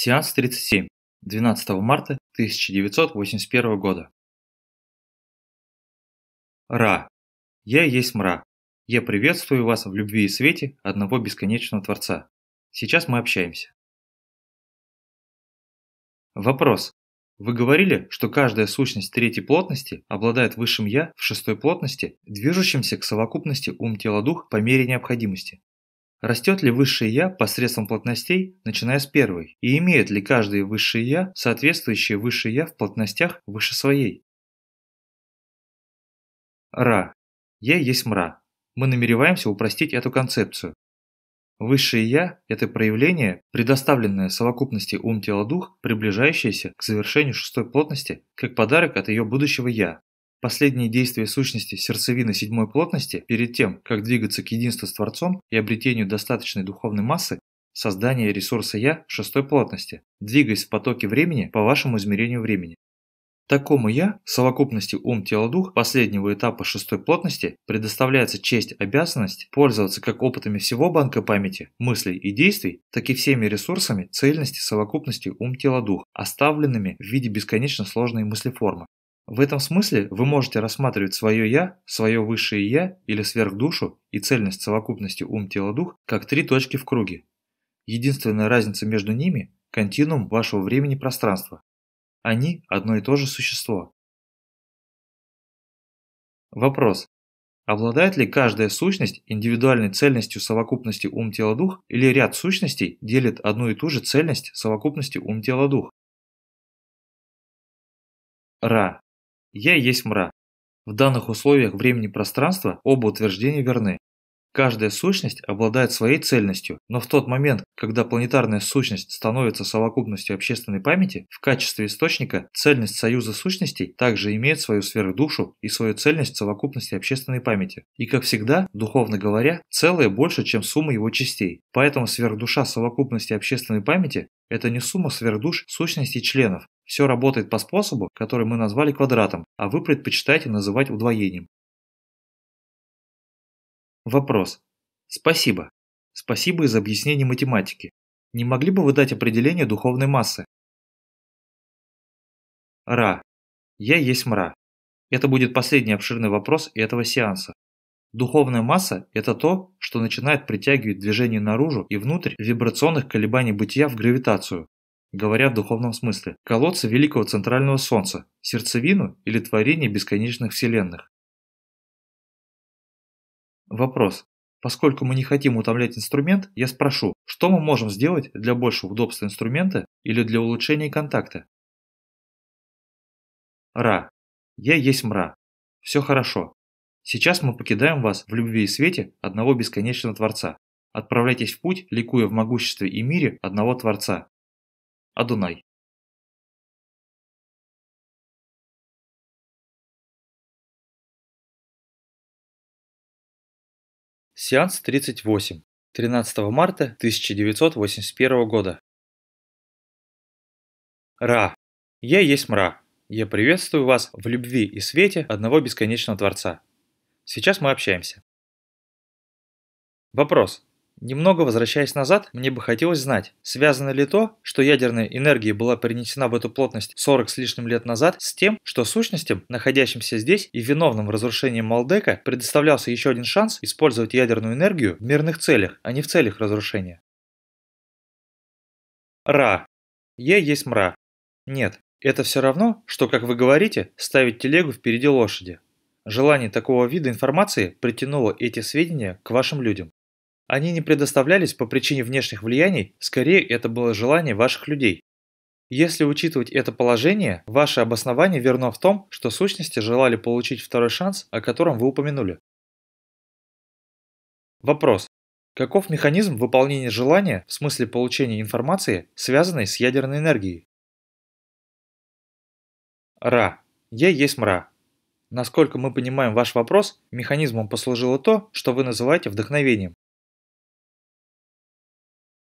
Сеанс 37. 12 марта 1981 года. Ра. Я есть мра. Я приветствую вас в любви и свете одного бесконечного Творца. Сейчас мы общаемся. Вопрос. Вы говорили, что каждая сущность третьей плотности обладает высшим Я в шестой плотности, движущимся к совокупности ум-тело-дух по мере необходимости. Растет ли высшее Я посредством плотностей, начиная с первой, и имеет ли каждое высшее Я соответствующее высшее Я в плотностях выше своей? Ра. Я есть мра. Мы намереваемся упростить эту концепцию. Высшее Я – это проявление, предоставленное совокупности ум-тело-дух, приближающееся к завершению шестой плотности, как подарок от ее будущего Я, Последние действия сущности сердцевины седьмой плотности перед тем, как двигаться к единству с Творцом и обретению достаточной духовной массы, создание ресурса Я шестой плотности, двигаясь в потоке времени по вашему измерению времени. Такому Я, совокупности ум-тело-дух последнего этапа шестой плотности, предоставляется честь обязанность пользоваться как опытами всего банка памяти, мыслей и действий, так и всеми ресурсами цельности совокупности ум-тело-дух, оставленными в виде бесконечно сложной мыслеформы. В этом смысле вы можете рассматривать свое «я», свое высшее «я» или сверхдушу и цельность совокупности ум-тело-дух как три точки в круге. Единственная разница между ними – континуум вашего времени-пространства. Они – одно и то же существо. Вопрос. Обладает ли каждая сущность индивидуальной цельностью совокупности ум-тело-дух или ряд сущностей делит одну и ту же цельность совокупности ум-тело-дух? Ра. Я есть мра. В данных условиях времени-пространства оба утверждения верны. Каждая сущность обладает своей цельностью, но в тот момент, когда планетарная сущность становится совокупностью общественной памяти, в качестве источника цельность союза сущностей также имеет свою сверхдушу и свою цельность совокупности общественной памяти. И как всегда, духовно говоря, целое больше, чем сумма его частей. Поэтому сверхдуша совокупности общественной памяти – это не сумма сверхдуш сущностей членов, все работает по способу, который мы назвали квадратом, а вы предпочитаете называть удвоением. Вопрос. Спасибо. Спасибо из объяснений математики. Не могли бы вы дать определение духовной массы? Ра. Я есть мра. Это будет последний обширный вопрос этого сеанса. Духовная масса – это то, что начинает притягивать движение наружу и внутрь вибрационных колебаний бытия в гравитацию, говоря в духовном смысле, колодца великого центрального солнца, сердцевину или творение бесконечных вселенных. Вопрос. Поскольку мы не хотим утомлять инструмент, я спрошу, что мы можем сделать для большего удобства инструмента или для улучшения контакта? Ра. Я есть мра. Все хорошо. Сейчас мы покидаем вас в любви и свете одного бесконечного Творца. Отправляйтесь в путь, ликуя в могуществе и мире одного Творца. Адунай. Сеанс 38. 13 марта 1981 года. Ра. Я есть мра. Я приветствую вас в любви и свете одного бесконечного Творца. Сейчас мы общаемся. Вопрос. Немного возвращаясь назад, мне бы хотелось знать, связано ли то, что ядерная энергия была перенесена в эту плотность 40 с лишним лет назад, с тем, что сущностям, находящимся здесь и виновным в разрушении Малдека, предоставлялся еще один шанс использовать ядерную энергию в мирных целях, а не в целях разрушения. Ра. Я есть мра. Нет, это все равно, что, как вы говорите, ставить телегу впереди лошади. Желание такого вида информации притянуло эти сведения к вашим людям. Они не предоставлялись по причине внешних влияний, скорее это было желание ваших людей. Если учитывать это положение, ваше обоснование верно в том, что сущности желали получить второй шанс, о котором вы упомянули. Вопрос. Каков механизм выполнения желания в смысле получения информации, связанной с ядерной энергией? Ра. Я есть мра. Насколько мы понимаем ваш вопрос, механизмом послужило то, что вы называете вдохновением.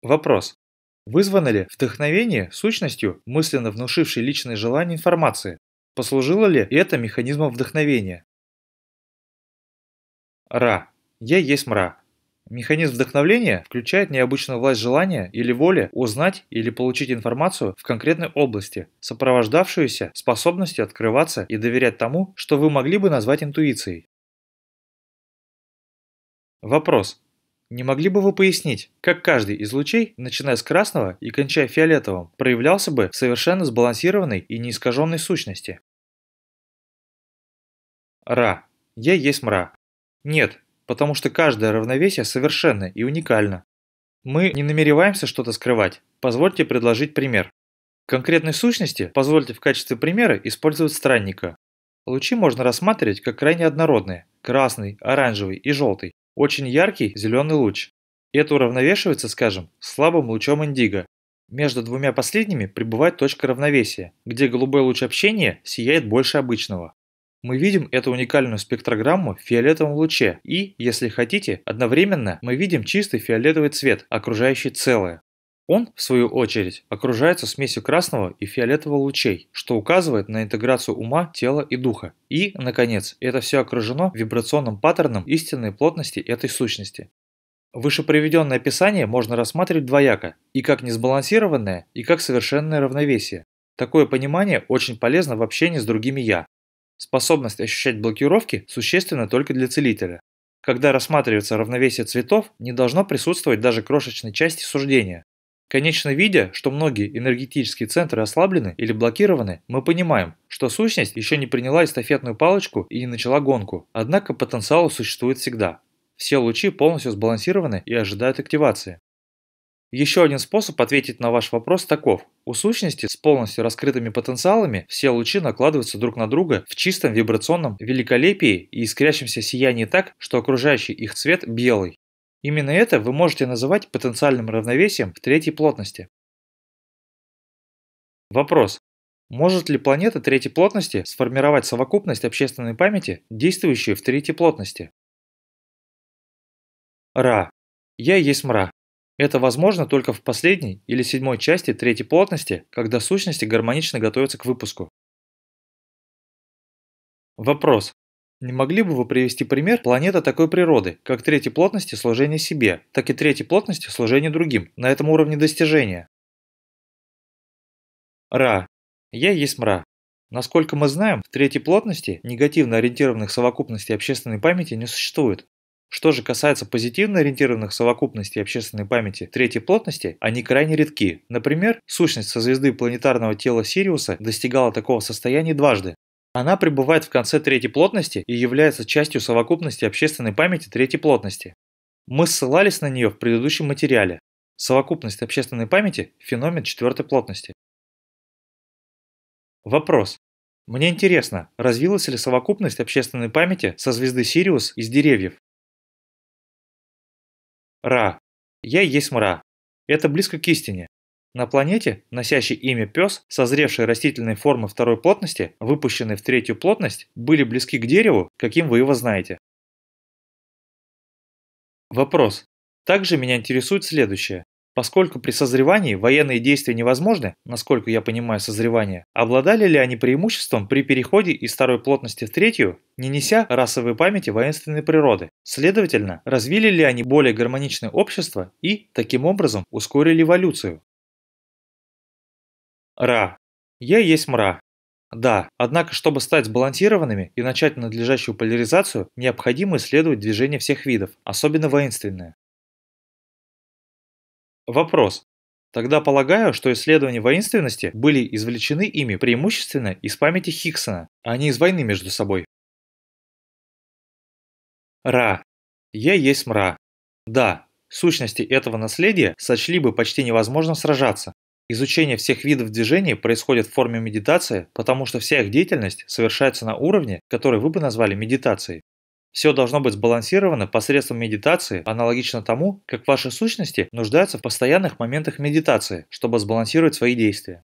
Вопрос. Вызвано ли вдохновение сущностью, мысленно внушившей личное желание информации? Послужило ли это механизмом вдохновения? Ра. Я есть мра. Механизм вдохновления включает необычную власть желания или воли узнать или получить информацию в конкретной области, сопровождавшуюся способностью открываться и доверять тому, что вы могли бы назвать интуицией. Вопрос. Не могли бы вы пояснить, как каждый из лучей, начиная с красного и кончая фиолетовым, проявлялся бы в совершенно сбалансированной и неискаженной сущности? Ра. Я есть мра. Нет, потому что каждое равновесие совершенно и уникально. Мы не намереваемся что-то скрывать. Позвольте предложить пример. В конкретной сущности позвольте в качестве примера использовать странника. Лучи можно рассматривать как крайне однородные – красный, оранжевый и желтый. Очень яркий зеленый луч. Это уравновешивается, скажем, слабым лучом индиго. Между двумя последними пребывает точка равновесия, где голубой луч общения сияет больше обычного. Мы видим эту уникальную спектрограмму в фиолетовом луче и, если хотите, одновременно мы видим чистый фиолетовый цвет, окружающий целое. Он, в свою очередь, окружается смесью красного и фиолетового лучей, что указывает на интеграцию ума, тела и духа. И, наконец, это все окружено вибрационным паттерном истинной плотности этой сущности. Выше приведенное описание можно рассматривать двояко, и как несбалансированное, и как совершенное равновесие. Такое понимание очень полезно в общении с другими «я», Способность ощущать блокировки существенна только для целителя. Когда рассматривается равновесие цветов, не должно присутствовать даже крошечной части суждения. Конечно, видя, что многие энергетические центры ослаблены или блокированы, мы понимаем, что сущность еще не приняла эстафетную палочку и не начала гонку, однако потенциал существует всегда. Все лучи полностью сбалансированы и ожидают активации. Еще один способ ответить на ваш вопрос таков. У сущности с полностью раскрытыми потенциалами все лучи накладываются друг на друга в чистом вибрационном великолепии и искрящемся сиянии так, что окружающий их цвет белый. Именно это вы можете называть потенциальным равновесием в третьей плотности. Вопрос. Может ли планета третьей плотности сформировать совокупность общественной памяти, действующую в третьей плотности? Ра. Я есть мра. Это возможно только в последней или седьмой части третьей плотности, когда сущности гармонично готовятся к выпуску. Вопрос. Не могли бы вы привести пример планеты такой природы, как третьей плотности служения себе, так и третьей плотности служения другим, на этом уровне достижения? Ра. Я есть мра. Насколько мы знаем, в третьей плотности негативно ориентированных совокупностей общественной памяти не существует. Что же касается позитивно ориентированных совокупностей общественной памяти третьей плотности, они крайне редки. Например, сущность со звезды планетарного тела Сириуса достигала такого состояния дважды. Она пребывает в конце третьей плотности и является частью совокупности общественной памяти третьей плотности. Мы ссылались на нее в предыдущем материале. Совокупность общественной памяти – феномен четвертой плотности. Вопрос. Мне интересно, развилась ли совокупность общественной памяти со звезды Сириус из деревьев? Ра. Я есть мра. Это близко к истине. На планете, носящей имя пес, созревшие растительные формы второй плотности, выпущенные в третью плотность, были близки к дереву, каким вы его знаете. Вопрос. Также меня интересует следующее. Поскольку при созревании военные действия невозможны, насколько я понимаю созревание, обладали ли они преимуществом при переходе из второй плотности в третью, не неся расовой памяти воинственной природы? Следовательно, развили ли они более гармоничное общество и, таким образом, ускорили эволюцию? Ра. Я есть мра. Да, однако, чтобы стать сбалансированными и начать надлежащую поляризацию, необходимо исследовать движение всех видов, особенно воинственное. Вопрос. Тогда полагаю, что исследования воинственности были извлечены ими преимущественно из памяти Хиггсона, а не из войны между собой. Ра. Я есть мра. Да, сущности этого наследия сочли бы почти невозможным сражаться. Изучение всех видов движений происходит в форме медитации, потому что вся их деятельность совершается на уровне, который вы бы назвали медитацией. Все должно быть сбалансировано посредством медитации, аналогично тому, как ваши сущности нуждаются в постоянных моментах медитации, чтобы сбалансировать свои действия.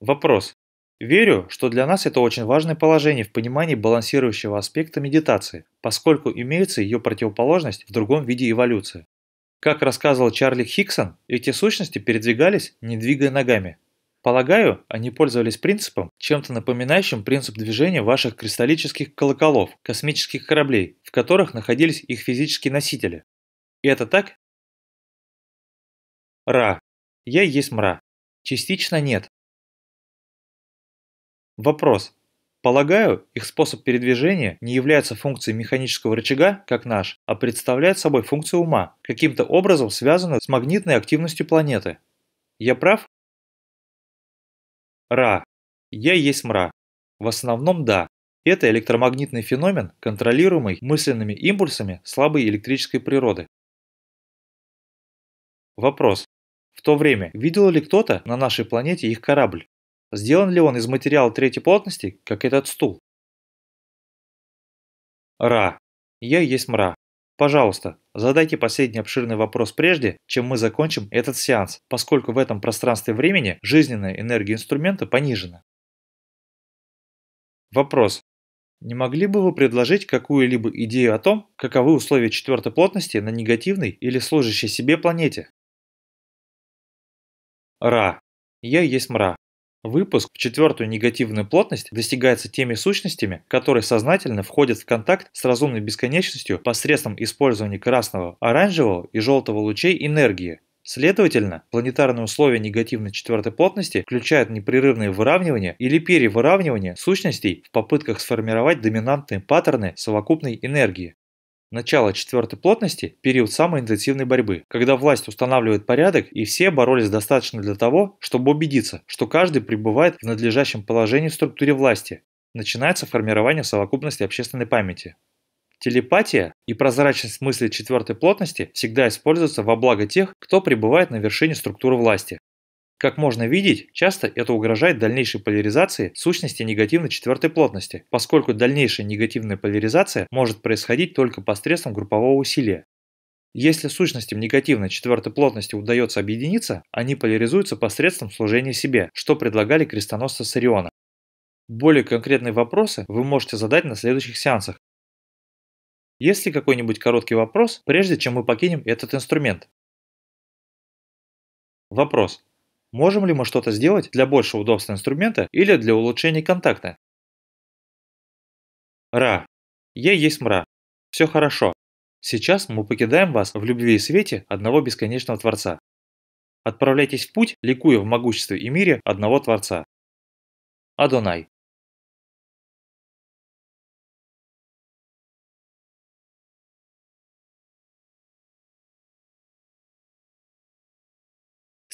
Вопрос. Верю, что для нас это очень важное положение в понимании балансирующего аспекта медитации, поскольку имеется ее противоположность в другом виде эволюции. Как рассказывал Чарли Хиксон, эти сущности передвигались, не двигая ногами. Полагаю, они пользовались принципом, чем-то напоминающим принцип движения ваших кристаллических колоколов, космических кораблей, в которых находились их физические носители. И это так? Ра. Я есть мра. Частично нет. Вопрос. Полагаю, их способ передвижения не является функцией механического рычага, как наш, а представляет собой функцию ума, каким-то образом связанную с магнитной активностью планеты. Я прав? Ра. Я есть мра. В основном да. Это электромагнитный феномен, контролируемый мысленными импульсами слабой электрической природы. Вопрос. В то время видел ли кто-то на нашей планете их корабль? Сделан ли он из материала третьей плотности, как этот стул? Ра. Я есть мра. Пожалуйста, задайте последний обширный вопрос прежде, чем мы закончим этот сеанс, поскольку в этом пространстве времени жизненная энергия инструмента понижена. Вопрос. Не могли бы вы предложить какую-либо идею о том, каковы условия четвертой плотности на негативной или служащей себе планете? Ра. Я есть мра. Выпуск в четвертую негативную плотность достигается теми сущностями, которые сознательно входят в контакт с разумной бесконечностью посредством использования красного, оранжевого и желтого лучей энергии. Следовательно, планетарные условия негативной четвертой плотности включают непрерывное выравнивание или перевыравнивание сущностей в попытках сформировать доминантные паттерны совокупной энергии. Начало четвертой плотности – период самой интенсивной борьбы, когда власть устанавливает порядок и все боролись достаточно для того, чтобы убедиться, что каждый пребывает в надлежащем положении в структуре власти. Начинается формирование совокупности общественной памяти. Телепатия и прозрачность мысли четвертой плотности всегда используются во благо тех, кто пребывает на вершине структуры власти. Как можно видеть, часто это угрожает дальнейшей поляризации сущности негативной четвертой плотности, поскольку дальнейшая негативная поляризация может происходить только посредством группового усилия. Если сущностям негативной четвертой плотности удается объединиться, они поляризуются посредством служения себе, что предлагали крестоносцы Сариона. Более конкретные вопросы вы можете задать на следующих сеансах. Есть ли какой-нибудь короткий вопрос, прежде чем мы покинем этот инструмент? Вопрос. Можем ли мы что-то сделать для большего удобства инструмента или для улучшения контакта? Ра. Я есть мра. Все хорошо. Сейчас мы покидаем вас в любви и свете одного бесконечного Творца. Отправляйтесь в путь, ликуя в могуществе и мире одного Творца. Адонай.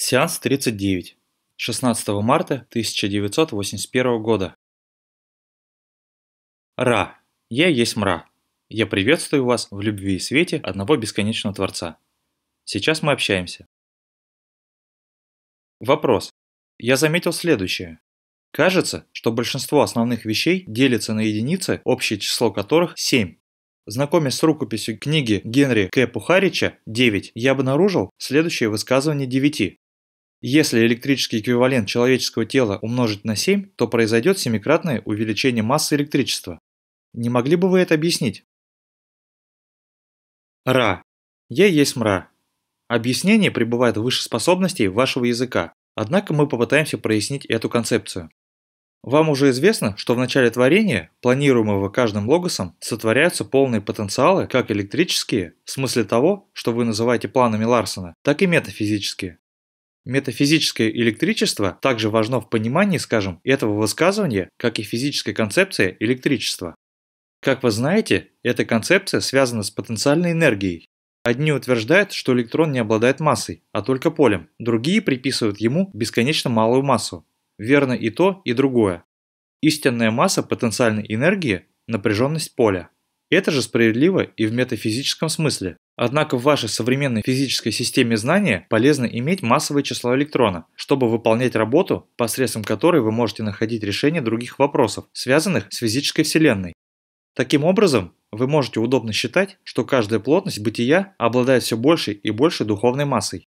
Сеанс 39. 16 марта 1981 года. Ра. Я есть мра. Я приветствую вас в любви и свете одного бесконечного Творца. Сейчас мы общаемся. Вопрос. Я заметил следующее. Кажется, что большинство основных вещей делится на единицы, общее число которых 7. Знакомясь с рукописью книги Генри К. Пухарича «9», я обнаружил следующее высказывание 9. Если электрический эквивалент человеческого тела умножить на 7, то произойдет семикратное увеличение массы электричества. Не могли бы вы это объяснить? Ра. Я есть мра. Объяснение пребывает выше способностей вашего языка, однако мы попытаемся прояснить эту концепцию. Вам уже известно, что в начале творения, планируемого каждым логосом, сотворяются полные потенциалы, как электрические, в смысле того, что вы называете планами Ларсона, так и метафизические. Метафизическое электричество также важно в понимании, скажем, этого высказывания, как и физическая концепция электричества. Как вы знаете, эта концепция связана с потенциальной энергией. Одни утверждают, что электрон не обладает массой, а только полем, другие приписывают ему бесконечно малую массу. Верно и то, и другое. Истинная масса потенциальной энергии – напряженность поля. Это же справедливо и в метафизическом смысле. Однако в вашей современной физической системе знания полезно иметь массовое число электрона, чтобы выполнять работу, посредством которой вы можете находить решение других вопросов, связанных с физической вселенной. Таким образом, вы можете удобно считать, что каждая плотность бытия обладает все большей и большей духовной массой.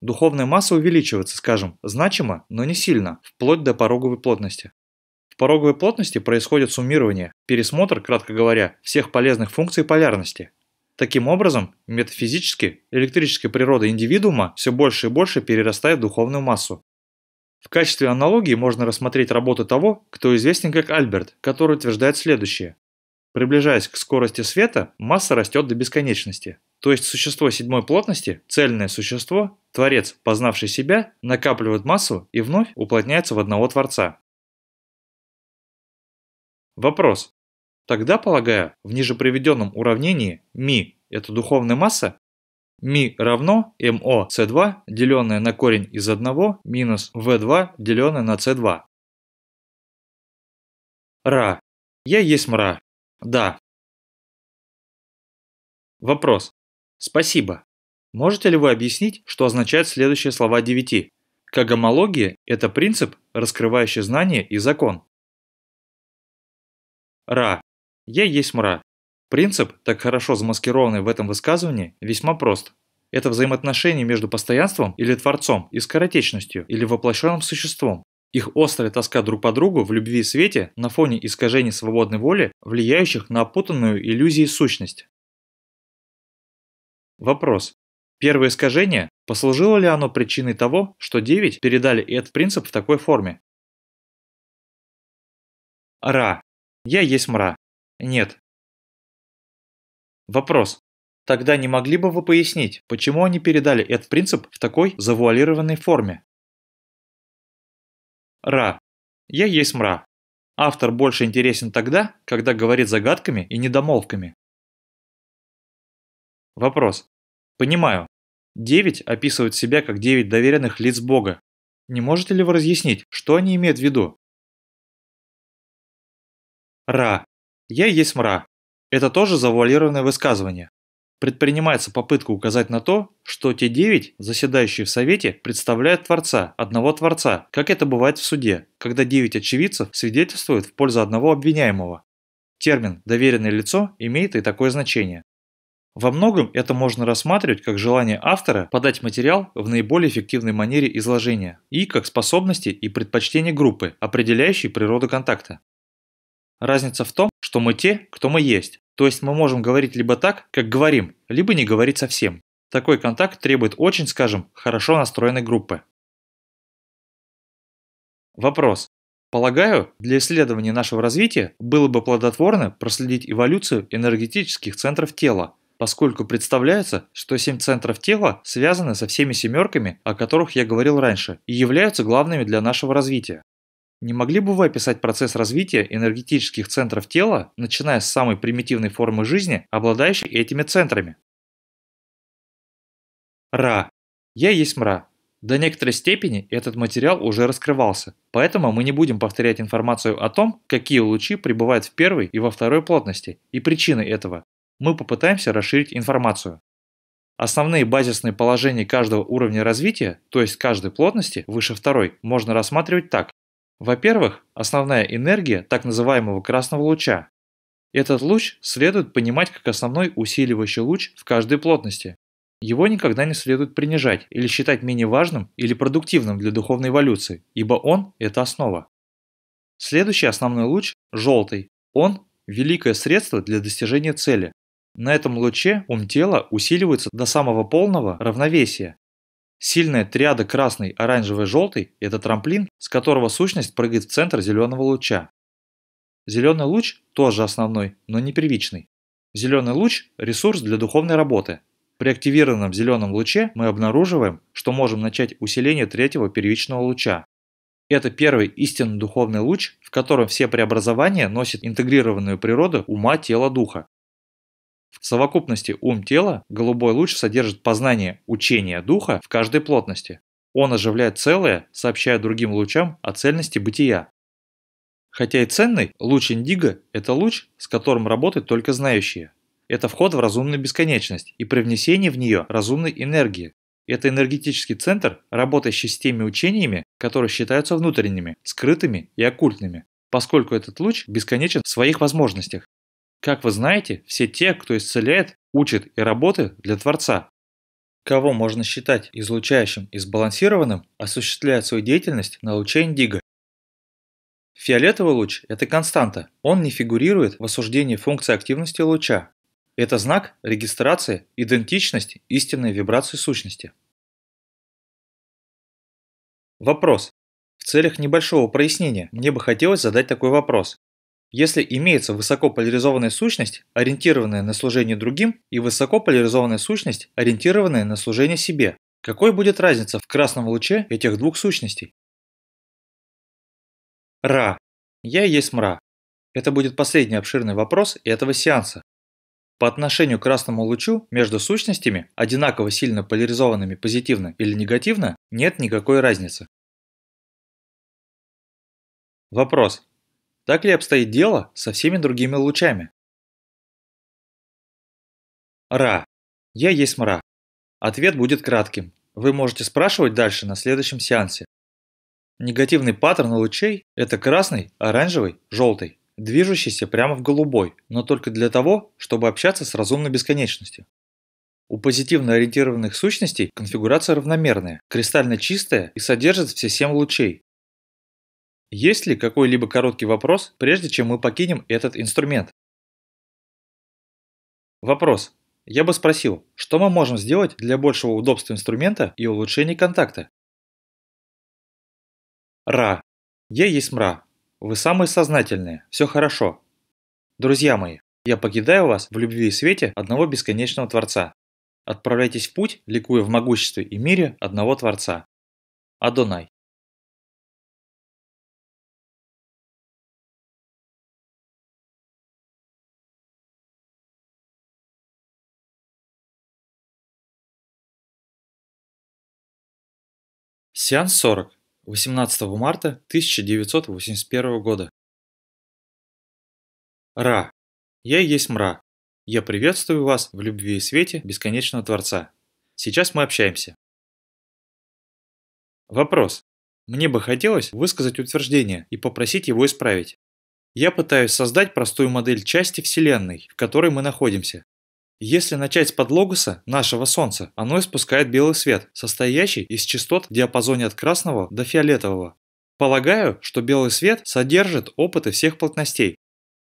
Духовная масса увеличивается, скажем, значимо, но не сильно, вплоть до пороговой плотности. В пороговой плотности происходит суммирование, пересмотр, кратко говоря, всех полезных функций полярности, Таким образом, метафизически электрическая природа индивидуума все больше и больше перерастает в духовную массу. В качестве аналогии можно рассмотреть работу того, кто известен как Альберт, который утверждает следующее. Приближаясь к скорости света, масса растет до бесконечности. То есть существо седьмой плотности, цельное существо, Творец, познавший себя, накапливает массу и вновь уплотняется в одного Творца. Вопрос. Тогда, полагаю, в ниже приведенном уравнении ми – это духовная масса, ми равно мо c2, деленное на корень из 1 минус v2, деленное на c2. Ра. Я есть мра. Да. Вопрос. Спасибо. Можете ли вы объяснить, что означают следующие слова 9? Кагомология – это принцип, раскрывающий знание и закон. Ра. Я есть мра. Принцип, так хорошо замаскированный в этом высказывании, весьма прост. Это взаимоотношение между постоянством или Творцом и скоротечностью или воплощенным существом. Их острая тоска друг по другу в любви и свете на фоне искажений свободной воли, влияющих на опутанную иллюзией сущность. Вопрос. Первое искажение, послужило ли оно причиной того, что 9 передали этот принцип в такой форме? Ра. Я есть мра. Нет. Вопрос. Тогда не могли бы вы пояснить, почему они передали этот принцип в такой завуалированной форме? Ра. Я есть мра. Автор больше интересен тогда, когда говорит загадками и недомолвками. Вопрос. Понимаю. Девять описывают себя как девять доверенных лиц Бога. Не можете ли вы разъяснить, что они имеют в виду? Ра. Я есть мра. Это тоже завуалированное высказывание. Предпринимается попытка указать на то, что те девять, заседающие в Совете, представляют Творца, одного Творца, как это бывает в суде, когда девять очевидцев свидетельствуют в пользу одного обвиняемого. Термин «доверенное лицо» имеет и такое значение. Во многом это можно рассматривать как желание автора подать материал в наиболее эффективной манере изложения и как способности и предпочтения группы, определяющие природу контакта. Разница в том, что мы те, кто мы есть, то есть мы можем говорить либо так, как говорим, либо не говорить совсем. Такой контакт требует очень, скажем, хорошо настроенной группы. Вопрос. Полагаю, для исследования нашего развития было бы плодотворно проследить эволюцию энергетических центров тела, поскольку представляется, что семь центров тела связаны со всеми семерками, о которых я говорил раньше, и являются главными для нашего развития. Не могли бы вы описать процесс развития энергетических центров тела, начиная с самой примитивной формы жизни, обладающей этими центрами? Ра. Я есть мра. До некоторой степени этот материал уже раскрывался, поэтому мы не будем повторять информацию о том, какие лучи пребывают в первой и во второй плотности, и причины этого. Мы попытаемся расширить информацию. Основные базисные положения каждого уровня развития, то есть каждой плотности выше второй, можно рассматривать так. Во-первых, основная энергия так называемого красного луча. Этот луч следует понимать как основной усиливающий луч в каждой плотности. Его никогда не следует принижать или считать менее важным или продуктивным для духовной эволюции, ибо он – это основа. Следующий основной луч – желтый. Он – великое средство для достижения цели. На этом луче ум тела усиливается до самого полного равновесия, Сильная триада красный, оранжевый, желтый – это трамплин, с которого сущность прыгает в центр зеленого луча. Зеленый луч тоже основной, но не первичный. Зеленый луч – ресурс для духовной работы. При активированном зеленом луче мы обнаруживаем, что можем начать усиление третьего первичного луча. Это первый истинно духовный луч, в котором все преобразования носят интегрированную природу ума, тела, духа. В совокупности ум-тело голубой луч содержит познание учения духа в каждой плотности. Он оживляет целое, сообщая другим лучам о цельности бытия. Хотя и ценный, луч индиго – это луч, с которым работают только знающие. Это вход в разумную бесконечность и привнесение в нее разумной энергии. Это энергетический центр, работающий с теми учениями, которые считаются внутренними, скрытыми и оккультными, поскольку этот луч бесконечен в своих возможностях. Как вы знаете, все те, кто исцеляет, учит и работает для Творца. Кого можно считать излучающим и сбалансированным, осуществляет свою деятельность на луче индиго. Фиолетовый луч – это константа, он не фигурирует в осуждении функции активности луча. Это знак регистрации, идентичности истинной вибрации сущности. Вопрос. В целях небольшого прояснения мне бы хотелось задать такой вопрос. Если имеется высокополяризованная сущность, ориентированная на служение другим, и высокополяризованная сущность, ориентированная на служение себе, какой будет разница в красном луче этих двух сущностей? Ра. Я есть мра. Это будет последний обширный вопрос этого сеанса. По отношению к красному лучу между сущностями, одинаково сильно поляризованными позитивно или негативно, нет никакой разницы. Вопрос. Так ли обстоит дело со всеми другими лучами? Ра. Я есть мра. Ответ будет кратким. Вы можете спрашивать дальше на следующем сеансе. Негативный паттерн лучей – это красный, оранжевый, желтый, движущийся прямо в голубой, но только для того, чтобы общаться с разумной бесконечностью. У позитивно ориентированных сущностей конфигурация равномерная, кристально чистая и содержит все семь лучей, есть ли какой-либо короткий вопрос, прежде чем мы покинем этот инструмент? Вопрос. Я бы спросил, что мы можем сделать для большего удобства инструмента и улучшения контакта? Ра. Я есть мра. Вы самые сознательные. Все хорошо. Друзья мои, я покидаю вас в любви и свете одного бесконечного Творца. Отправляйтесь в путь, ликуя в могуществе и мире одного Творца. Адонай. Сеанс 40. 18 марта 1981 года. Ра. Я есть мра. Я приветствую вас в любви и свете бесконечного Творца. Сейчас мы общаемся. Вопрос. Мне бы хотелось высказать утверждение и попросить его исправить. Я пытаюсь создать простую модель части Вселенной, в которой мы находимся, если начать с подлогуса нашего Солнца, оно испускает белый свет, состоящий из частот в диапазоне от красного до фиолетового. Полагаю, что белый свет содержит опыты всех плотностей.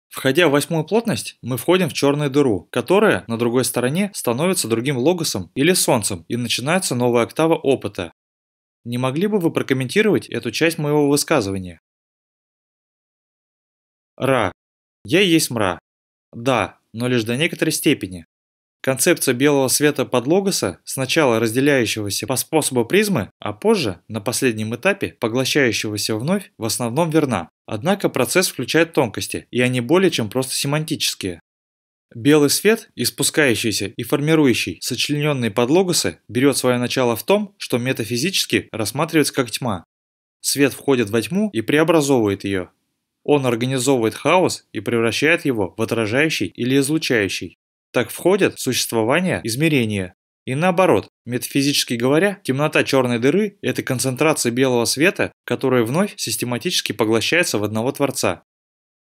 Входя в восьмую плотность, мы входим в черную дыру, которая на другой стороне становится другим логосом или Солнцем и начинается новая октава опыта. Не могли бы вы прокомментировать эту часть моего высказывания? Ра. Я есть мра. Да, но лишь до некоторой степени. Концепция белого света подлогоса, сначала разделяющегося по способу призмы, а позже, на последнем этапе, поглощающегося вновь, в основном верна. Однако процесс включает тонкости, и они более чем просто семантические. Белый свет, испускающийся и формирующий сочлененные подлогосы, берет свое начало в том, что метафизически рассматривается как тьма. Свет входит во тьму и преобразовывает ее. Он организовывает хаос и превращает его в отражающий или излучающий. Так входят в существование измерения. И наоборот, метафизически говоря, темнота черной дыры – это концентрация белого света, которая вновь систематически поглощается в одного Творца.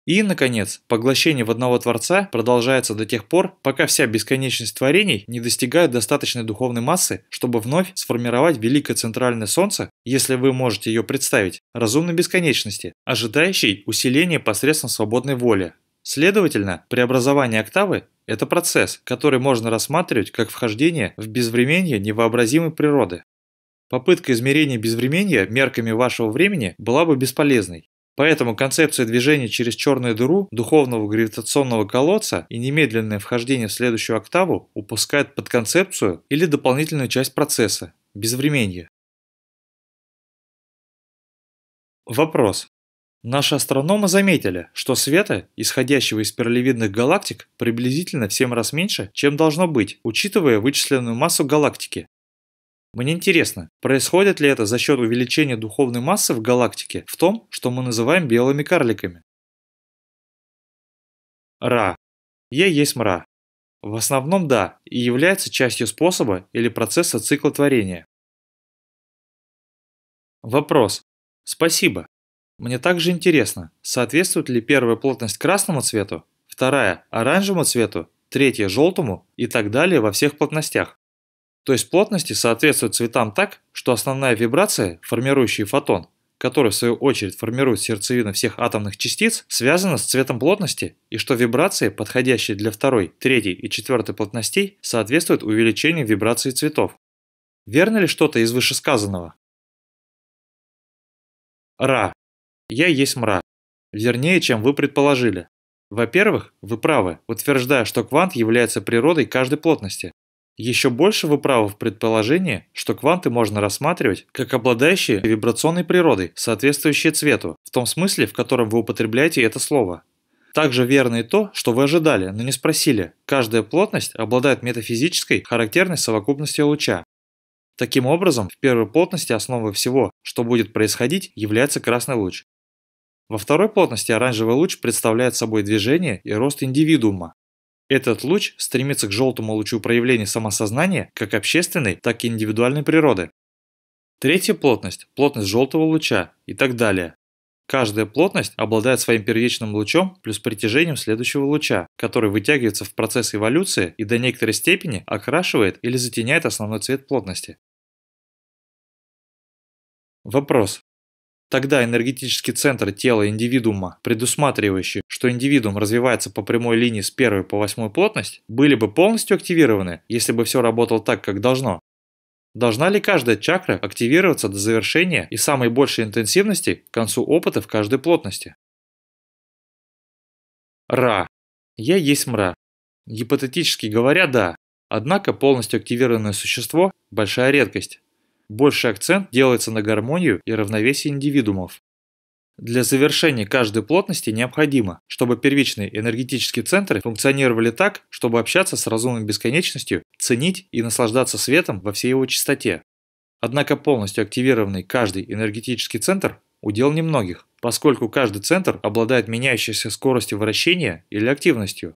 И, наконец, поглощение в одного Творца продолжается до тех пор, пока вся бесконечность творений не достигает достаточной духовной массы, чтобы вновь сформировать великое центральное Солнце, если вы можете ее представить, разумной бесконечности, ожидающей усиления посредством свободной воли. Следовательно, преобразование октавы – это процесс, который можно рассматривать как вхождение в безвременье невообразимой природы. Попытка измерения безвременья мерками вашего времени была бы бесполезной. Поэтому концепция движения через черную дыру, духовного гравитационного колодца и немедленное вхождение в следующую октаву упускает подконцепцию или дополнительную часть процесса – безвременье. Вопрос. Наши астрономы заметили, что света, исходящего из спиралевидных галактик, приблизительно в 7 раз меньше, чем должно быть, учитывая вычисленную массу галактики. Мне интересно, происходит ли это за счет увеличения духовной массы в галактике в том, что мы называем белыми карликами? Ра. Я есть мра. В основном да, и является частью способа или процесса цикла творения. Вопрос. Спасибо. Мне также интересно, соответствует ли первая плотность красному цвету, вторая – оранжевому цвету, третья – желтому и так далее во всех плотностях. То есть плотности соответствуют цветам так, что основная вибрация, формирующая фотон, который в свою очередь формирует сердцевину всех атомных частиц, связана с цветом плотности, и что вибрации, подходящие для второй, третьей и четвертой плотностей, соответствуют увеличению вибрации цветов. Верно ли что-то из вышесказанного? Ра. Я есть мра. Вернее, чем вы предположили. Во-первых, вы правы, утверждая, что квант является природой каждой плотности. Еще больше вы правы в предположении, что кванты можно рассматривать как обладающие вибрационной природой, соответствующие цвету, в том смысле, в котором вы употребляете это слово. Также верно и то, что вы ожидали, но не спросили. Каждая плотность обладает метафизической, характерной совокупностью луча. Таким образом, в первой плотности основой всего, что будет происходить, является красный луч. Во второй плотности оранжевый луч представляет собой движение и рост индивидуума. Этот луч стремится к желтому лучу проявления самосознания как общественной, так и индивидуальной природы. Третья плотность – плотность желтого луча и так далее. Каждая плотность обладает своим первичным лучом плюс притяжением следующего луча, который вытягивается в процесс эволюции и до некоторой степени окрашивает или затеняет основной цвет плотности. Вопрос. Тогда энергетический центр тела индивидуума, предусматривающий, что индивидуум развивается по прямой линии с первой по восьмой плотность, были бы полностью активированы, если бы все работало так, как должно. Должна ли каждая чакра активироваться до завершения и самой большей интенсивности к концу опыта в каждой плотности? Ра. Я есть мра. Гипотетически говоря, да. Однако полностью активированное существо – большая редкость. Больший акцент делается на гармонию и равновесие индивидуумов. Для завершения каждой плотности необходимо, чтобы первичные энергетические центры функционировали так, чтобы общаться с разумной бесконечностью, ценить и наслаждаться светом во всей его чистоте. Однако полностью активированный каждый энергетический центр – удел немногих, поскольку каждый центр обладает меняющейся скоростью вращения или активностью.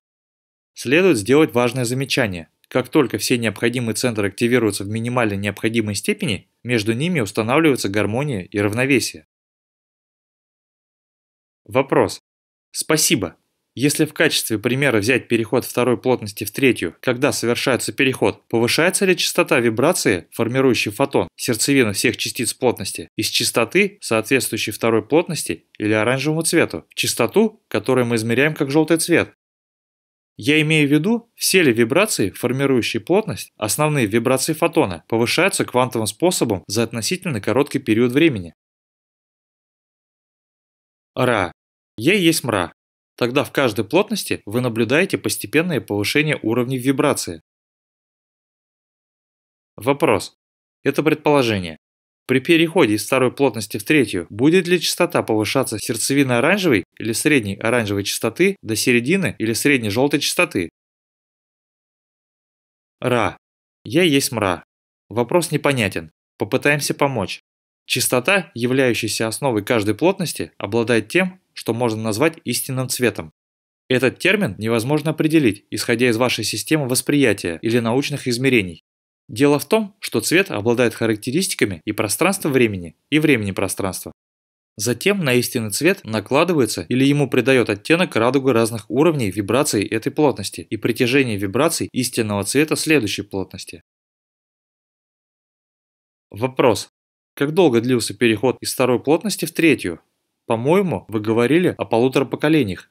Следует сделать важное замечание. Как только все необходимые центры активируются в минимально необходимой степени, между ними устанавливается гармония и равновесие. Вопрос. Спасибо. Если в качестве примера взять переход второй плотности в третью, когда совершается переход, повышается ли частота вибрации, формирующей фотон, сердцевину всех частиц плотности, из частоты, соответствующей второй плотности или оранжевому цвету, в частоту, которую мы измеряем как желтый цвет? Я имею в виду, все ли вибрации, формирующие плотность, основные вибрации фотона, повышаются квантовым способом за относительно короткий период времени. Ра. Е есть мра. Тогда в каждой плотности вы наблюдаете постепенное повышение уровней вибрации. Вопрос. Это предположение. При переходе из второй плотности в третью будет ли частота повышаться с сердцевины оранжевой или средней оранжевой частоты до середины или средней желтой частоты? Ра. Я есть мра. Вопрос непонятен. Попытаемся помочь. Частота, являющаяся основой каждой плотности, обладает тем, что можно назвать истинным цветом. Этот термин невозможно определить, исходя из вашей системы восприятия или научных измерений. Дело в том, что цвет обладает характеристиками и пространства-времени, и времени-пространства. Затем на истинный цвет накладывается или ему придает оттенок радуга разных уровней вибраций этой плотности и притяжение вибраций истинного цвета следующей плотности. Вопрос. Как долго длился переход из второй плотности в третью? По-моему, вы говорили о полутора поколениях.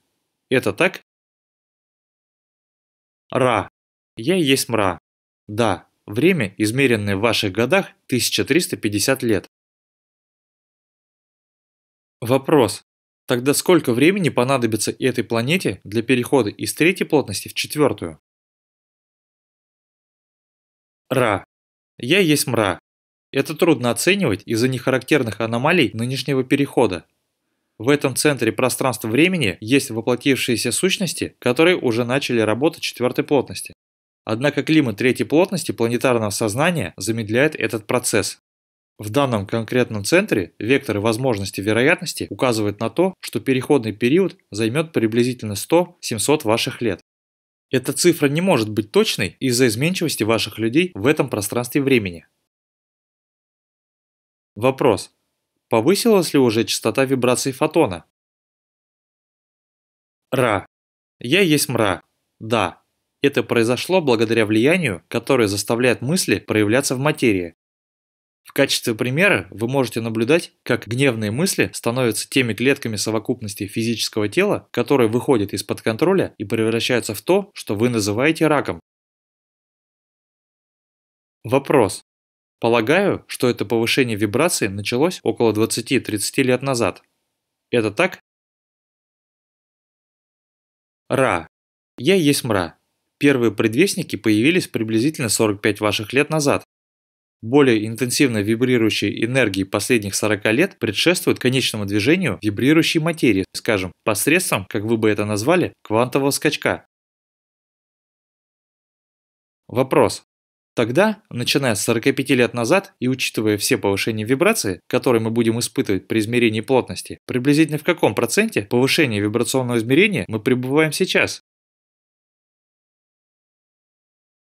Это так? Ра. Я и есть мра. Да, время, измеренное в ваших годах, 1350 лет. Вопрос. Тогда сколько времени понадобится этой планете для перехода из третьей плотности в четвертую? Ра. Я есть мра. Это трудно оценивать из-за нехарактерных аномалий нынешнего перехода. В этом центре пространства-времени есть воплотившиеся сущности, которые уже начали работать четвертой плотности. Однако климат третьей плотности планетарного сознания замедляет этот процесс. В данном конкретном центре векторы возможности вероятности указывают на то, что переходный период займет приблизительно 100-700 ваших лет. Эта цифра не может быть точной из-за изменчивости ваших людей в этом пространстве времени. Вопрос. Повысилась ли уже частота вибраций фотона? Ра. Я есть мра. Да. Это произошло благодаря влиянию, которое заставляет мысли проявляться в материи. В качестве примера вы можете наблюдать, как гневные мысли становятся теми клетками совокупности физического тела, которые выходят из-под контроля и превращаются в то, что вы называете раком. Вопрос. Полагаю, что это повышение вибрации началось около 20-30 лет назад. Это так? Ра. Я есть мра. Первые предвестники появились приблизительно 45 ваших лет назад. Более интенсивно вибрирующей энергии последних 40 лет предшествует конечному движению вибрирующей материи, скажем, посредством, как вы бы это назвали, квантового скачка. Вопрос. Тогда, начиная с 45 лет назад и учитывая все повышения вибрации, которые мы будем испытывать при измерении плотности, приблизительно в каком проценте повышения вибрационного измерения мы пребываем сейчас?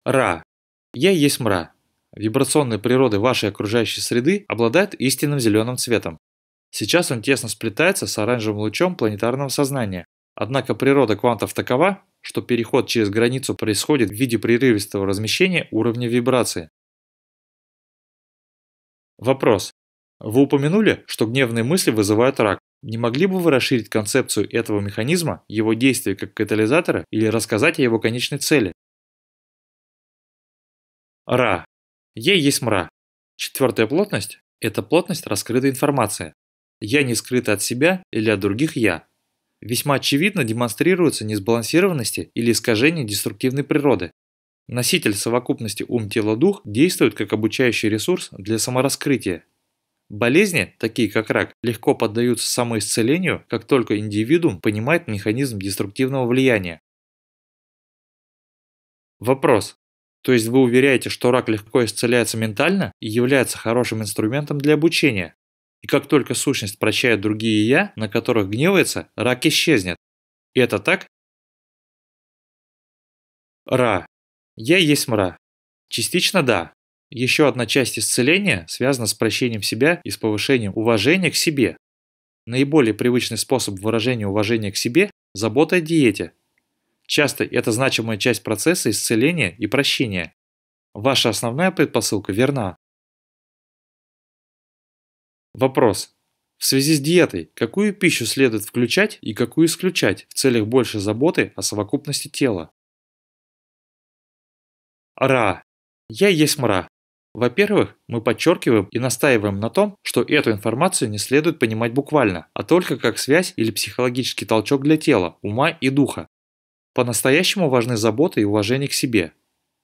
Ра. Я есть мра. Вибрационная природа вашей окружающей среды обладает истинным зеленым цветом. Сейчас он тесно сплетается с оранжевым лучом планетарного сознания. Однако природа квантов такова, что переход через границу происходит в виде прерывистого размещения уровня вибрации. Вопрос. Вы упомянули, что гневные мысли вызывают рак. Не могли бы вы расширить концепцию этого механизма, его действия как катализатора или рассказать о его конечной цели? Ра. Я есть мра. Четвертая плотность – это плотность раскрытой информации. Я не скрыто от себя или от других я, весьма очевидно демонстрируются несбалансированности или искажения деструктивной природы. Носитель совокупности ум-тело-дух действует как обучающий ресурс для самораскрытия. Болезни, такие как рак, легко поддаются самоисцелению, как только индивидуум понимает механизм деструктивного влияния. Вопрос. То есть вы уверяете, что рак легко исцеляется ментально и является хорошим инструментом для обучения? И как только сущность прощает другие «я», на которых гневается, рак исчезнет. И это так? Ра. Я есть мра. Частично да. Еще одна часть исцеления связана с прощением себя и с повышением уважения к себе. Наиболее привычный способ выражения уважения к себе – забота о диете. Часто это значимая часть процесса исцеления и прощения. Ваша основная предпосылка верна. Вопрос. В связи с диетой, какую пищу следует включать и какую исключать в целях большей заботы о совокупности тела? Ра. Я есть мра. Во-первых, мы подчеркиваем и настаиваем на том, что эту информацию не следует понимать буквально, а только как связь или психологический толчок для тела, ума и духа. По-настоящему важны забота и уважение к себе.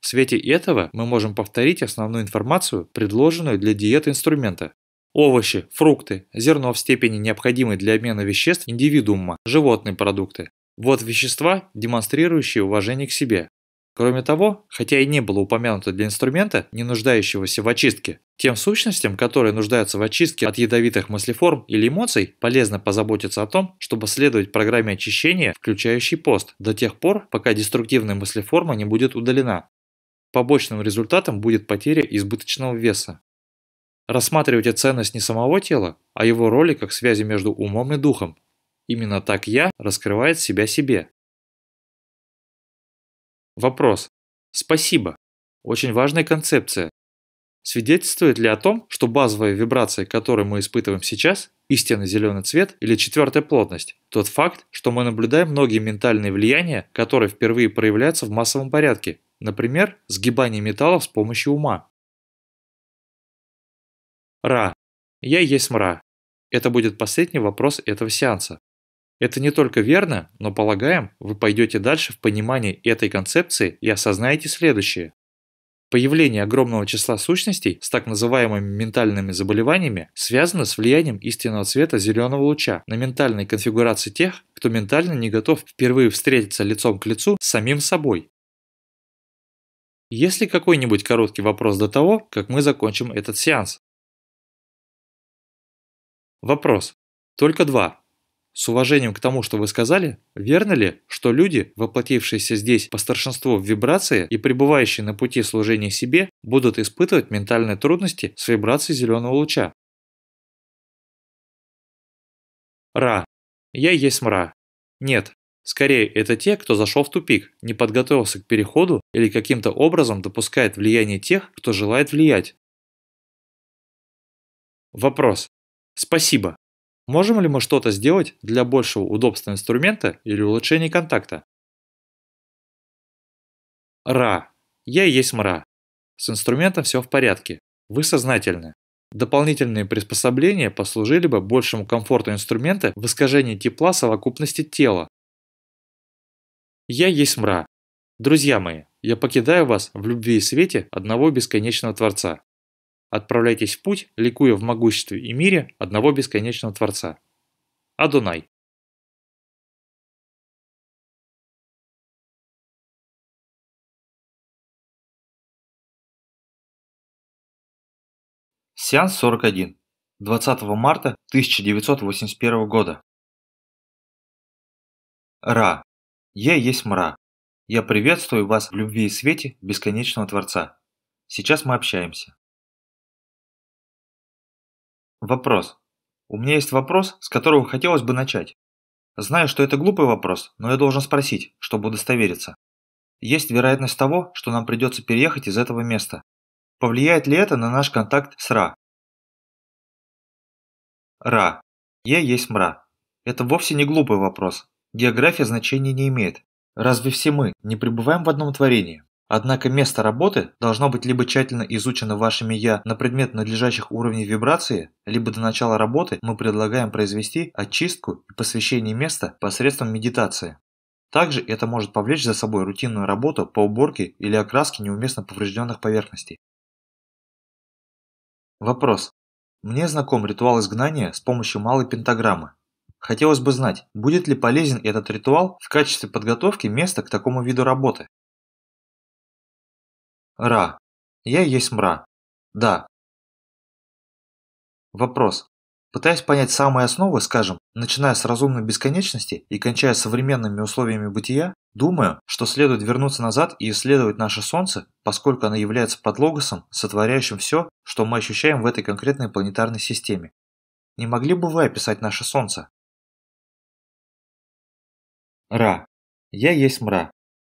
В свете этого мы можем повторить основную информацию, предложенную для диеты инструмента, Овощи, фрукты, зерно в степени необходимой для обмена веществ индивидуума, животные продукты. Вот вещества, демонстрирующие уважение к себе. Кроме того, хотя и не было упомянуто для инструмента, не нуждающегося в очистке, тем сущностям, которые нуждаются в очистке от ядовитых мыслеформ или эмоций, полезно позаботиться о том, чтобы следовать программе очищения, включающей пост, до тех пор, пока деструктивная мыслеформа не будет удалена. Побочным результатом будет потеря избыточного веса. Рассматривайте ценность не самого тела, а его роли как связи между умом и духом. Именно так «я» раскрывает себя себе. Вопрос. Спасибо. Очень важная концепция. Свидетельствует ли о том, что базовая вибрация, которую мы испытываем сейчас, истинный зеленый цвет или четвертая плотность, тот факт, что мы наблюдаем многие ментальные влияния, которые впервые проявляются в массовом порядке, например, сгибание металлов с помощью ума. Ра. Я есть мра. Это будет последний вопрос этого сеанса. Это не только верно, но полагаем, вы пойдете дальше в понимании этой концепции и осознаете следующее. Появление огромного числа сущностей с так называемыми ментальными заболеваниями связано с влиянием истинного цвета зеленого луча на ментальной конфигурации тех, кто ментально не готов впервые встретиться лицом к лицу с самим собой. Есть ли какой-нибудь короткий вопрос до того, как мы закончим этот сеанс? Вопрос. Только два. С уважением к тому, что вы сказали, верно ли, что люди, воплотившиеся здесь по старшинству в вибрации и пребывающие на пути служения себе, будут испытывать ментальные трудности с вибрацией зеленого луча? Ра. Я есть мра. Нет. Скорее, это те, кто зашел в тупик, не подготовился к переходу или каким-то образом допускает влияние тех, кто желает влиять. Вопрос. Спасибо. Можем ли мы что-то сделать для большего удобства инструмента или улучшения контакта? Ра. Я есть мра. С инструментом все в порядке. вы сознательны. Дополнительные приспособления послужили бы большему комфорту инструмента в искажении тепла совокупности тела. Я есть мра. Друзья мои, я покидаю вас в любви и свете одного бесконечного Творца. Отправляйтесь в путь, ликуя в могуществе и мире одного бесконечного Творца. Адунай. Сеанс 41. 20 марта 1981 года. Ра. Я есть мра. Я приветствую вас в любви и свете бесконечного Творца. Сейчас мы общаемся. Вопрос. У меня есть вопрос, с которого хотелось бы начать. Знаю, что это глупый вопрос, но я должен спросить, чтобы удостовериться. Есть вероятность того, что нам придется переехать из этого места. Повлияет ли это на наш контакт с Ра? Ра. Я есть мра. Это вовсе не глупый вопрос. География значения не имеет. Разве все мы не пребываем в одном творении? Однако место работы должно быть либо тщательно изучено вашими «я» на предмет надлежащих уровней вибрации, либо до начала работы мы предлагаем произвести очистку и посвящение места посредством медитации. Также это может повлечь за собой рутинную работу по уборке или окраске неуместно поврежденных поверхностей. Вопрос. Мне знаком ритуал изгнания с помощью малой пентаграммы. Хотелось бы знать, будет ли полезен этот ритуал в качестве подготовки места к такому виду работы. Ра. Я есть мра. Да. Вопрос. Пытаясь понять самые основы, скажем, начиная с разумной бесконечности и кончая современными условиями бытия, думаю, что следует вернуться назад и исследовать наше Солнце, поскольку оно является подлогосом, сотворяющим все, что мы ощущаем в этой конкретной планетарной системе. Не могли бы вы описать наше Солнце? Ра. Я есть мра.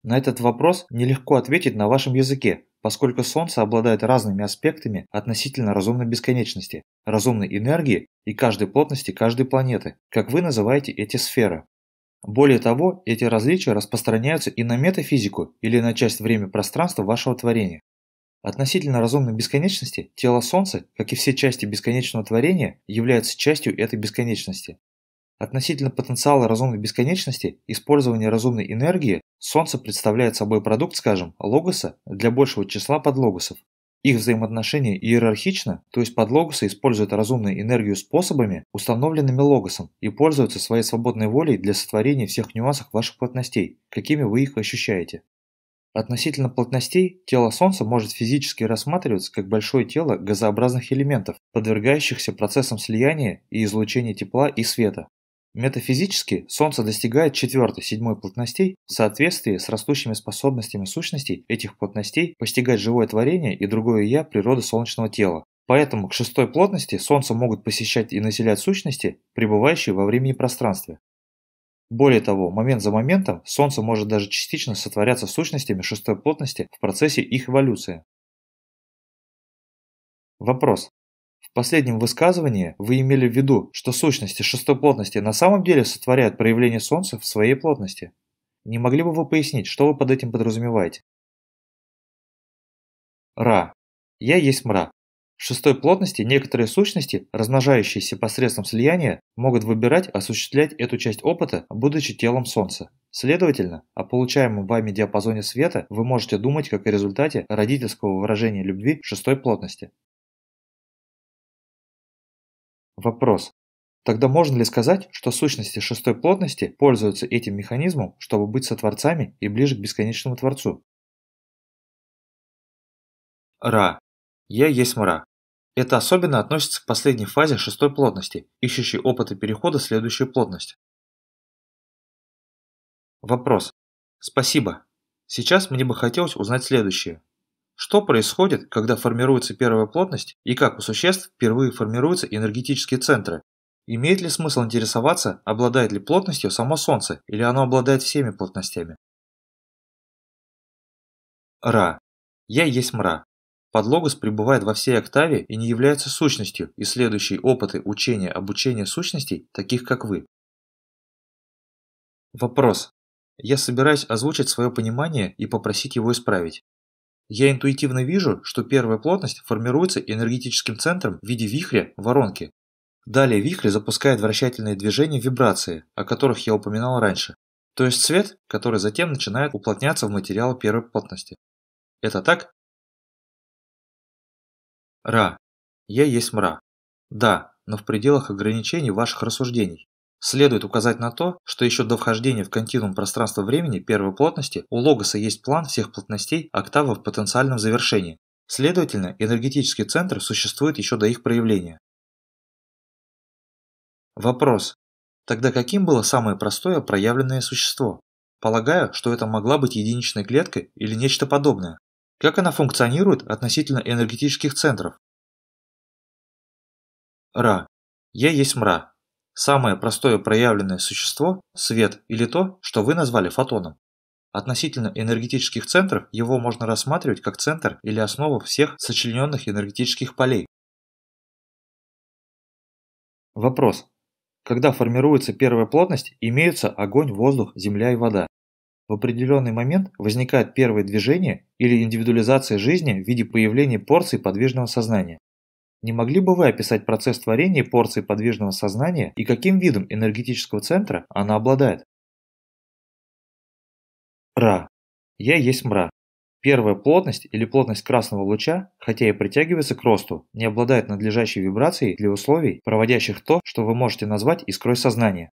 На этот вопрос нелегко ответить на вашем языке, поскольку Солнце обладает разными аспектами относительно разумной бесконечности, разумной энергии и каждой плотности каждой планеты, как вы называете эти сферы. Более того, эти различия распространяются и на метафизику или на часть время-пространства вашего творения. Относительно разумной бесконечности, тело Солнца, как и все части бесконечного творения, является частью этой бесконечности. Относительно потенциала разумной бесконечности, использования разумной энергии, Солнце представляет собой продукт, скажем, логоса для большего числа подлогосов. Их взаимоотношения иерархично, то есть подлогосы используют разумную энергию способами, установленными логосом, и пользуются своей свободной волей для сотворения всех нюансов ваших плотностей, какими вы их ощущаете. Относительно плотностей, тело Солнца может физически рассматриваться как большое тело газообразных элементов, подвергающихся процессам слияния и излучения тепла и света. Метафизически Солнце достигает четвертой, седьмой плотностей в соответствии с растущими способностями сущностей этих плотностей постигать живое творение и другое «я» природы солнечного тела. Поэтому к шестой плотности Солнце могут посещать и населять сущности, пребывающие во времени и пространстве. Более того, момент за моментом Солнце может даже частично сотворяться сущностями шестой плотности в процессе их эволюции. Вопрос. Последнем высказывании вы имели в виду, что сущности шестой плотности на самом деле сотворяют проявление Солнца в своей плотности. Не могли бы вы пояснить, что вы под этим подразумеваете? Ра. Я есть мра. В шестой плотности некоторые сущности, размножающиеся посредством слияния, могут выбирать осуществлять эту часть опыта, будучи телом Солнца. Следовательно, о получаемом вами диапазоне света вы можете думать как о результате родительского выражения любви шестой плотности. Вопрос. Тогда можно ли сказать, что сущности шестой плотности пользуются этим механизмом, чтобы быть сотворцами и ближе к бесконечному Творцу? Ра. Я есть мра. Это особенно относится к последней фазе шестой плотности, ищущей опыта перехода в следующую плотность. Вопрос. Спасибо. Сейчас мне бы хотелось узнать следующее. Что происходит, когда формируется первая плотность и как у существ впервые формируются энергетические центры? Имеет ли смысл интересоваться, обладает ли плотностью само Солнце или оно обладает всеми плотностями? Ра. Я есть мра. Подлогос пребывает во всей октаве и не является сущностью, исследующей опыты учения обучения сущностей, таких как вы. Вопрос. Я собираюсь озвучить свое понимание и попросить его исправить. Я интуитивно вижу, что первая плотность формируется энергетическим центром в виде вихря воронки. Далее вихрь запускает вращательные движения вибрации, о которых я упоминал раньше. То есть свет, который затем начинает уплотняться в материал первой плотности. Это так? Ра. Я есть мра. Да, но в пределах ограничений ваших рассуждений. Следует указать на то, что еще до вхождения в континуум пространства-времени первой плотности у Логоса есть план всех плотностей октавы в потенциальном завершении. Следовательно, энергетический центр существует еще до их проявления. Вопрос. Тогда каким было самое простое проявленное существо? Полагаю, что это могла быть единичная клетка или нечто подобное. Как она функционирует относительно энергетических центров? Ра. Я есть мра. Самое простое проявленное существо – свет или то, что вы назвали фотоном. Относительно энергетических центров его можно рассматривать как центр или основу всех сочлененных энергетических полей. Вопрос. Когда формируется первая плотность, имеются огонь, воздух, земля и вода. В определенный момент возникает первое движение или индивидуализация жизни в виде появления порций подвижного сознания. Не могли бы вы описать процесс творения порции подвижного сознания и каким видом энергетического центра она обладает? Ра. Я есть мра. Первая плотность или плотность красного луча, хотя и притягивается к росту, не обладает надлежащей вибрацией для условий, проводящих то, что вы можете назвать искрой сознания.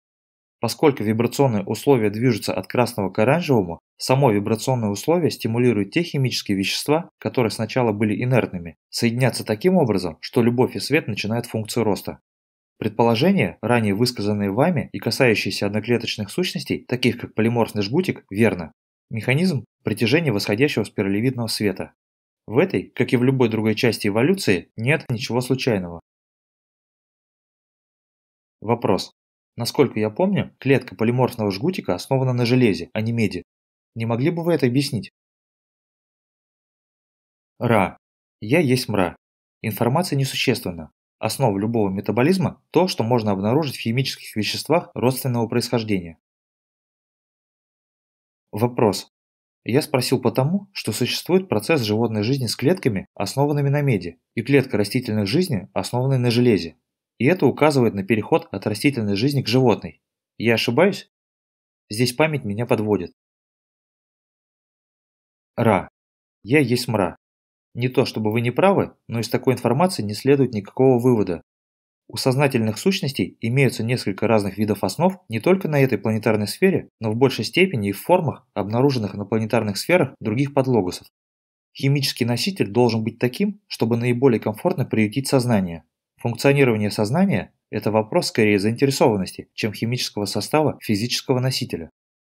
Поскольку вибрационные условия движутся от красного к оранжевому, само вибрационное условие стимулирует те химические вещества, которые сначала были инертными, соединяться таким образом, что любовь и свет начинают функцию роста. Предположения, ранее высказанные вами и касающиеся одноклеточных сущностей, таких как полиморфный жгутик, верно. Механизм притяжения восходящего спиралевидного света. В этой, как и в любой другой части эволюции, нет ничего случайного. Вопрос. Насколько я помню, клетка полиморфного жгутика основана на железе, а не меди. Не могли бы вы это объяснить? Ра. Я есть мра. Информация несущественна. Основа любого метаболизма – то, что можно обнаружить в химических веществах родственного происхождения. Вопрос. Я спросил потому, что существует процесс животной жизни с клетками, основанными на меди, и клетка растительной жизни, основанной на железе. И это указывает на переход от растительной жизни к животной. Я ошибаюсь? Здесь память меня подводит. Ра. Я есть мра. Не то чтобы вы не правы, но из такой информации не следует никакого вывода. У сознательных сущностей имеются несколько разных видов основ не только на этой планетарной сфере, но в большей степени и в формах, обнаруженных на планетарных сферах других подлогосов. Химический носитель должен быть таким, чтобы наиболее комфортно приютить сознание, Функционирование сознания – это вопрос скорее заинтересованности, чем химического состава физического носителя.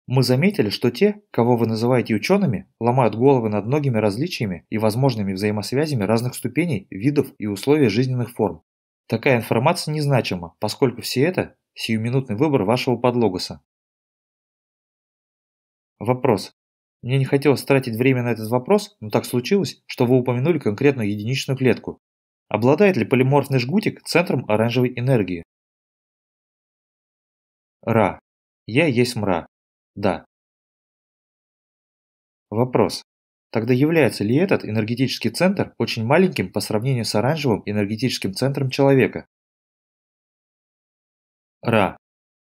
Мы заметили, что те, кого вы называете учеными, ломают головы над многими различиями и возможными взаимосвязями разных ступеней, видов и условий жизненных форм. Такая информация незначима, поскольку все это – сиюминутный выбор вашего подлогоса. Вопрос. Мне не хотелось тратить время на этот вопрос, но так случилось, что вы упомянули конкретную единичную клетку, Обладает ли полиморфный жгутик центром оранжевой энергии? Ра. Я есть мра. Да. Вопрос. Тогда является ли этот энергетический центр очень маленьким по сравнению с оранжевым энергетическим центром человека? Ра.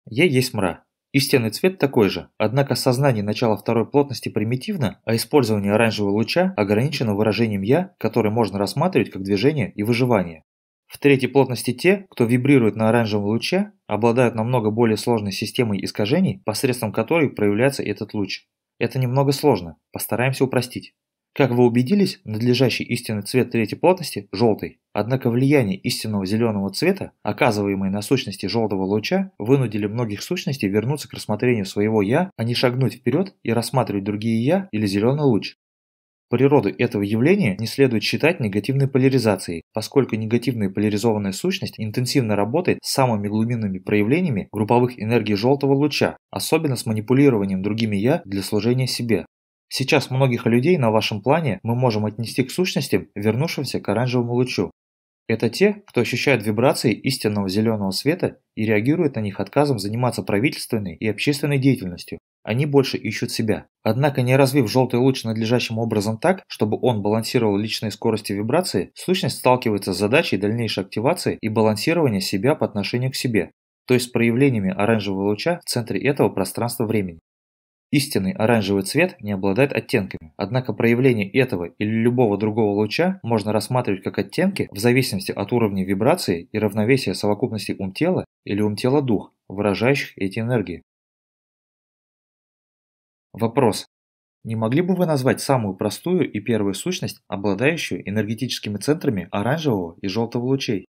Я есть мра. Истинный цвет такой же, однако сознание начала второй плотности примитивно, а использование оранжевого луча ограничено выражением «я», которое можно рассматривать как движение и выживание. В третьей плотности те, кто вибрирует на оранжевом луче, обладают намного более сложной системой искажений, посредством которой проявляется этот луч. Это немного сложно, постараемся упростить. Как вы убедились, надлежащий истинный цвет третьей плотности – желтый. Однако влияние истинного зеленого цвета, оказываемое на сущности желтого луча, вынудили многих сущностей вернуться к рассмотрению своего «я», а не шагнуть вперед и рассматривать другие «я» или зеленый луч. Природу этого явления не следует считать негативной поляризацией, поскольку негативная поляризованная сущность интенсивно работает с самыми глубинными проявлениями групповых энергий желтого луча, особенно с манипулированием другими «я» для служения себе. Сейчас многих людей на вашем плане мы можем отнести к сущностям, вернувшимся к оранжевому лучу. Это те, кто ощущает вибрации истинного зеленого света и реагирует на них отказом заниматься правительственной и общественной деятельностью. Они больше ищут себя. Однако не развив желтый луч надлежащим образом так, чтобы он балансировал личные скорости вибрации, сущность сталкивается с задачей дальнейшей активации и балансирования себя по отношению к себе, то есть с проявлениями оранжевого луча в центре этого пространства-времени. Истинный оранжевый цвет не обладает оттенками, однако проявление этого или любого другого луча можно рассматривать как оттенки в зависимости от уровня вибрации и равновесия совокупности ум-тела или ум-тела-дух, выражающих эти энергии. Вопрос. Не могли бы вы назвать самую простую и первую сущность, обладающую энергетическими центрами оранжевого и желтого лучей?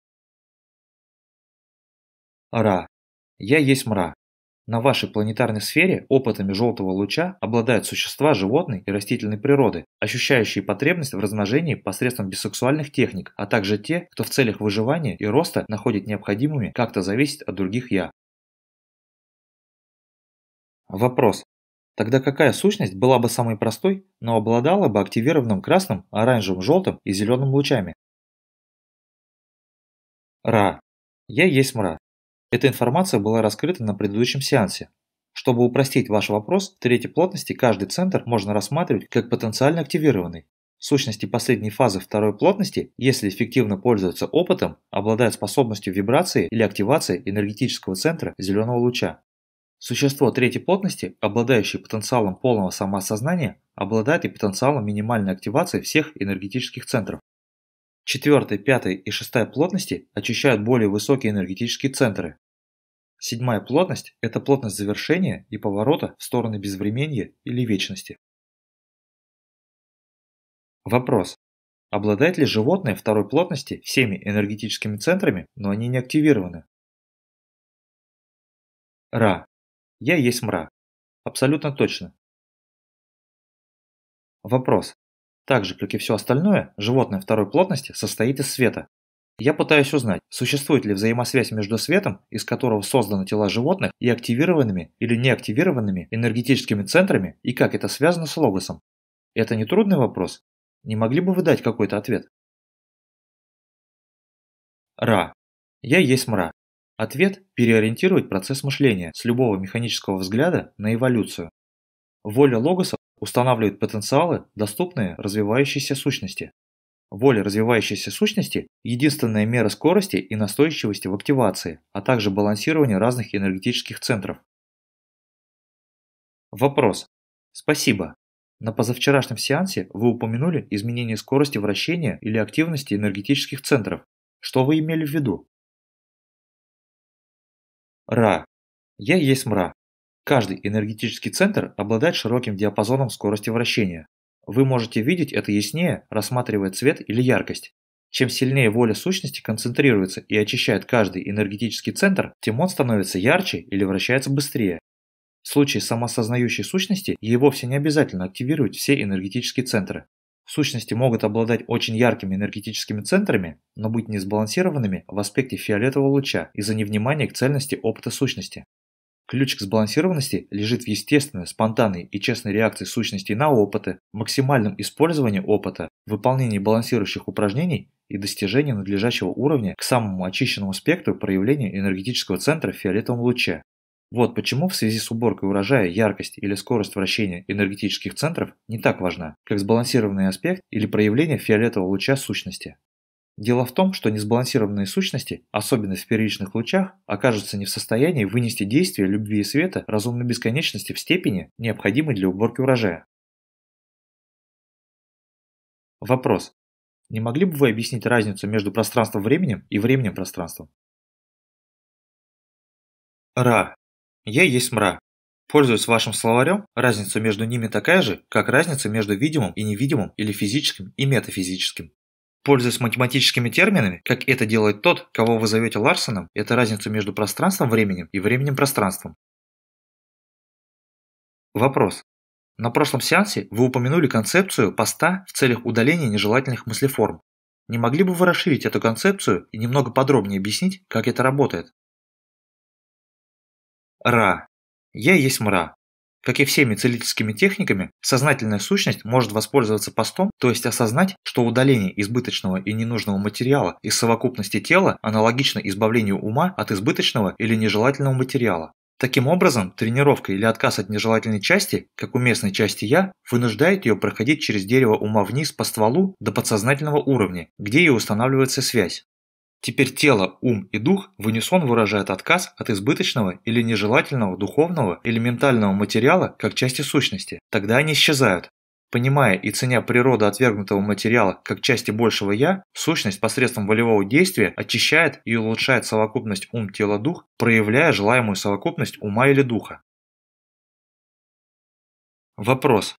Ра. Я есть мра. На вашей планетарной сфере опытами желтого луча обладают существа животной и растительной природы, ощущающие потребность в размножении посредством бисексуальных техник, а также те, кто в целях выживания и роста находит необходимыми как-то зависеть от других «я». Вопрос. Тогда какая сущность была бы самой простой, но обладала бы активированным красным, оранжевым, желтым и зеленым лучами? Ра. Я есть мра. Эта информация была раскрыта на предыдущем сеансе. Чтобы упростить ваш вопрос, в третьей плотности каждый центр можно рассматривать как потенциально активированный. Сущности последней фазы второй плотности, если эффективно пользоваться опытом, обладают способностью вибрации или активации энергетического центра зеленого луча. Существо третьей плотности, обладающее потенциалом полного самоосознания, обладает и потенциалом минимальной активации всех энергетических центров. Четвертая, пятая и шестая плотности очищают более высокие энергетические центры. Седьмая плотность – это плотность завершения и поворота в стороны безвременья или вечности. Вопрос. Обладает ли животное второй плотности всеми энергетическими центрами, но они не активированы? Ра. Я есть мра. Абсолютно точно. Вопрос. Так же, как и все остальное, животное второй плотности состоит из света. Я пытаюсь узнать, существует ли взаимосвязь между светом, из которого созданы тела животных, и активированными или неактивированными энергетическими центрами, и как это связано с логосом. Это не трудный вопрос? Не могли бы вы дать какой-то ответ? Ра. Я есть мра. Ответ переориентирует процесс мышления с любого механического взгляда на эволюцию. Воля логоса устанавливает потенциалы, доступные развивающейся сущности. Воля развивающейся сущности – единственная мера скорости и настойчивости в активации, а также балансирования разных энергетических центров. Вопрос. Спасибо. На позавчерашнем сеансе вы упомянули изменение скорости вращения или активности энергетических центров. Что вы имели в виду? Ра. Я есть мра. Каждый энергетический центр обладает широким диапазоном скорости вращения. Вы можете видеть это яснее, рассматривая цвет или яркость. Чем сильнее воля сущности концентрируется и очищает каждый энергетический центр, тем он становится ярче или вращается быстрее. В случае самосознающей сущности ей вовсе не обязательно активировать все энергетические центры. Сущности могут обладать очень яркими энергетическими центрами, но быть несбалансированными в аспекте фиолетового луча из-за невнимания к цельности опыта сущности. Ключ к сбалансированности лежит в естественной, спонтанной и честной реакции сущностей на опыты, максимальном использовании опыта, выполнении балансирующих упражнений и достижении надлежащего уровня к самому очищенному спектру проявления энергетического центра в фиолетовом луче. Вот почему в связи с уборкой урожая яркость или скорость вращения энергетических центров не так важна, как сбалансированный аспект или проявление фиолетового луча сущности. Дело в том, что несбалансированные сущности, особенно в первичных лучах, окажутся не в состоянии вынести действие любви и света разумной бесконечности в степени, необходимой для уборки урожая. Вопрос. Не могли бы вы объяснить разницу между пространством-временем и временем-пространством? Ра. Я есть мра. Пользуясь вашим словарем, разница между ними такая же, как разница между видимым и невидимым или физическим и метафизическим. Пользуясь математическими терминами, как это делает тот, кого вы зовете Ларсоном, это разница между пространством-временем и временем-пространством. Вопрос. На прошлом сеансе вы упомянули концепцию поста в целях удаления нежелательных мыслеформ. Не могли бы вы расширить эту концепцию и немного подробнее объяснить, как это работает? Ра. Я есть мра. Как и всеми целительскими техниками, сознательная сущность может воспользоваться постом, то есть осознать, что удаление избыточного и ненужного материала из совокупности тела аналогично избавлению ума от избыточного или нежелательного материала. Таким образом, тренировка или отказ от нежелательной части, как у местной части «я», вынуждает ее проходить через дерево ума вниз по стволу до подсознательного уровня, где и устанавливается связь. Теперь тело, ум и дух в унисон выражают отказ от избыточного или нежелательного духовного или ментального материала как части сущности. Тогда они исчезают. Понимая и ценя природу отвергнутого материала как части большего «я», сущность посредством волевого действия очищает и улучшает совокупность ум-тело-дух, проявляя желаемую совокупность ума или духа. Вопрос.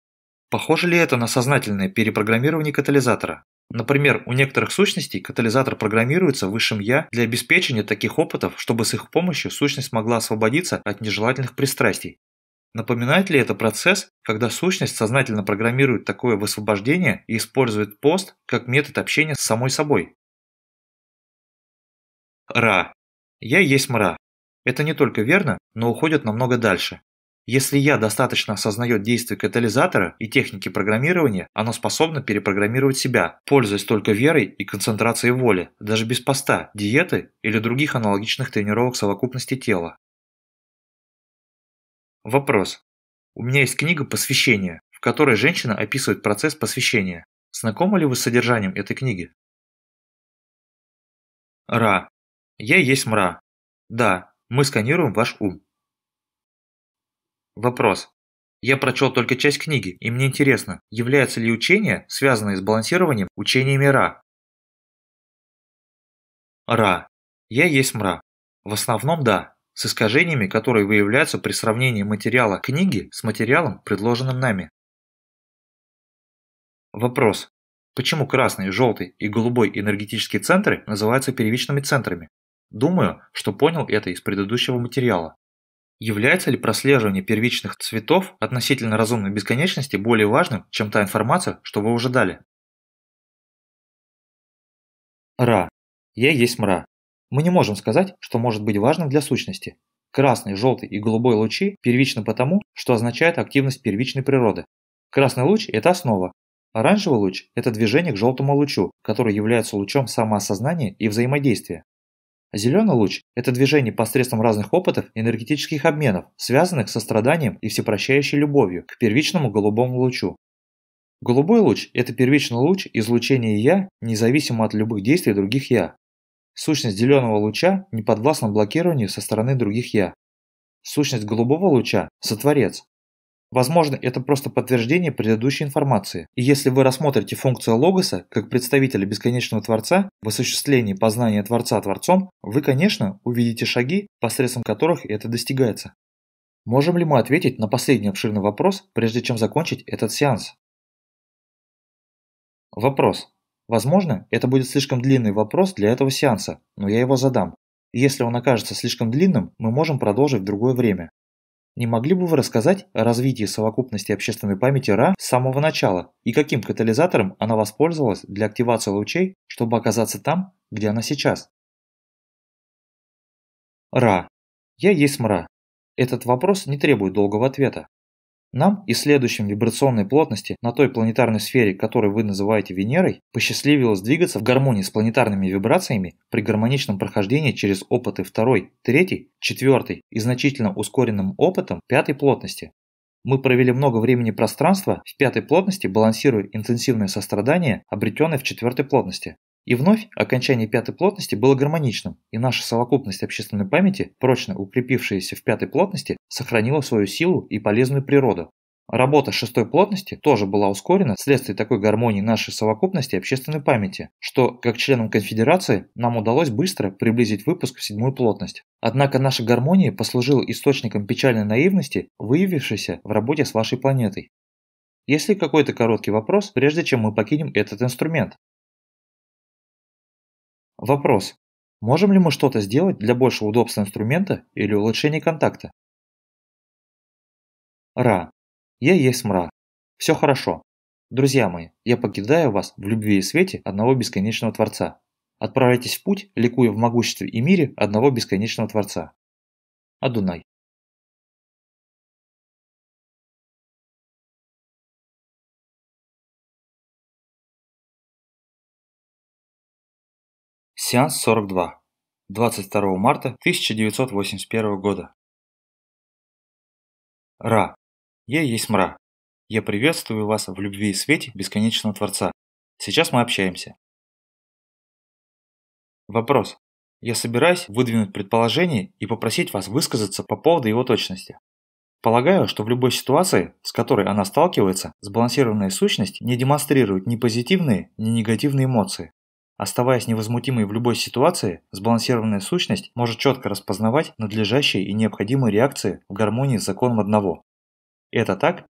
Похоже ли это на сознательное перепрограммирование катализатора? Например, у некоторых сущностей катализатор программируется высшим «я» для обеспечения таких опытов, чтобы с их помощью сущность могла освободиться от нежелательных пристрастий. Напоминает ли это процесс, когда сущность сознательно программирует такое высвобождение и использует пост как метод общения с самой собой? Ра. Я есть мра. Это не только верно, но уходит намного дальше. Если я достаточно осознает действие катализатора и техники программирования, оно способно перепрограммировать себя, пользуясь только верой и концентрацией воли, даже без поста, диеты или других аналогичных тренировок совокупности тела. Вопрос. У меня есть книга «Посвящение», в которой женщина описывает процесс посвящения. Знакомы ли вы с содержанием этой книги? Ра. Я есть мра. Да, мы сканируем ваш ум. Вопрос. Я прочел только часть книги, и мне интересно, является ли учение, связанное с балансированием, учениями Ра? Ра. Я есть мра. В основном да, с искажениями, которые выявляются при сравнении материала книги с материалом, предложенным нами. Вопрос. Почему красный, желтый и голубой энергетические центры называются первичными центрами? Думаю, что понял это из предыдущего материала. Является ли прослеживание первичных цветов относительно разумной бесконечности более важным, чем та информация, что вы уже дали? Ра. Я есть мра. Мы не можем сказать, что может быть важным для сущности. Красный, желтый и голубой лучи первичны потому, что означают активность первичной природы. Красный луч – это основа. Оранжевый луч – это движение к желтому лучу, который является лучом самоосознания и взаимодействия. Зеленый луч – это движение посредством разных опытов энергетических обменов, связанных со страданием и всепрощающей любовью к первичному голубому лучу. Голубой луч – это первичный луч излучения «я», независимо от любых действий других «я». Сущность зеленого луча не подвластна блокированию со стороны других «я». Сущность голубого луча – сотворец. Возможно, это просто подтверждение предыдущей информации. И если вы рассмотрите функцию логоса как представителя бесконечного Творца в осуществлении познания Творца Творцом, вы, конечно, увидите шаги, посредством которых это достигается. Можем ли мы ответить на последний обширный вопрос, прежде чем закончить этот сеанс? Вопрос. Возможно, это будет слишком длинный вопрос для этого сеанса, но я его задам. Если он окажется слишком длинным, мы можем продолжить в другое время. Не могли бы вы рассказать о развитии совокупности общественной памяти РА с самого начала и каким катализатором она воспользовалась для активации лучей, чтобы оказаться там, где она сейчас? РА. Я есть МРА. Этот вопрос не требует долгого ответа. Нам, исследующим вибрационной плотности на той планетарной сфере, которую вы называете Венерой, посчастливилось двигаться в гармонии с планетарными вибрациями при гармоничном прохождении через опыты второй, третьей, четвертой и значительно ускоренным опытом пятой плотности. Мы провели много времени пространства в пятой плотности, балансируя интенсивное сострадание, обретенное в четвертой плотности. И вновь окончание пятой плотности было гармоничным, и наша совокупность общественной памяти, прочно укрепившаяся в пятой плотности, сохранила свою силу и полезную природу. Работа шестой плотности тоже была ускорена вследствие такой гармонии нашей совокупности общественной памяти, что, как членам конфедерации, нам удалось быстро приблизить выпуск в седьмую плотность. Однако наша гармония послужила источником печальной наивности, выявившейся в работе с вашей планетой. Есть ли какой-то короткий вопрос, прежде чем мы покинем этот инструмент? Вопрос. Можем ли мы что-то сделать для большего удобства инструмента или улучшения контакта? Ра. Я есть мра. Все хорошо. Друзья мои, я покидаю вас в любви и свете одного бесконечного Творца. Отправляйтесь в путь, ликуя в могуществе и мире одного бесконечного Творца. Адунай. Сеанс 42. 22 марта 1981 года. Ра. Я есть мра. Я приветствую вас в любви и свете бесконечного Творца. Сейчас мы общаемся. Вопрос. Я собираюсь выдвинуть предположение и попросить вас высказаться по поводу его точности. Полагаю, что в любой ситуации, с которой она сталкивается, сбалансированная сущность не демонстрирует ни позитивные, ни негативные эмоции. Оставаясь невозмутимой в любой ситуации, сбалансированная сущность может четко распознавать надлежащие и необходимые реакции в гармонии с законом одного. Это так?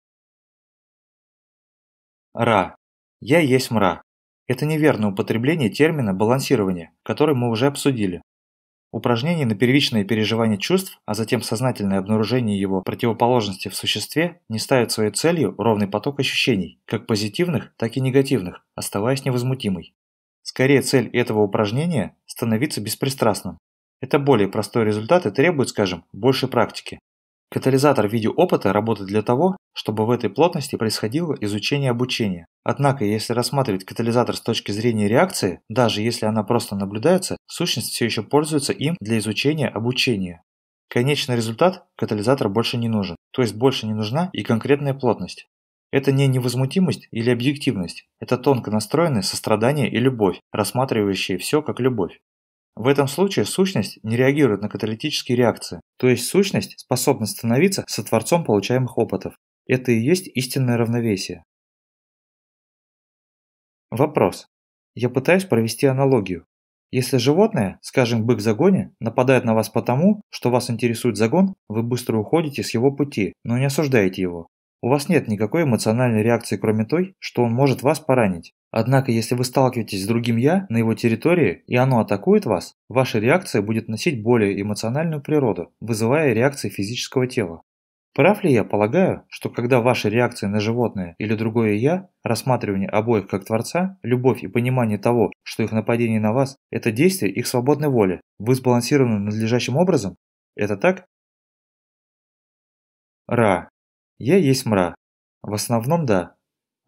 Ра. Я есть мра. Это неверное употребление термина «балансирование», который мы уже обсудили. Упражнение на первичное переживание чувств, а затем сознательное обнаружение его противоположности в существе не ставит своей целью ровный поток ощущений, как позитивных, так и негативных, оставаясь невозмутимой. Скорее цель этого упражнения – становиться беспристрастным. Это более простой результат и требует, скажем, большей практики. Катализатор в виде опыта работает для того, чтобы в этой плотности происходило изучение обучения. Однако, если рассматривать катализатор с точки зрения реакции, даже если она просто наблюдается, сущность все еще пользуется им для изучения обучения. Конечный результат – катализатор больше не нужен, то есть больше не нужна и конкретная плотность. Это не невозмутимость или объективность, это тонко настроенное сострадание и любовь, рассматривающие все как любовь. В этом случае сущность не реагирует на каталитические реакции, то есть сущность способна становиться сотворцом получаемых опытов. Это и есть истинное равновесие. Вопрос. Я пытаюсь провести аналогию. Если животное, скажем бык в загоне, нападает на вас потому, что вас интересует загон, вы быстро уходите с его пути, но не осуждаете его. У вас нет никакой эмоциональной реакции, кроме той, что он может вас поранить. Однако, если вы сталкиваетесь с другим «я» на его территории, и оно атакует вас, ваша реакция будет носить более эмоциональную природу, вызывая реакции физического тела. Прав ли я полагаю, что когда ваша реакция на животное или другое «я», рассматривание обоих как Творца, любовь и понимание того, что их нападение на вас – это действие их свободной воли, вы сбалансированы надлежащим образом? Это так? Ра. Я есть мра. В основном да.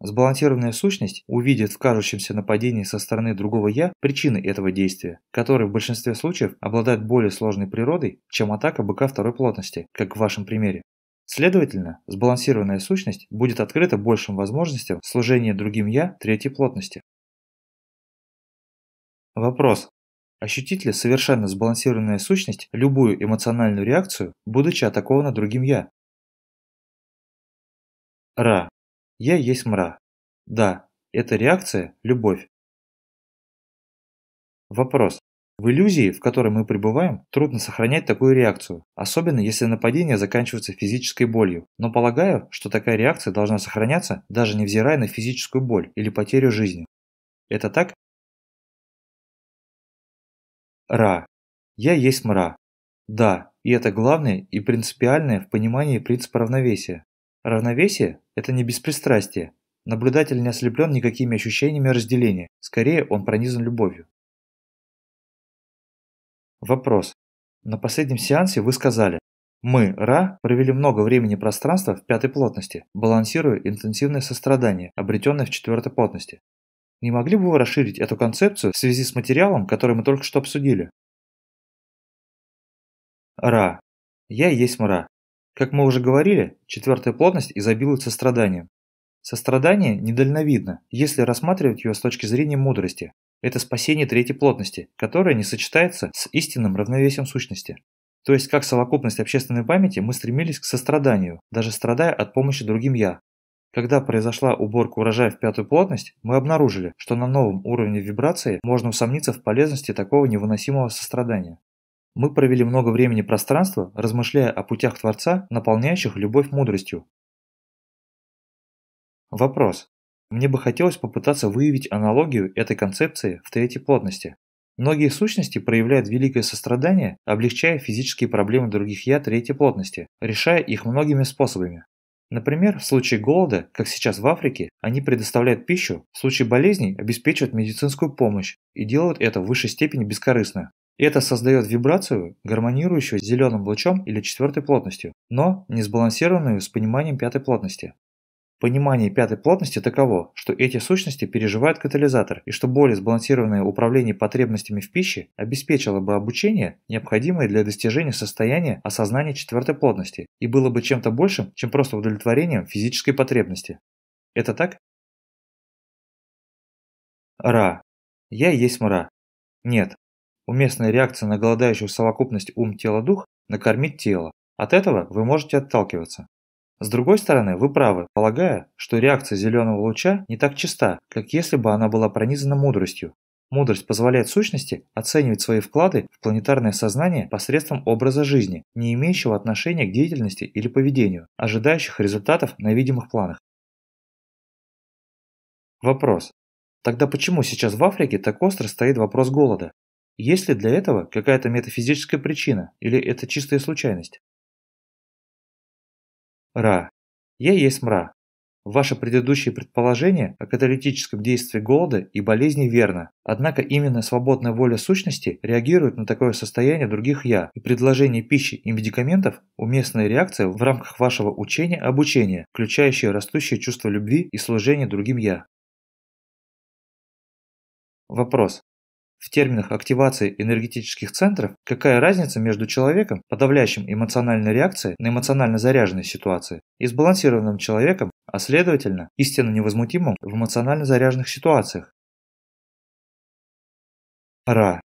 Сбалансированная сущность увидит в кажущемся нападении со стороны другого «я» причины этого действия, которые в большинстве случаев обладают более сложной природой, чем атака быка второй плотности, как в вашем примере. Следовательно, сбалансированная сущность будет открыта большим возможностям служения другим «я» третьей плотности. Вопрос. Ощутит ли совершенно сбалансированная сущность любую эмоциональную реакцию, будучи атакована другим «я», Ра. Я есть мра. Да, это реакция – любовь. Вопрос. В иллюзии, в которой мы пребываем, трудно сохранять такую реакцию, особенно если нападение заканчивается физической болью, но полагаю, что такая реакция должна сохраняться, даже невзирая на физическую боль или потерю жизни. Это так? Ра. Я есть мра. Да, и это главное и принципиальное в понимании принципа равновесия. Равновесие – это не беспристрастие. Наблюдатель не ослеплен никакими ощущениями разделения, скорее он пронизан любовью. Вопрос. На последнем сеансе вы сказали, мы, Ра, провели много времени пространства в пятой плотности, балансируя интенсивное сострадание, обретенное в четвертой плотности. Не могли бы вы расширить эту концепцию в связи с материалом, который мы только что обсудили? Ра. Я есть Мра. Как мы уже говорили, четвертая плотность изобилует состраданием. Сострадание недальновидно, если рассматривать ее с точки зрения мудрости. Это спасение третьей плотности, которая не сочетается с истинным равновесием сущности. То есть, как совокупность общественной памяти, мы стремились к состраданию, даже страдая от помощи другим «я». Когда произошла уборка урожая в пятую плотность, мы обнаружили, что на новом уровне вибрации можно усомниться в полезности такого невыносимого сострадания. Мы провели много времени и пространства, размышляя о путях Творца, наполняющих любовь мудростью. Вопрос. Мне бы хотелось попытаться выявить аналогию этой концепции в третьей плотности. Многие сущности проявляют великое сострадание, облегчая физические проблемы других «я» третьей плотности, решая их многими способами. Например, в случае голода, как сейчас в Африке, они предоставляют пищу, в случае болезней обеспечивают медицинскую помощь и делают это в высшей степени бескорыстно. Это создает вибрацию, гармонирующую с зеленым лучом или четвертой плотностью, но не сбалансированную с пониманием пятой плотности. Понимание пятой плотности таково, что эти сущности переживают катализатор и что более сбалансированное управление потребностями в пище обеспечило бы обучение, необходимое для достижения состояния осознания четвертой плотности, и было бы чем-то большим, чем просто удовлетворением физической потребности. Это так? Ра. Я есть мра. Нет. Уместная реакция на голодающую совокупность ум-тело-дух – накормить тело. От этого вы можете отталкиваться. С другой стороны, вы правы, полагая, что реакция зеленого луча не так чиста, как если бы она была пронизана мудростью. Мудрость позволяет сущности оценивать свои вклады в планетарное сознание посредством образа жизни, не имеющего отношения к деятельности или поведению, ожидающих результатов на видимых планах. Вопрос. Тогда почему сейчас в Африке так остро стоит вопрос голода? Есть ли для этого какая-то метафизическая причина или это чистая случайность? Ра. Я есть мра. Ваше предыдущее предположение о каталитическом действии голода и болезни верно, однако именно свободная воля сущности реагирует на такое состояние других «я», и предложение пищи и медикаментов – уместная реакция в рамках вашего учения-обучения, включающая растущее чувство любви и служения другим «я». Вопрос. В терминах активации энергетических центров какая разница между человеком, подавляющим эмоциональной реакцией на эмоционально заряженной ситуации, и сбалансированным человеком, а следовательно, истинно невозмутимым в эмоционально заряженных ситуациях? Ра.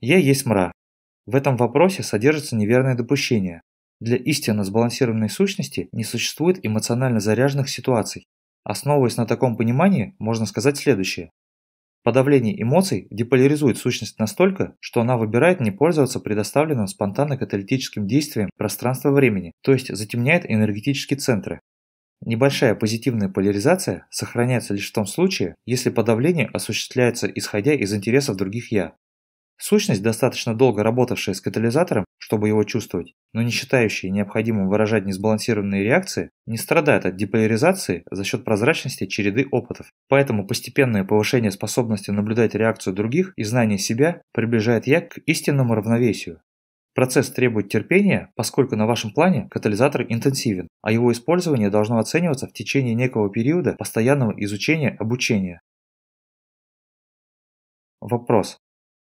Я есть мра. В этом вопросе содержится неверное допущение. Для истинно сбалансированной сущности не существует эмоционально заряженных ситуаций. Основываясь на таком понимании, можно сказать следующее. Подавление эмоций деполяризует сущность настолько, что она выбирает не пользоваться предоставленным спонтанно-каталитическим действием пространства-времени, то есть затемняет энергетические центры. Небольшая позитивная поляризация сохраняется лишь в том случае, если подавление осуществляется исходя из интересов других «я». Сущность, достаточно долго работавшая с катализатором, чтобы его чувствовать, но не считающая необходимым выражать несбалансированные реакции, не страдает от деполяризации за счет прозрачности череды опытов. Поэтому постепенное повышение способности наблюдать реакцию других и знания себя приближает я к истинному равновесию. Процесс требует терпения, поскольку на вашем плане катализатор интенсивен, а его использование должно оцениваться в течение некого периода постоянного изучения обучения. Вопрос.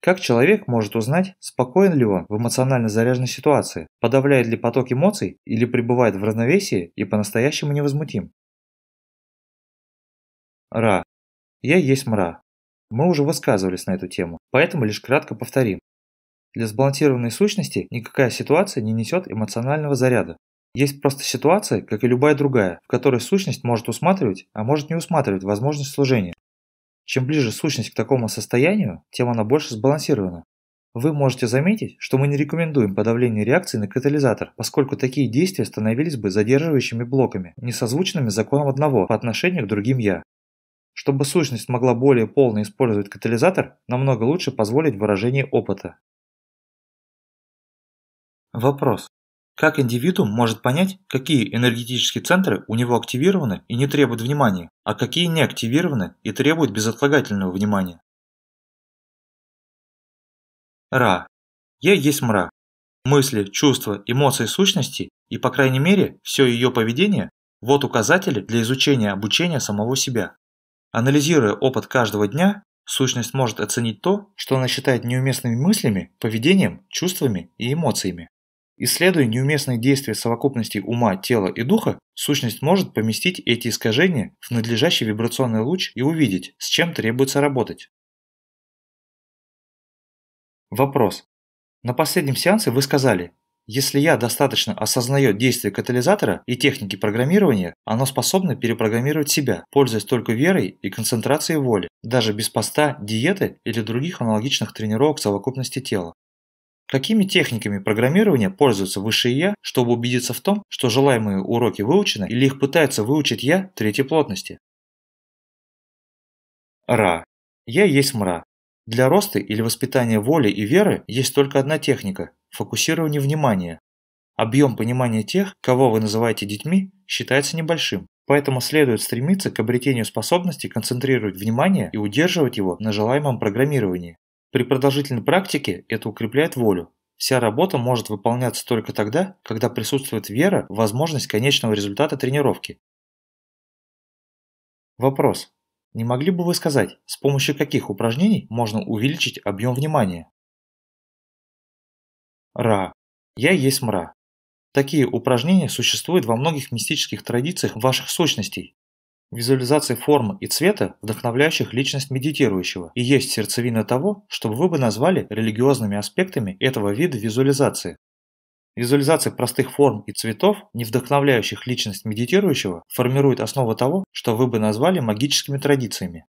Как человек может узнать, спокоен ли он в эмоционально заряженной ситуации, подавляет ли поток эмоций или пребывает в равновесии и по-настоящему невозмутим? Ра. Я есть мра. Мы уже высказывались на эту тему, поэтому лишь кратко повторим. Для сбалансированной сущности никакая ситуация не несет эмоционального заряда. Есть просто ситуация, как и любая другая, в которой сущность может усматривать, а может не усматривать возможность служения. Чем ближе сущность к такому состоянию, тем она больше сбалансирована. Вы можете заметить, что мы не рекомендуем подавление реакции на катализатор, поскольку такие действия становились бы задерживающими блоками, несозвучными законом одного по отношению к другим «я». Чтобы сущность могла более полно использовать катализатор, намного лучше позволить выражение опыта. Вопрос. Как индивидуум может понять, какие энергетические центры у него активированы и не требуют внимания, а какие не активированы и требуют безотлагательного внимания? Ра. Я есть мра. Мысли, чувства, эмоции сущности и, по крайней мере, все ее поведение – вот указатели для изучения обучения самого себя. Анализируя опыт каждого дня, сущность может оценить то, что она считает неуместными мыслями, поведением, чувствами и эмоциями. Исследуя неуместные действия совокупности ума, тела и духа, сущность может поместить эти искажения в надлежащий вибрационный луч и увидеть, с чем требуется работать. Вопрос. На последнем сеансе вы сказали, если я достаточно осознает действие катализатора и техники программирования, оно способно перепрограммировать себя, пользуясь только верой и концентрацией воли, даже без поста, диеты или других аналогичных тренировок совокупности тела. Какими техниками программирования пользуются высшие Я, чтобы убедиться в том, что желаемые уроки выучены или их пытаются выучить Я третьей плотности? Ра. Я есть мра. Для роста или воспитания воли и веры есть только одна техника – фокусирование внимания. Объем понимания тех, кого вы называете детьми, считается небольшим, поэтому следует стремиться к обретению способности концентрировать внимание и удерживать его на желаемом программировании. При продолжительной практике это укрепляет волю. Вся работа может выполняться только тогда, когда присутствует вера в возможность конечного результата тренировки. Вопрос. Не могли бы вы сказать, с помощью каких упражнений можно увеличить объем внимания? Ра. Я есть мра. Такие упражнения существуют во многих мистических традициях ваших сущностей. Визуализация формы и цвета, вдохновляющих личность медитирующего, и есть сердцевина того, что вы бы назвали религиозными аспектами этого вида визуализации. Визуализация простых форм и цветов, не вдохновляющих личность медитирующего, формирует основу того, что вы бы назвали магическими традициями.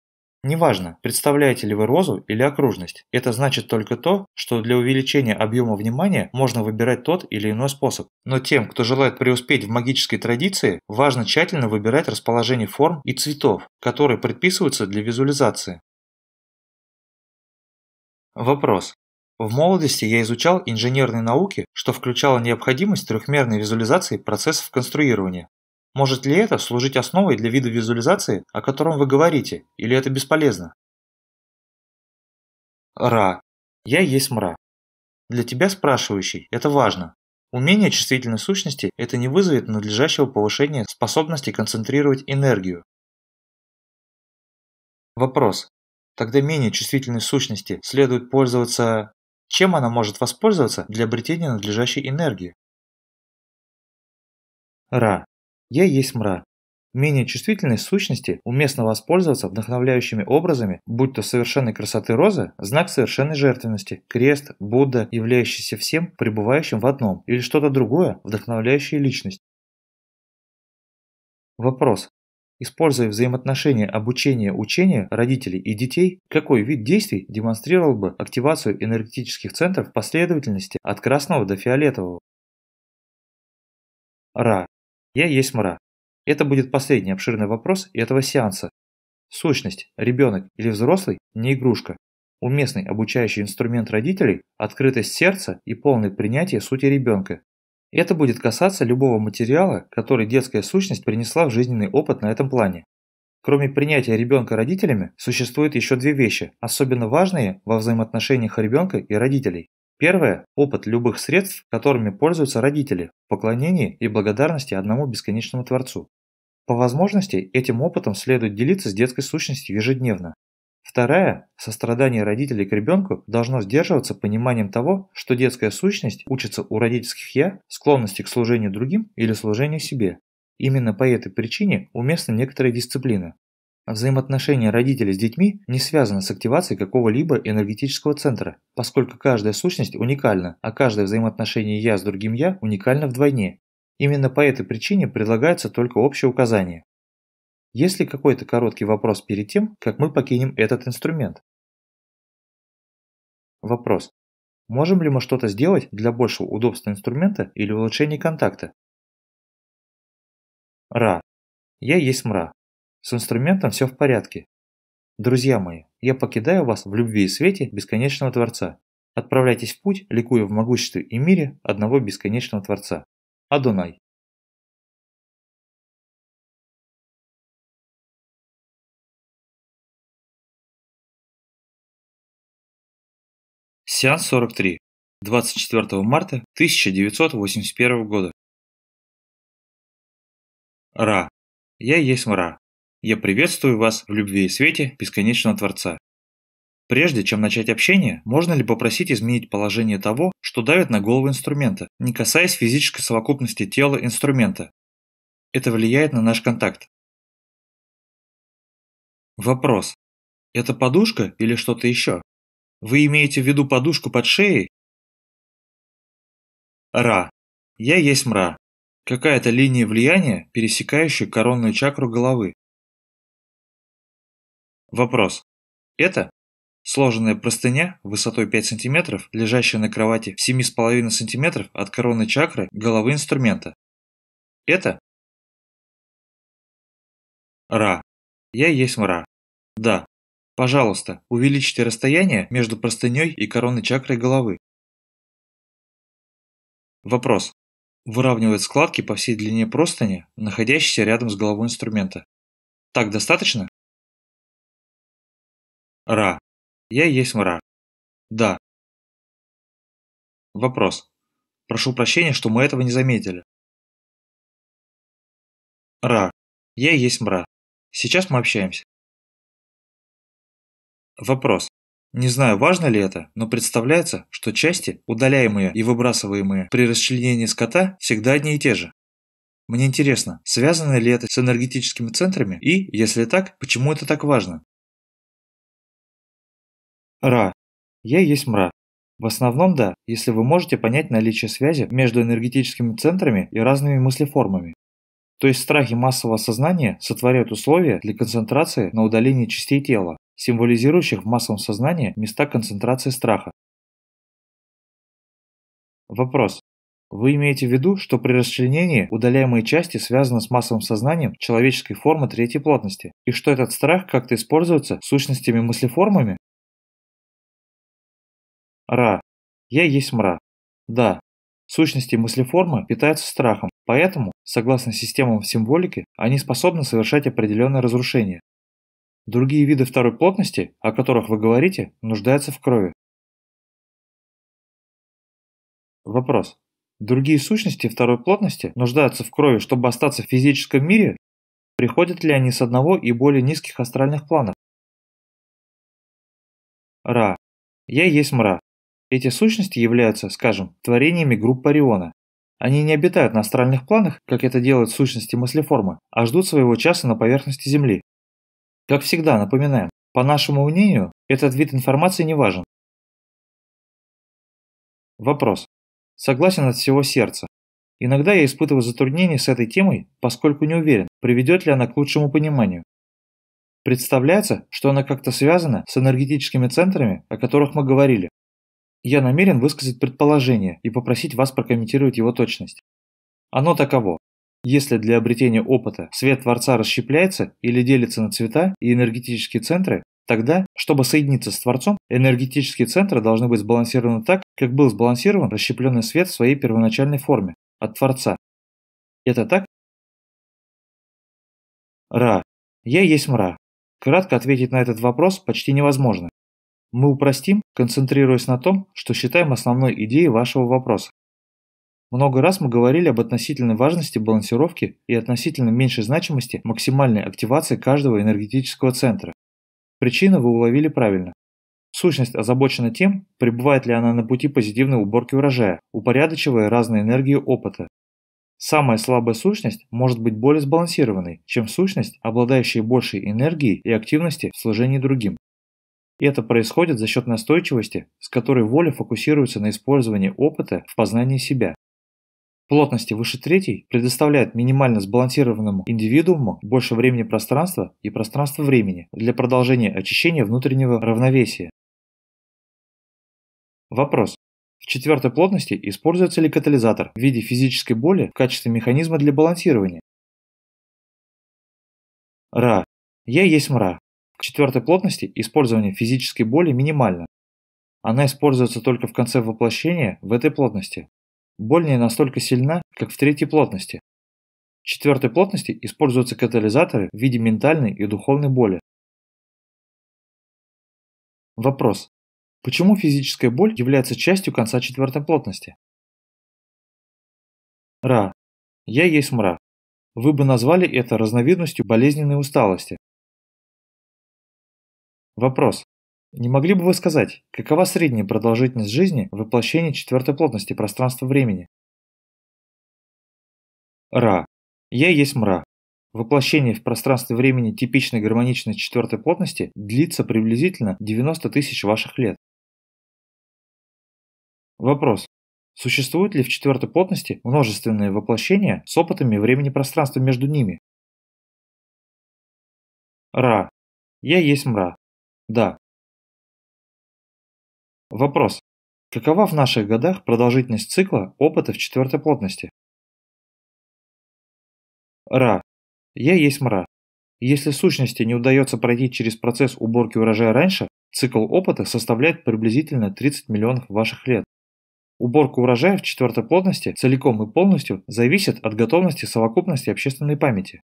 Неважно, представляете ли вы розу или окружность, это значит только то, что для увеличения объема внимания можно выбирать тот или иной способ. Но тем, кто желает преуспеть в магической традиции, важно тщательно выбирать расположение форм и цветов, которые предписываются для визуализации. Вопрос. В молодости я изучал инженерные науки, что включало необходимость трехмерной визуализации процессов конструирования. Может ли это служить основой для вида визуализации, о котором вы говорите, или это бесполезно? Ра. Я есть мра. Для тебя, спрашивающий, это важно. Умение чувствительной сущности это не вызовет надлежащего повышения способности концентрировать энергию. Вопрос. Тогда менее чувствительной сущности следует пользоваться чем она может воспользоваться для обретения надлежащей энергии? Ра. Я есть мра. Менее чувствительной сущности уместно воспользоваться вдохновляющими образами, будь то совершенной красоты роза, знак совершенной жертвенности, крест, Будда, являющийся всем, пребывающим в одном, или что-то другое, вдохновляющее личность. Вопрос. Используя взаимоотношения обучения-учения родителей и детей, какой вид действий демонстрировал бы активацию энергетических центров последовательности от красного до фиолетового? Ра. Я есть мра. Это будет последний обширный вопрос этого сеанса. Сущность, ребенок или взрослый – не игрушка. Уместный обучающий инструмент родителей – открытость сердца и полное принятие сути ребенка, это будет касаться любого материала, который детская сущность принесла в жизненный опыт на этом плане. Кроме принятия ребенка родителями, существуют еще две вещи, особенно важные во взаимоотношениях ребенка и родителей. Первое – опыт любых средств, которыми пользуются родители, в поклонении и благодарности одному бесконечному Творцу. По возможности, этим опытом следует делиться с детской сущностью ежедневно. Вторая – сострадание родителей к ребенку должно сдерживаться пониманием того, что детская сущность учится у родительских «я» склонности к служению другим или служению себе. Именно по этой причине уместны некоторые дисциплины. Взаимоотношения родителей с детьми не связаны с активацией какого-либо энергетического центра, поскольку каждая сущность уникальна, а каждое взаимоотношение «я» с другим «я» уникально вдвойне. Именно по этой причине предлагается только общее указание. Есть ли какой-то короткий вопрос перед тем, как мы покинем этот инструмент? Вопрос. Можем ли мы что-то сделать для большего удобства инструмента или улучшения контакта? Ра. Я есть мра. С инструментом все в порядке. Друзья мои, я покидаю вас в любви и свете бесконечного Творца. Отправляйтесь в путь, ликуя в могуществе и мире одного бесконечного Творца. Адонай. Сеанс 43. 24 марта 1981 года. Ра. Я есть Ра. Я приветствую вас в любви и свете бесконечного Творца. Прежде чем начать общение, можно ли попросить изменить положение того, что давит на голову инструмента, не касаясь физической совокупности тела инструмента? Это влияет на наш контакт. Вопрос. Это подушка или что-то еще? Вы имеете в виду подушку под шеей? Ра. Я есть мра. Какая-то линия влияния, пересекающая коронную чакру головы. Вопрос. Это сложенная простыня высотой 5 см, лежащая на кровати в 7,5 см от коронной чакры головы инструмента. Это Ра. Я есть мра. Да, Пожалуйста, увеличьте расстояние между простыней и коронной чакрой головы. Вопрос. Выравнивает складки по всей длине простыни, находящейся рядом с головой инструмента. Так достаточно? Ра. Я есть мра. Да. Вопрос. Прошу прощения, что мы этого не заметили. Ра. Я есть мра. Сейчас мы общаемся. Вопрос. Не знаю, важно ли это, но представляется, что части, удаляемые и выбрасываемые при расчленении скота, всегда одни и те же. Мне интересно, связано ли это с энергетическими центрами и, если так, почему это так важно? Ра. Я есть мра. В основном да, если вы можете понять наличие связи между энергетическими центрами и разными мыслеформами. То есть страхи массового сознания сотворяют условия для концентрации на удалении частей тела, символизирующих в массовом сознании места концентрации страха. Вопрос. Вы имеете в виду, что при расчленении удаляемые части связаны с массовым сознанием человеческой формы третьей плотности, и что этот страх как-то используется сущностями мыслеформами? Ра. Я есть мра. Да. Сущности мыслеформы питаются страхом, поэтому, согласно системам символики, они способны совершать определенное разрушение, Другие виды второй плотности, о которых вы говорите, нуждаются в крови. Вопрос. Другие сущности второй плотности нуждаются в крови, чтобы остаться в физическом мире? Приходят ли они с одного и более низких астральных планов? Ра. Я есть мра. Эти сущности являются, скажем, творениями группы Ориона. Они не обитают на астральных планах, как это делают сущности мыслеформы, а ждут своего часа на поверхности Земли. Как всегда, напоминаем, по нашему мнению, этот вид информации не важен. Вопрос. Согласен от всего сердца. Иногда я испытываю затруднения с этой темой, поскольку не уверен, приведет ли она к лучшему пониманию. Представляется, что она как-то связана с энергетическими центрами, о которых мы говорили. Я намерен высказать предположение и попросить вас прокомментировать его точность. Оно таково. Если для обретения опыта свет Творца расщепляется или делится на цвета и энергетические центры, тогда, чтобы соединиться с Творцом, энергетические центры должны быть сбалансированы так, как был сбалансирован расщепленный свет в своей первоначальной форме, от Творца. Это так? Ра. Я есть мра. Кратко ответить на этот вопрос почти невозможно. Мы упростим, концентрируясь на том, что считаем основной идеей вашего вопроса. Много раз мы говорили об относительной важности балансировки и относительно меньшей значимости максимальной активации каждого энергетического центра. Причину вы уловили правильно. Сущность озабочена тем, пребывает ли она на пути позитивной уборки урожая, упорядочивая разные энергии опыта. Самая слабая сущность может быть более сбалансированной, чем сущность, обладающая большей энергией и активности в служении другим. И это происходит за счет настойчивости, с которой воля фокусируется на использовании опыта в познании себя. Плотности выше третьей предоставляет минимально сбалансированному индивидууму больше времени пространства и пространства времени для продолжения очищения внутреннего равновесия. Вопрос. В четвертой плотности используется ли катализатор в виде физической боли в качестве механизма для балансирования? Ра. Я есть мра. Четвертой плотности использование физической боли минимально. Она используется только в конце воплощения в этой плотности. Боль не настолько сильна, как в третьей плотности. В четвертой плотности используются катализаторы в виде ментальной и духовной боли. Вопрос. Почему физическая боль является частью конца четвертой плотности? Ра. Я есть мра. Вы бы назвали это разновидностью болезненной усталости. Вопрос. Не могли бы вы сказать, какова средняя продолжительность жизни в воплощении четвертой плотности пространства-времени? Ра. Я есть мра. Воплощение в пространстве времени типичной гармоничной четвертой плотности длится приблизительно 90 тысяч ваших лет. Вопрос. Существует ли в четвертой плотности множественные воплощения с опытами времени-пространства между ними? Ра. Я есть мра. Да, Вопрос. Какова в наших годах продолжительность цикла опыта в четвертой плотности? Ра. Я есть мра. Если сущности не удается пройти через процесс уборки урожая раньше, цикл опыта составляет приблизительно 30 миллионов ваших лет. Уборка урожая в четвертой плотности целиком и полностью зависит от готовности совокупности общественной памяти.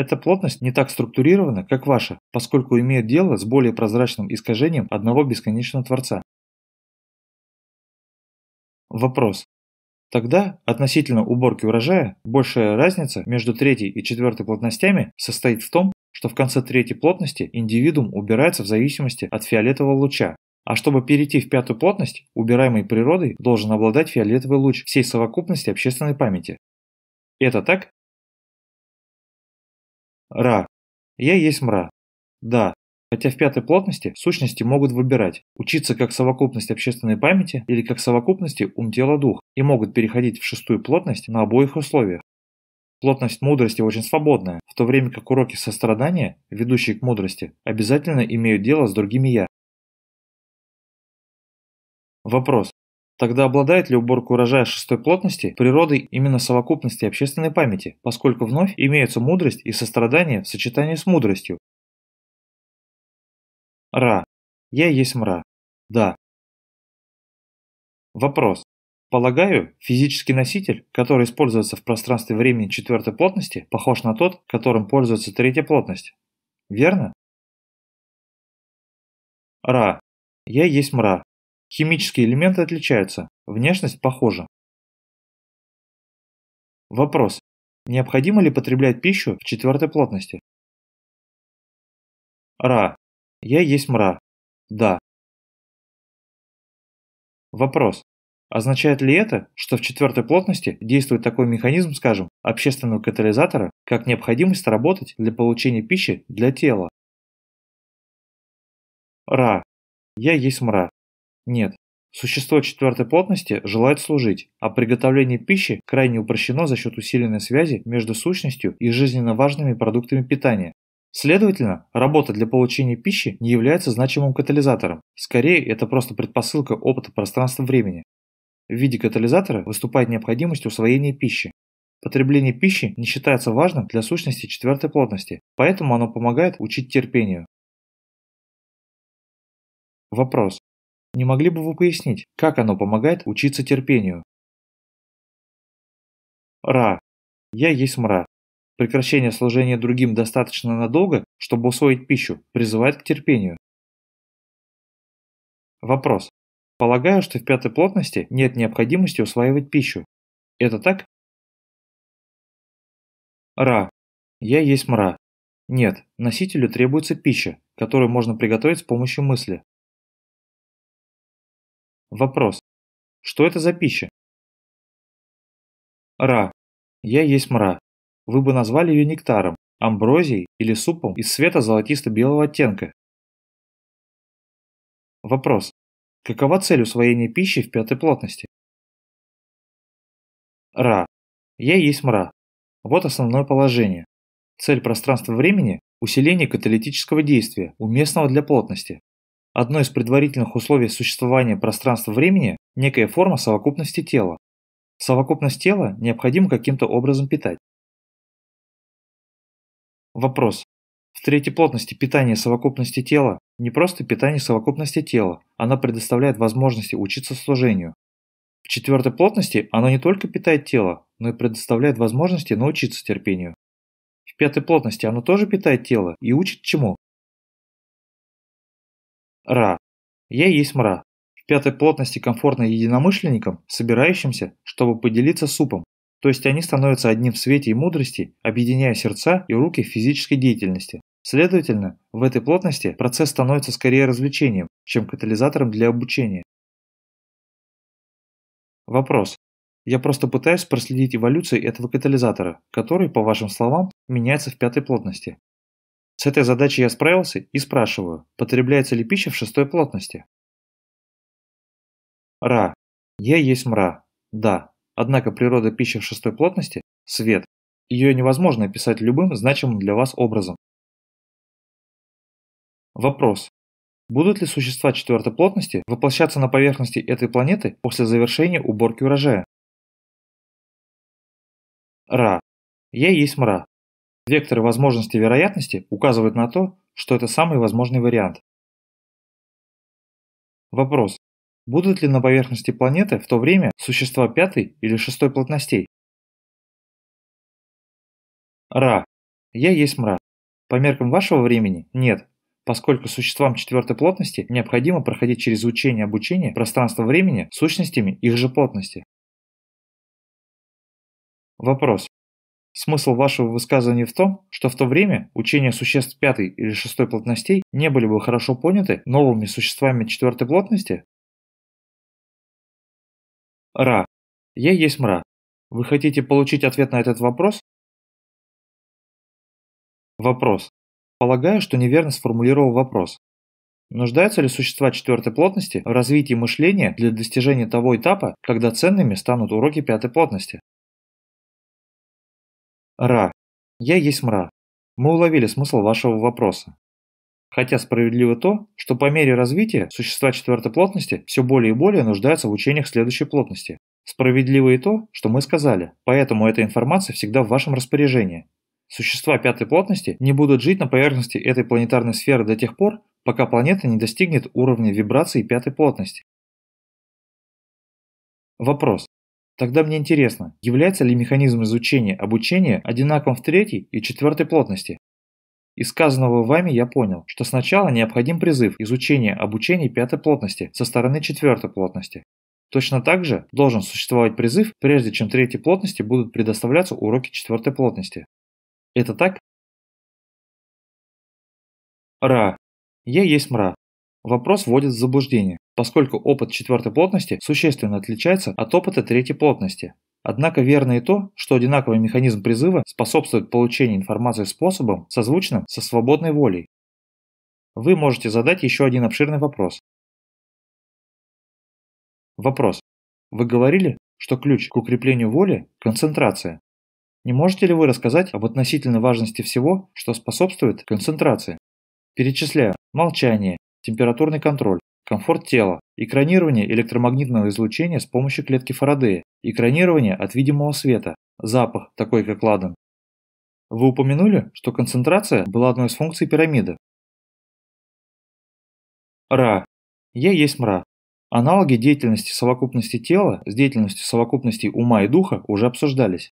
Эта плотность не так структурирована, как ваша, поскольку имеет дело с более прозрачным искажением одного бесконечного Творца. Вопрос. Тогда, относительно уборки урожая, большая разница между третьей и четвертой плотностями состоит в том, что в конце третьей плотности индивидуум убирается в зависимости от фиолетового луча, а чтобы перейти в пятую плотность, убираемый природой должен обладать фиолетовый луч всей совокупности общественной памяти. Это так? Ра. Я есть мра. Да. Хотя в пятой плотности сущности могут выбирать, учиться как совокупность общественной памяти или как совокупности ум-тело-дух и могут переходить в шестую плотность на обоих условиях. Плотность мудрости очень свободная, в то время как уроки сострадания, ведущие к мудрости, обязательно имеют дело с другими «я». Вопрос. Тогда обладает ли уборка урожая шестой плотности природой именно совокупности общественной памяти, поскольку вновь имеются мудрость и сострадание в сочетании с мудростью? Ра. Я есть мра. Да. Вопрос. Полагаю, физический носитель, который используется в пространстве времени четвертой плотности, похож на тот, которым пользуется третья плотность. Верно? Ра. Я есть мра. Химические элементы отличаются, внешность похожа. Вопрос. Необходимо ли потреблять пищу в четвертой плотности? Ра. Я есть мра. Да. Вопрос. Означает ли это, что в четвертой плотности действует такой механизм, скажем, общественного катализатора, как необходимость работать для получения пищи для тела? Ра. Я есть мра. Нет. Существо четвертой плотности желает служить, а приготовление пищи крайне упрощено за счет усиленной связи между сущностью и жизненно важными продуктами питания. Следовательно, работа для получения пищи не является значимым катализатором. Скорее, это просто предпосылка опыта пространства-времени. В виде катализатора выступает необходимость усвоения пищи. Потребление пищи не считается важным для сущности четвертой плотности, поэтому оно помогает учить терпению. Вопрос. Не могли бы вы пояснить, как оно помогает учиться терпению? Ра. Я есть мра. Прекращение служения другим достаточно надолго, чтобы усвоить пищу, призывает к терпению. Вопрос. Полагаю, что в пятой плотности нет необходимости усваивать пищу. Это так? Ра. Я есть мра. Нет, носителю требуется пища, которую можно приготовить с помощью мысли. Вопрос. Что это за пища? Ра. Я есть мра. Вы бы назвали ее нектаром, амброзией или супом из света золотисто-белого оттенка. Вопрос. Какова цель усвоения пищи в пятой плотности? Ра. Я есть мра. Вот основное положение. Цель пространства-времени – усиление каталитического действия, уместного для плотности. Одно из предварительных условий существования пространства-времени – некая форма совокупности тела. Совокупность тела необходимо каким-то образом питать. Вопрос. В третьей плотности питание совокупности тела не просто питание совокупности тела, оно предоставляет возможности учиться служению. В четвертой плотности оно не только питает тело, но и предоставляет возможности научиться терпению. В пятой плотности оно тоже питает тело и учит чему? Ра. Я есть мра. В пятой плотности комфортно единомышленникам, собирающимся, чтобы поделиться супом. То есть они становятся одним в свете и мудрости, объединяя сердца и руки в физической деятельности. Следовательно, в этой плотности процесс становится скорее развлечением, чем катализатором для обучения. Вопрос. Я просто пытаюсь проследить эволюцию этого катализатора, который, по вашим словам, меняется в пятой плотности. С этой задачей я справился и спрашиваю, потребляется ли пища в шестой плотности? Ра. Я есть мра. Да. Однако природа пищи в шестой плотности – свет. Ее невозможно описать любым значимым для вас образом. Вопрос. Будут ли существа четвертой плотности воплощаться на поверхности этой планеты после завершения уборки урожая? Ра. Я есть мра. Векторы возможности вероятности указывают на то, что это самый возможный вариант. Вопрос. Будут ли на поверхности планеты в то время существа пятой или шестой плотностей? Ра. Я есть мра. По меркам вашего времени – нет, поскольку существам четвертой плотности необходимо проходить через учение обучение пространства-времени сущностями их же плотности. Вопрос. Смысл вашего высказывания в том, что в то время учения существ пятой или шестой плотностей не были бы хорошо поняты новыми существами четвертой плотности? Ра. Я есть мра. Вы хотите получить ответ на этот вопрос? Вопрос. Полагаю, что неверно сформулировал вопрос. Нуждаются ли существа четвертой плотности в развитии мышления для достижения того этапа, когда ценными станут уроки пятой плотности? Ра. Я есть мра. Мы уловили смысл вашего вопроса. Хотя справедливо то, что по мере развития существа четвертой плотности все более и более нуждаются в учениях следующей плотности. Справедливо и то, что мы сказали, поэтому эта информация всегда в вашем распоряжении. Существа пятой плотности не будут жить на поверхности этой планетарной сферы до тех пор, пока планета не достигнет уровня вибрации пятой плотности. Вопрос. Тогда мне интересно, является ли механизм изучения обучения одинаковым в третьей и четвертой плотности? Из сказанного вами я понял, что сначала необходим призыв изучения обучения пятой плотности со стороны четвертой плотности. Точно так же должен существовать призыв, прежде чем третьей плотности будут предоставляться уроки четвертой плотности. Это так? Ра. Я есть мра. Вопрос вводит в заблуждение, поскольку опыт четвертой плотности существенно отличается от опыта третьей плотности. Однако верно и то, что одинаковый механизм призыва способствует получению информации способом, созвучным со свободной волей. Вы можете задать еще один обширный вопрос. Вопрос. Вы говорили, что ключ к укреплению воли – концентрация. Не можете ли вы рассказать об относительной важности всего, что способствует концентрации? Перечисляю. Молчание, температурный контроль, комфорт тела, экранирование электромагнитного излучения с помощью клетки Фарадея, экранирование от видимого света, запах, такой как ладан. Вы упомянули, что концентрация была одной из функций пирамиды. Ра. Я есть мра. Аналоги деятельности совокупности тела с деятельностью совокупности ума и духа уже обсуждались.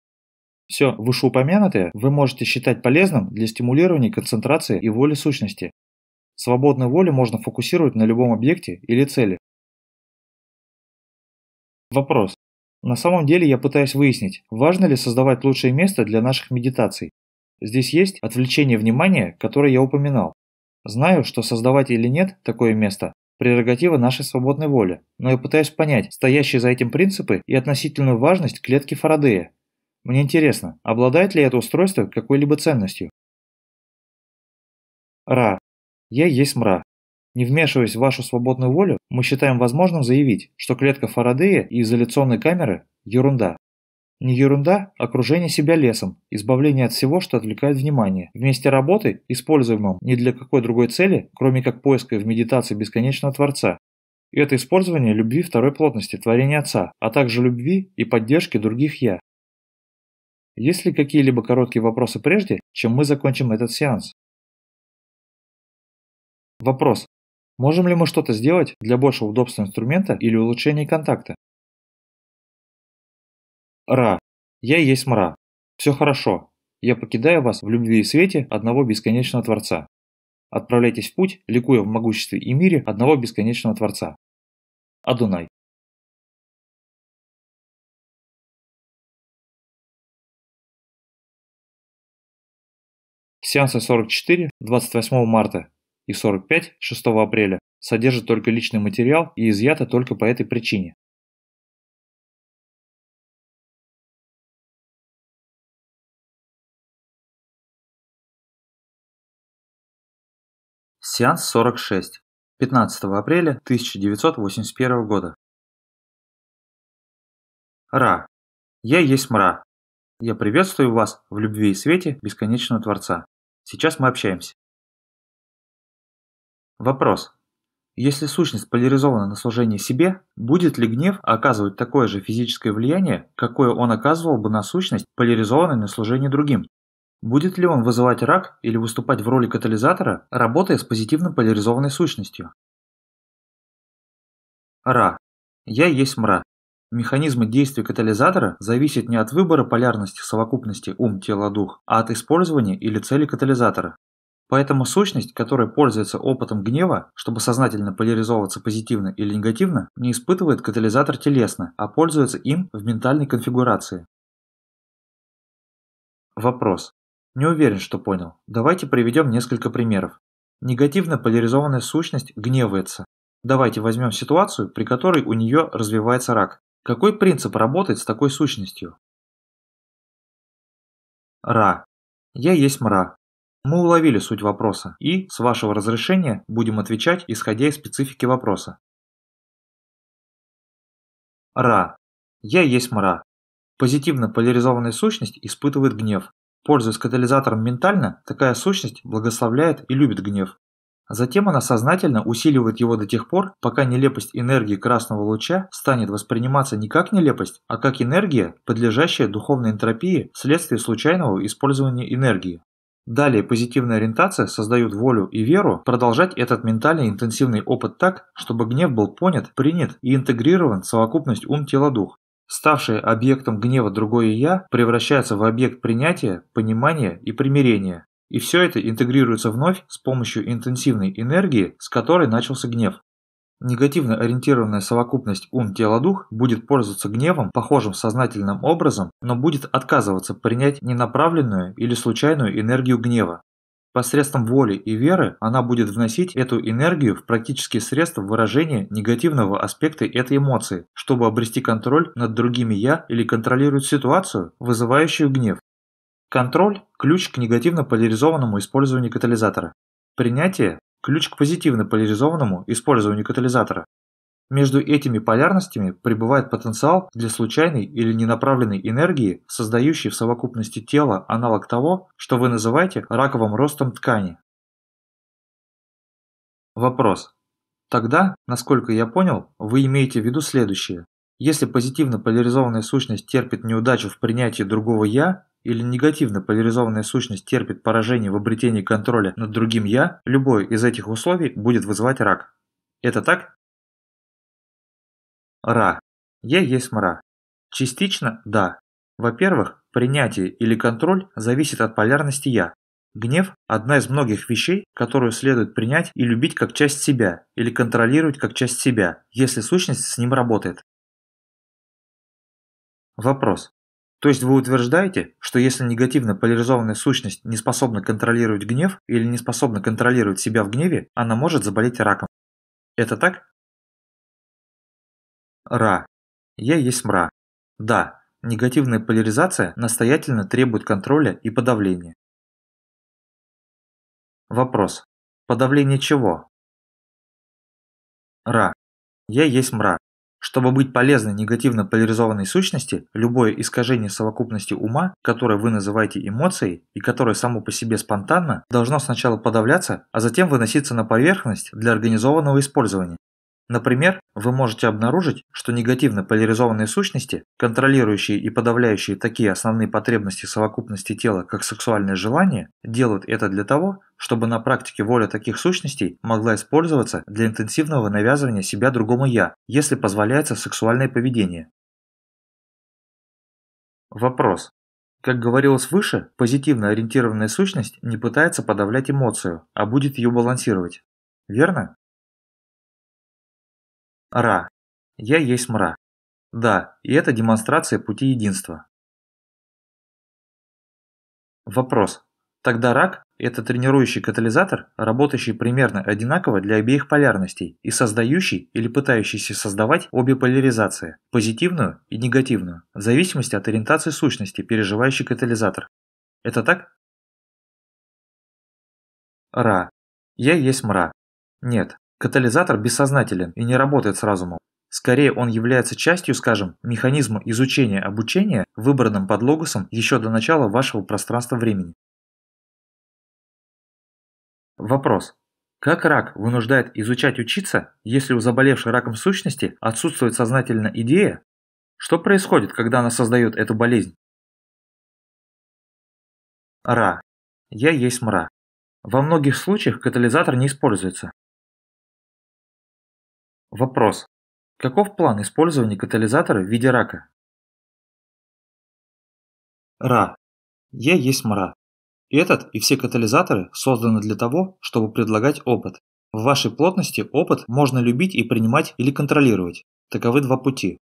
Все вышеупомянутое вы можете считать полезным для стимулирования концентрации и воли сущности. Свободную волю можно фокусировать на любом объекте или цели. Вопрос. На самом деле я пытаюсь выяснить, важно ли создавать лучшее место для наших медитаций. Здесь есть отвлечение внимания, которое я упоминал. Знаю, что создавать или нет такое место – прерогатива нашей свободной воли, но я пытаюсь понять стоящие за этим принципы и относительную важность клетки Фарадея, мне интересно, обладает ли это устройство какой-либо ценностью? Ра. Я есть мра. Не вмешиваясь в вашу свободную волю, мы считаем возможным заявить, что клетка Фарадея и изоляционной камеры – ерунда. Не ерунда – окружение себя лесом, избавление от всего, что отвлекает внимание, вместе работы, используемым ни для какой другой цели, кроме как поиска в медитации бесконечного Творца. И это использование любви второй плотности творения Отца, а также любви и поддержки других «я», есть ли какие-либо короткие вопросы прежде, чем мы закончим этот сеанс? Вопрос. Можем ли мы что-то сделать для большего удобства инструмента или улучшения контакта? Ра. Я есть мра. Все хорошо. Я покидаю вас в любви и свете одного бесконечного Творца. Отправляйтесь в путь, ликуя в могуществе и мире одного бесконечного Творца. Адунай. Сеансы 44 28 марта и 45 6 апреля содержат только личный материал и изъяты только по этой причине. Сеанс 46. 15 апреля 1981 года. Ра. Я есть мра. Я приветствую вас в любви и свете бесконечного Творца. Сейчас мы общаемся. Вопрос. Если сущность поляризована на служение себе, будет ли гнев оказывать такое же физическое влияние, какое он оказывал бы на сущность, поляризованной на служение другим? Будет ли он вызывать рак или выступать в роли катализатора, работая с позитивно поляризованной сущностью? Ра. Я есть мра. Механизмы действия катализатора зависят не от выбора полярности совокупности ум-тело-дух, а от использования или цели катализатора. Поэтому сущность, которая пользуется опытом гнева, чтобы сознательно поляризовываться позитивно или негативно, не испытывает катализатор телесно, а пользуется им в ментальной конфигурации. Вопрос. Не уверен, что понял. Давайте приведем несколько примеров. Негативно поляризованная сущность гневается. Давайте возьмем ситуацию, при которой у нее развивается рак. Какой принцип работает с такой сущностью? Ра. Я есть мра. Мы уловили суть вопроса и, с вашего разрешения, будем отвечать, исходя из специфики вопроса. Ра. Я есть мра. Позитивно поляризованная сущность испытывает гнев. Пользуясь катализатором ментально, такая сущность благословляет и любит гнев. Затем она сознательно усиливает его до тех пор, пока нелепость энергии красного луча станет восприниматься не как нелепость, а как энергия, подлежащая духовной энтропии вследствие случайного использования энергии. Далее позитивная ориентация создает волю и веру продолжать этот ментальный интенсивный опыт так, чтобы гнев был понят, принят и интегрирован в совокупность ум-тело-дух. Ставшее объектом гнева другое «я» превращается в объект принятия, понимания и примирения. И все это интегрируется вновь с помощью интенсивной энергии, с которой начался гнев. Негативно ориентированная совокупность ум-тело-дух будет пользоваться гневом похожим сознательным образом, но будет отказываться принять ненаправленную или случайную энергию гнева. Посредством воли и веры она будет вносить эту энергию в практические средства выражения негативного аспекта этой эмоции, чтобы обрести контроль над другими «я» или контролировать ситуацию, вызывающую гнев. Контроль – ключ к негативно поляризованному использованию катализатора. Принятие – ключ к позитивно поляризованному использованию катализатора. Между этими полярностями пребывает потенциал для случайной или ненаправленной энергии, создающей в совокупности тела аналог того, что вы называете раковым ростом ткани. Вопрос. Тогда, насколько я понял, вы имеете в виду следующее. Если позитивно поляризованная сущность терпит неудачу в принятии другого «я», или негативно поляризованная сущность терпит поражение в обретении контроля над другим «я», любое из этих условий будет вызывать рак. Это так? Ра. Я есть мра. Частично – да. Во-первых, принятие или контроль зависит от полярности «я». Гнев – одна из многих вещей, которую следует принять и любить как часть себя, или контролировать как часть себя, если сущность с ним работает. Вопрос. То есть вы утверждаете, что если негативно поляризованная сущность не способна контролировать гнев или не способна контролировать себя в гневе, она может заболеть раком. Это так? Ра. Я есть мра. Да, негативная поляризация настоятельно требует контроля и подавления. Вопрос. Подавление чего? Ра. Я есть мра. Чтобы быть полезной негативно поляризованной сущности, любое искажение совокупности ума, которое вы называете эмоцией и которое само по себе спонтанно, должно сначала подавляться, а затем выноситься на поверхность для организованного использования. Например, вы можете обнаружить, что негативно поляризованные сущности, контролирующие и подавляющие такие основные потребности совокупности тела, как сексуальное желание, делают это для того, чтобы на практике воля таких сущностей могла использоваться для интенсивного навязывания себя другому «я», если позволяется сексуальное поведение. Вопрос. Как говорилось выше, позитивно ориентированная сущность не пытается подавлять эмоцию, а будет ее балансировать. Верно? Ра. Я есть мра. Да, и это демонстрация пути единства. Вопрос. Тогда рак – это тренирующий катализатор, работающий примерно одинаково для обеих полярностей и создающий или пытающийся создавать обе поляризации – позитивную и негативную, в зависимости от ориентации сущности, переживающей катализатор. Это так? Ра. Я есть мра. Нет, Катализатор бессознателен и не работает с разумом. Скорее он является частью, скажем, механизма изучения обучения, выбранным под логосом еще до начала вашего пространства-времени. Вопрос. Как рак вынуждает изучать учиться, если у заболевшей раком сущности отсутствует сознательная идея? Что происходит, когда она создает эту болезнь? Ра. Я есть мра. Во многих случаях катализатор не используется, Вопрос. Каков план использования катализатора в виде рака? Ра. Я есть мра. Этот и все катализаторы созданы для того, чтобы предлагать опыт. В вашей плотности опыт можно любить и принимать или контролировать. Таковы два пути.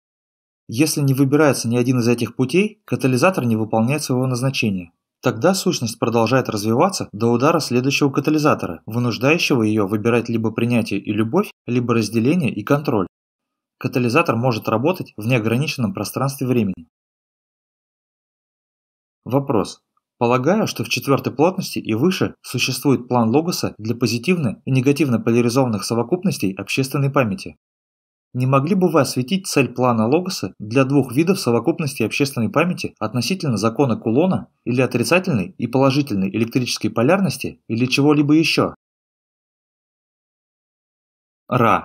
Если не выбирается ни один из этих путей, катализатор не выполняет своего назначения. Тогда сущность продолжает развиваться до удара следующего катализатора, вынуждающего ее выбирать либо принятие и любовь, либо разделение и контроль. Катализатор может работать в неограниченном пространстве времени. Вопрос. Полагаю, что в четвертой плотности и выше существует план Логоса для позитивно и негативно поляризованных совокупностей общественной памяти. Не могли бы вы осветить цель плана Логоса для двух видов совокупности общественной памяти относительно закона Кулона или отрицательной и положительной электрической полярности или чего-либо еще? Ра.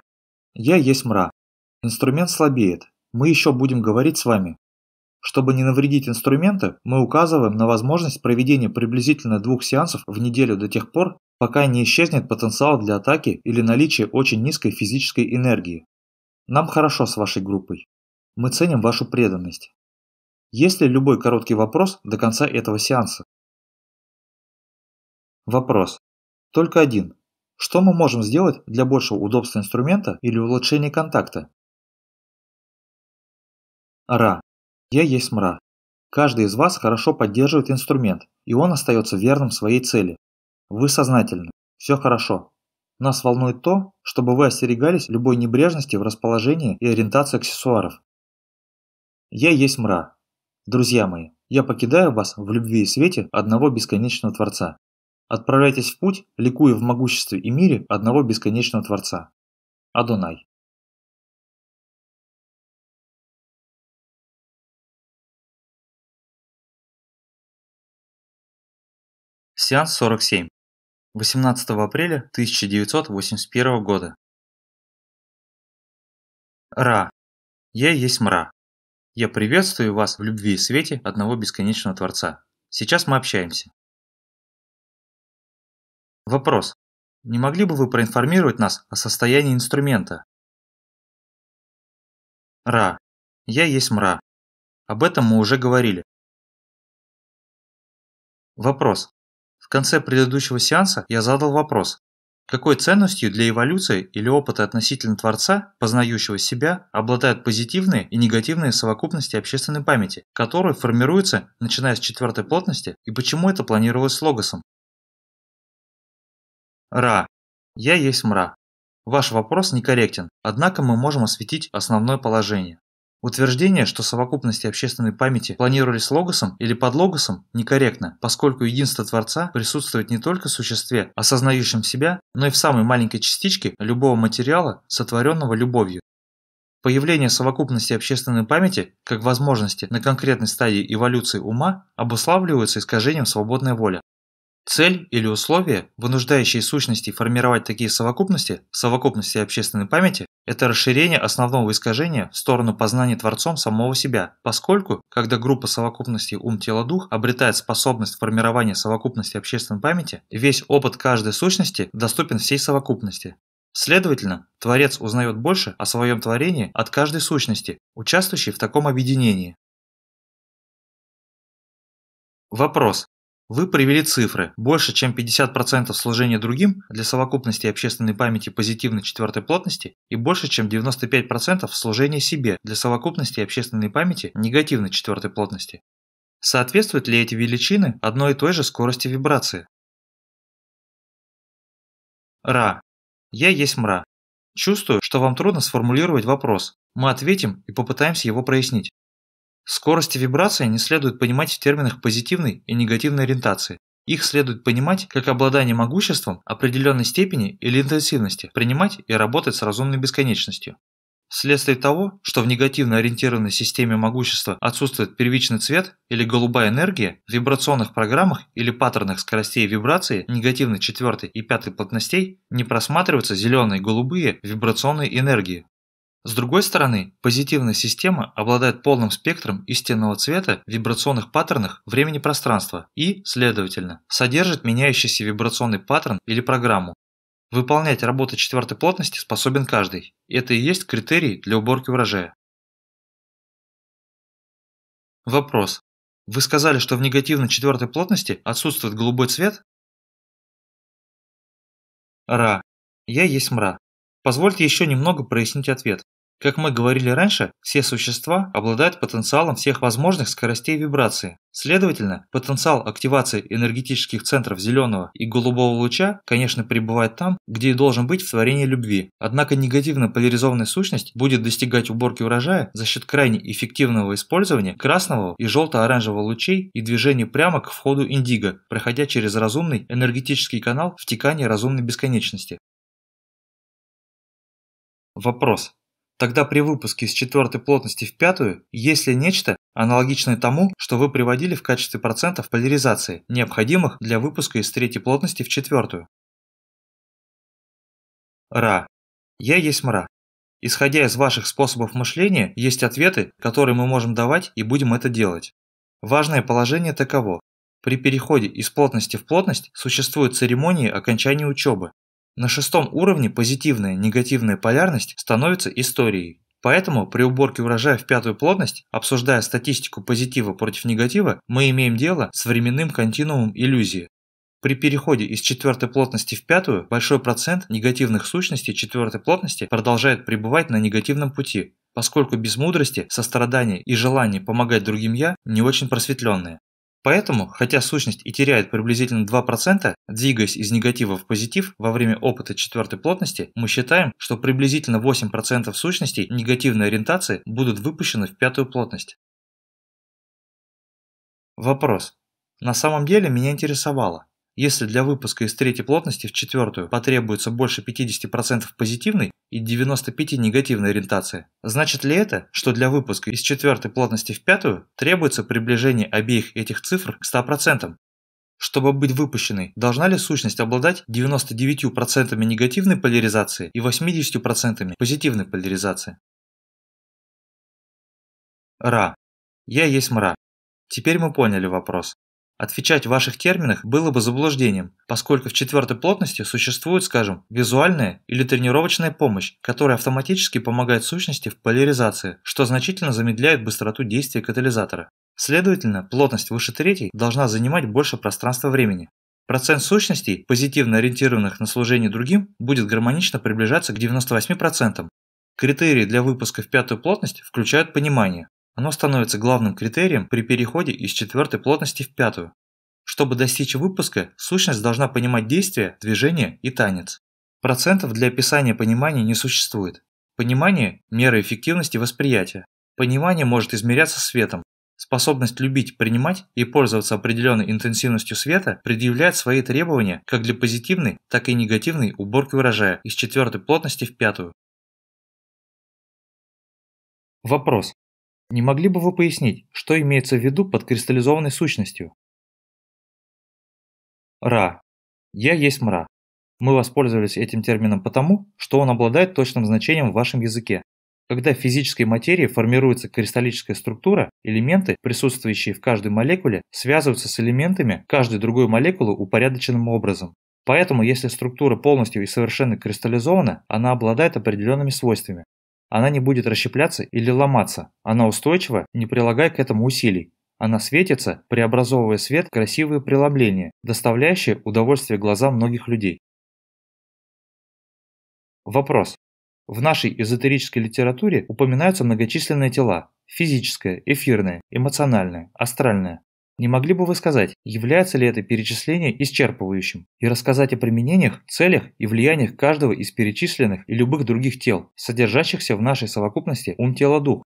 Я есть мра. Инструмент слабеет. Мы еще будем говорить с вами. Чтобы не навредить инструменту, мы указываем на возможность проведения приблизительно двух сеансов в неделю до тех пор, пока не исчезнет потенциал для атаки или наличие очень низкой физической энергии. Нам хорошо с вашей группой. Мы ценим вашу преданность. Есть ли любой короткий вопрос до конца этого сеанса? Вопрос. Только один. Что мы можем сделать для большего удобства инструмента или улучшения контакта? Ра. Я есть мра. Каждый из вас хорошо поддерживает инструмент, и он остается верным своей цели. Вы сознательны. Все хорошо. Нас волнует то, чтобы вы остерегались любой небрежности в расположении и ориентации аксессуаров. Я есть мра. Друзья мои, я покидаю вас в любви и свете одного бесконечного Творца. Отправляйтесь в путь, ликуя в могуществе и мире одного бесконечного Творца. Адонай. Сеанс 47. 18 апреля 1981 года. Ра. Я есть мра. Я приветствую вас в любви и свете одного бесконечного Творца. Сейчас мы общаемся. Вопрос. Не могли бы вы проинформировать нас о состоянии инструмента? Ра. Я есть мра. Об этом мы уже говорили. Вопрос. В конце предыдущего сеанса я задал вопрос, какой ценностью для эволюции или опыта относительно Творца, познающего себя, обладают позитивные и негативные совокупности общественной памяти, которые формируются, начиная с четвертой плотности, и почему это планировалось с логосом? Ра. Я есть мра. Ваш вопрос некорректен, однако мы можем осветить основное положение. Утверждение, что совокупности общественной памяти планировались логосом или под логосом, некорректно, поскольку единство Творца присутствует не только в существе, осознающем себя, но и в самой маленькой частичке любого материала, сотворенного любовью. Появление совокупности общественной памяти как возможности на конкретной стадии эволюции ума обуславливается искажением свободной воли. Цель или условие, вынуждающие сущности формировать такие совокупности, совокупности общественной памяти, это расширение основного искажения в сторону познания Творцом самого себя, поскольку, когда группа совокупностей ум-тело-дух обретает способность формирования совокупности общественной памяти, весь опыт каждой сущности доступен всей совокупности. Следовательно, Творец узнает больше о своем творении от каждой сущности, участвующей в таком объединении. Вопрос. Вы привели цифры. Больше чем 50% служения другим для совокупности общественной памяти позитивной четвертой плотности и больше чем 95% служения себе для совокупности общественной памяти негативной четвертой плотности. Соответствуют ли эти величины одной и той же скорости вибрации? Ра. Я есть мра. Чувствую, что вам трудно сформулировать вопрос. Мы ответим и попытаемся его прояснить. Скорости вибрации не следует понимать в терминах позитивной и негативной ориентации. Их следует понимать как обладание могуществом определенной степени или интенсивности, принимать и работать с разумной бесконечностью. Вследствие того, что в негативно ориентированной системе могущества отсутствует первичный цвет или голубая энергия, в вибрационных программах или паттернах скоростей вибрации негативной четвертой и пятой плотностей не просматриваются зеленые и голубые вибрационные энергии. С другой стороны, позитивная система обладает полным спектром истинного цвета вибрационных паттернах времени-пространства и, следовательно, содержит меняющийся вибрационный паттерн или программу. Выполнять работу четвертой плотности способен каждый. Это и есть критерий для уборки урожая. Вопрос. Вы сказали, что в негативной четвертой плотности отсутствует голубой цвет? Ра. Я есть мра. Позвольте еще немного прояснить ответ. Как мы говорили раньше, все существа обладают потенциалом всех возможных скоростей вибрации. Следовательно, потенциал активации энергетических центров зеленого и голубого луча, конечно, пребывает там, где и должен быть в творении любви. Однако негативно поляризованная сущность будет достигать уборки урожая за счет крайне эффективного использования красного и желто-оранжевого лучей и движения прямо к входу индиго, проходя через разумный энергетический канал втекания разумной бесконечности. Вопрос. Тогда при выпуске с четвертой плотности в пятую есть ли нечто, аналогичное тому, что вы приводили в качестве процентов поляризации, необходимых для выпуска из третьей плотности в четвертую? Ра. Я есть мра. Исходя из ваших способов мышления, есть ответы, которые мы можем давать и будем это делать. Важное положение таково. При переходе из плотности в плотность существуют церемонии окончания учебы, на шестом уровне позитивная негативная полярность становится историей. Поэтому при уборке урожая в пятую плотность, обсуждая статистику позитива против негатива, мы имеем дело с временным континуумом иллюзии. При переходе из четвертой плотности в пятую большой процент негативных сущностей четвертой плотности продолжает пребывать на негативном пути, поскольку без мудрости, сострадания и желания помогать другим «я» не очень просветленные. Поэтому, хотя сущность и теряет приблизительно 2%, двигаясь из негатива в позитив во время опыта четвертой плотности, мы считаем, что приблизительно 8% сущностей негативной ориентации будут выпущены в пятую плотность. Вопрос. На самом деле меня интересовало, если для выпуска из третьей плотности в четвертую потребуется больше 50% позитивной и 95% негативной ориентации, значит ли это, что для выпуска из четвертой плотности в пятую требуется приближение обеих этих цифр к 100%? Чтобы быть выпущенной, должна ли сущность обладать 99% негативной поляризации и 80% позитивной поляризации? Ра. Я есть мра. Теперь мы поняли вопрос. Отвечать в ваших терминах было бы заблуждением, поскольку в четвертой плотности существует, скажем, визуальная или тренировочная помощь, которая автоматически помогает сущности в поляризации, что значительно замедляет быстроту действия катализатора. Следовательно, плотность выше третьей должна занимать больше пространства-времени. Процент сущностей, позитивно ориентированных на служение другим, будет гармонично приближаться к 98%. Критерии для выпуска в пятую плотность включают понимание, оно становится главным критерием при переходе из четвертой плотности в пятую. Чтобы достичь выпуска, сущность должна понимать действие, движение и танец. Процентов для описания понимания не существует. Понимание – мера эффективности восприятия. Понимание может измеряться светом. Способность любить, принимать и пользоваться определенной интенсивностью света предъявляет свои требования как для позитивной, так и негативной уборки урожая из четвертой плотности в пятую. Вопрос. Не могли бы вы пояснить, что имеется в виду под кристаллизованной сущностью? Ра. Я есть мра. Мы воспользовались этим термином потому, что он обладает точным значением в вашем языке. Когда в физической материи формируется кристаллическая структура, элементы, присутствующие в каждой молекуле, связываются с элементами каждой другой молекулы упорядоченным образом. Поэтому, если структура полностью и совершенно кристаллизована, она обладает определенными свойствами. Она не будет расщепляться или ломаться. Она устойчива, не прилагая к этому усилий. Она светится, преобразовывая свет в красивые преломления, доставляющие удовольствие глазам многих людей. Вопрос. В нашей эзотерической литературе упоминаются многочисленные тела – физическое, эфирное, эмоциональное, астральное. Не могли бы вы сказать, является ли это перечисление исчерпывающим, и рассказать о применениях, целях и влияниях каждого из перечисленных и любых других тел, содержащихся в нашей совокупности ум-тело-дух?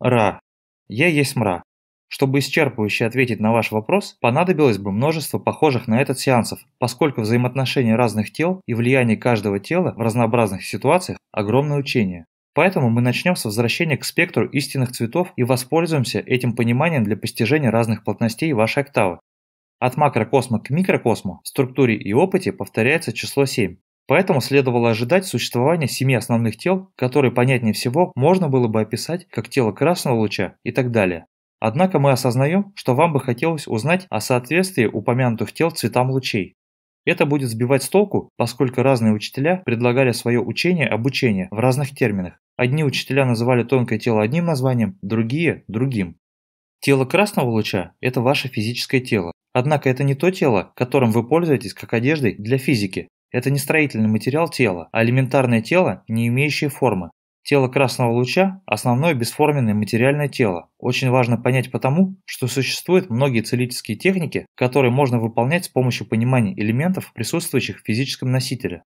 Ра. Я есть мра. Чтобы исчерпывающе ответить на ваш вопрос, понадобилось бы множество похожих на этот сеансов, поскольку взаимоотношения разных тел и влияние каждого тела в разнообразных ситуациях – огромное учение. Поэтому мы начнем с возвращения к спектру истинных цветов и воспользуемся этим пониманием для постижения разных плотностей вашей октавы. От макрокосма к микрокосму в структуре и опыте повторяется число 7. Поэтому следовало ожидать существования семи основных тел, которые понятнее всего можно было бы описать как тело красного луча и так далее. Однако мы осознаем, что вам бы хотелось узнать о соответствии упомянутых тел цветам лучей. Это будет сбивать с толку, поскольку разные учителя предлагали свое учение обучение в разных терминах, Одни учителя называли тонкое тело одним названием, другие – другим. Тело красного луча – это ваше физическое тело. Однако это не то тело, которым вы пользуетесь как одеждой для физики. Это не строительный материал тела, а элементарное тело, не имеющее формы. Тело красного луча – основное бесформенное материальное тело. Очень важно понять потому, что существуют многие целительские техники, которые можно выполнять с помощью понимания элементов, присутствующих в физическом носителе.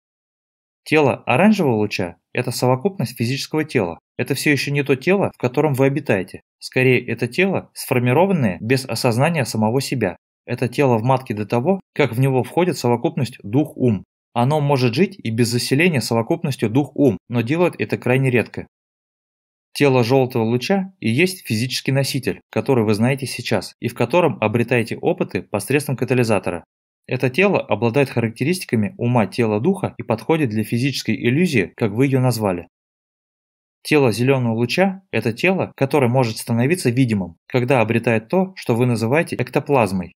Тело оранжевого луча – это совокупность физического тела. Это все еще не то тело, в котором вы обитаете. Скорее, это тело, сформированное без осознания самого себя. Это тело в матке до того, как в него входит совокупность дух-ум. Оно может жить и без заселения совокупностью дух-ум, но делает это крайне редко. Тело желтого луча и есть физический носитель, который вы знаете сейчас, и в котором обретаете опыты посредством катализатора. Это тело обладает характеристиками ума тела духа и подходит для физической иллюзии, как вы ее назвали. Тело зеленого луча – это тело, которое может становиться видимым, когда обретает то, что вы называете эктоплазмой.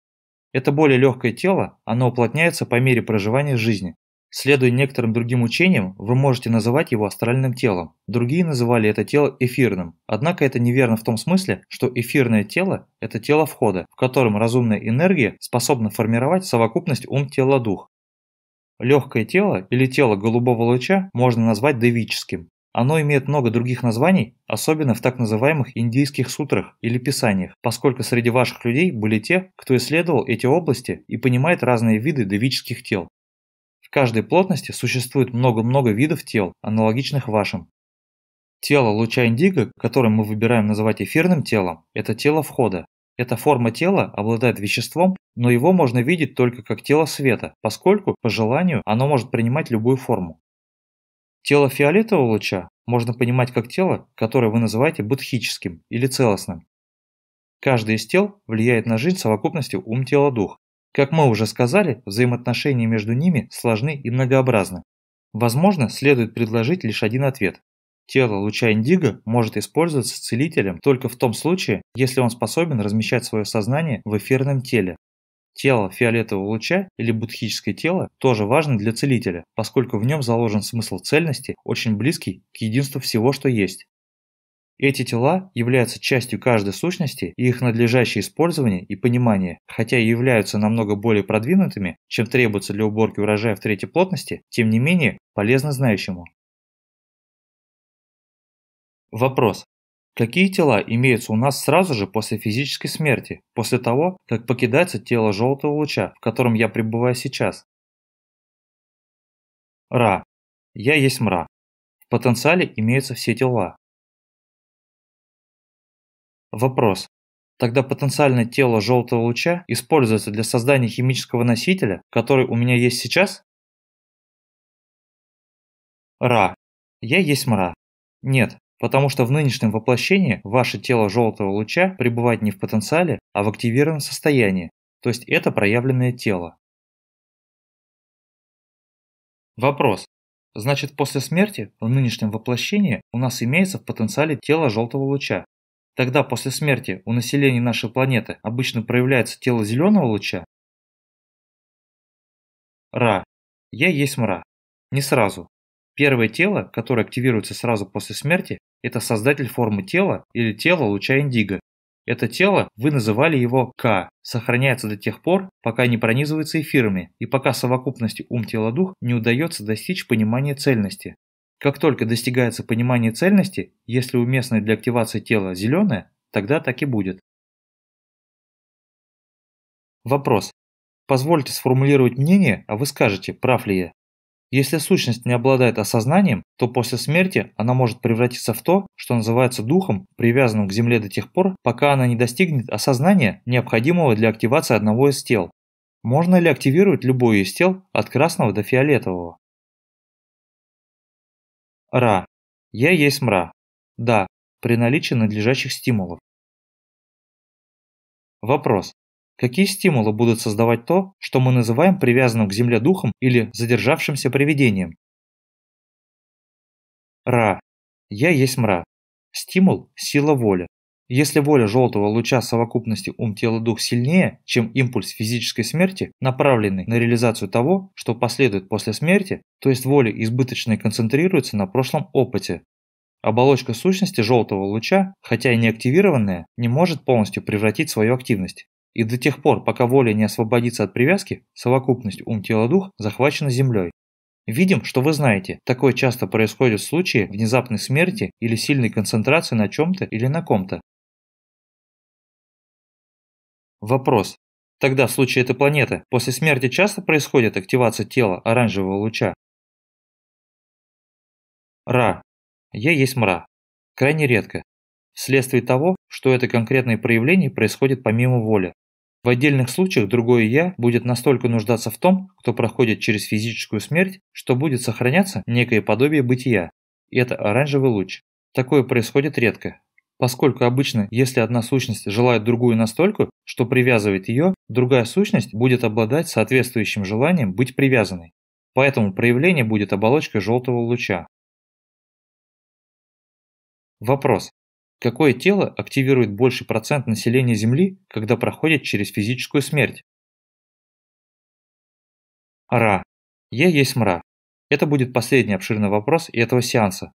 Это более легкое тело, оно уплотняется по мере проживания жизни. Следуя некоторым другим учениям, вы можете называть его астральным телом. Другие называли это тело эфирным. Однако это неверно в том смысле, что эфирное тело – это тело входа, в котором разумная энергия способна формировать совокупность ум-тело-дух. Легкое тело или тело голубого луча можно назвать девическим. Оно имеет много других названий, особенно в так называемых индийских сутрах или писаниях, поскольку среди ваших людей были те, кто исследовал эти области и понимает разные виды девических тел каждой плотности существует много-много видов тел, аналогичных вашим. Тело луча индиго, которое мы выбираем называть эфирным телом, это тело входа. Эта форма тела обладает веществом, но его можно видеть только как тело света, поскольку, по желанию, оно может принимать любую форму. Тело фиолетового луча можно понимать как тело, которое вы называете будхическим или целостным. Каждый из тел влияет на жизнь совокупностью ум-тело-дух, как мы уже сказали, взаимоотношения между ними сложны и многообразны. Возможно, следует предложить лишь один ответ. Тело луча индиго может использоваться целителем только в том случае, если он способен размещать свое сознание в эфирном теле. Тело фиолетового луча или будхическое тело тоже важно для целителя, поскольку в нем заложен смысл цельности, очень близкий к единству всего, что есть. Эти тела являются частью каждой сущности, и их надлежащее использование и понимание, хотя и являются намного более продвинутыми, чем требуется для уборки урожая в третьей плотности, тем не менее полезно знающему. Вопрос. Какие тела имеются у нас сразу же после физической смерти, после того, как покидается тело желтого луча, в котором я пребываю сейчас? Ра. Я есть мра. В потенциале имеются все тела, Вопрос. Тогда потенциальное тело желтого луча используется для создания химического носителя, который у меня есть сейчас? Ра. Я есть мра. Нет, потому что в нынешнем воплощении ваше тело желтого луча пребывает не в потенциале, а в активированном состоянии, то есть это проявленное тело. Вопрос. Значит, после смерти в нынешнем воплощении у нас имеется в потенциале тело желтого луча, Тогда после смерти у населения нашей планеты обычно проявляется тело зеленого луча? Ра. Я есть мра. Не сразу. Первое тело, которое активируется сразу после смерти, это создатель формы тела или тело луча индиго. Это тело, вы называли его К, сохраняется до тех пор, пока не пронизывается эфирами и пока совокупности ум-тело-дух не удается достичь понимания цельности. Как только достигается понимание цельности, если уместное для активации тела зеленое, тогда так и будет. Вопрос. Позвольте сформулировать мнение, а вы скажете, прав ли я. Если сущность не обладает осознанием, то после смерти она может превратиться в то, что называется духом, привязанным к Земле до тех пор, пока она не достигнет осознания, необходимого для активации одного из тел. Можно ли активировать любое из тел от красного до фиолетового? Ра. Я есть мра. Да, при наличии надлежащих стимулов. Вопрос. Какие стимулы будут создавать то, что мы называем привязанным к Земле духом или задержавшимся привидением? Ра. Я есть мра. Стимул – сила воли. Если воля желтого луча совокупности ум-тело-дух сильнее, чем импульс физической смерти, направленный на реализацию того, что последует после смерти, то есть воля избыточно концентрируется на прошлом опыте. Оболочка сущности желтого луча, хотя и не активированная, не может полностью превратить свою активность. И до тех пор, пока воля не освободится от привязки, совокупность ум-тело-дух захвачена Землей. Видим, что вы знаете, такое часто происходит в случае внезапной смерти или сильной концентрации на чем-то или на ком-то. Вопрос. Тогда в случае этой планеты после смерти часто происходит активация тела оранжевого луча? Ра. Я есть мра. Крайне редко. Вследствие того, что это конкретное проявление происходит помимо воли. В отдельных случаях другое «я» будет настолько нуждаться в том, кто проходит через физическую смерть, что будет сохраняться некое подобие бытия. И это оранжевый луч. Такое происходит редко. Поскольку обычно, если одна сущность желает другую настолько, что привязывает ее, другая сущность будет обладать соответствующим желанием быть привязанной. Поэтому проявление будет оболочкой желтого луча. Вопрос. Какое тело активирует больший процент населения Земли, когда проходит через физическую смерть? Ра. Я есть мра. Это будет последний обширный вопрос этого сеанса.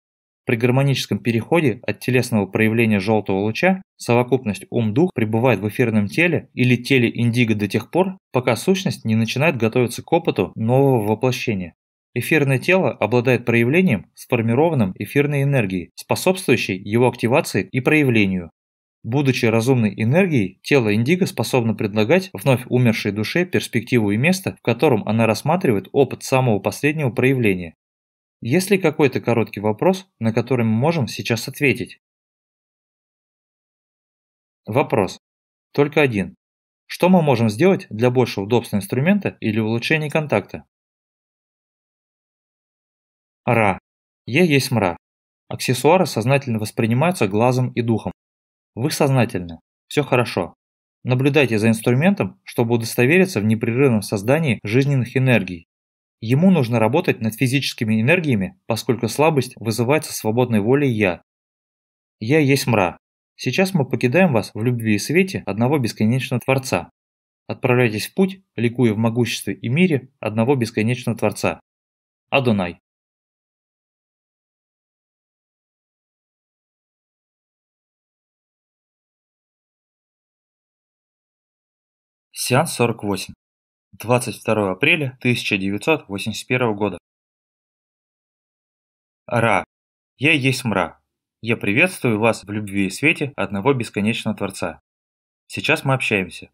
При гармоническом переходе от телесного проявления желтого луча совокупность ум-дух пребывает в эфирном теле или теле индиго до тех пор, пока сущность не начинает готовиться к опыту нового воплощения. Эфирное тело обладает проявлением, сформированным эфирной энергией, способствующей его активации и проявлению. Будучи разумной энергией, тело индиго способно предлагать вновь умершей душе перспективу и место, в котором она рассматривает опыт самого последнего проявления. Есть ли какой-то короткий вопрос, на который мы можем сейчас ответить? Вопрос. Только один. Что мы можем сделать для большего удобства инструмента или улучшения контакта? Ра. Я есть мра. Аксессуары сознательно воспринимаются глазом и духом. Вы сознательны. Все хорошо. Наблюдайте за инструментом, чтобы удостовериться в непрерывном создании жизненных энергий. Ему нужно работать над физическими энергиями, поскольку слабость вызывается свободной волей «я». «Я есть мра». Сейчас мы покидаем вас в любви и свете одного бесконечного Творца. Отправляйтесь в путь, ликуя в могуществе и мире одного бесконечного Творца. Адонай. Сеанс 48. 22 апреля 1981 года. Ра. Я есть мра. Я приветствую вас в любви и свете одного бесконечного Творца. Сейчас мы общаемся.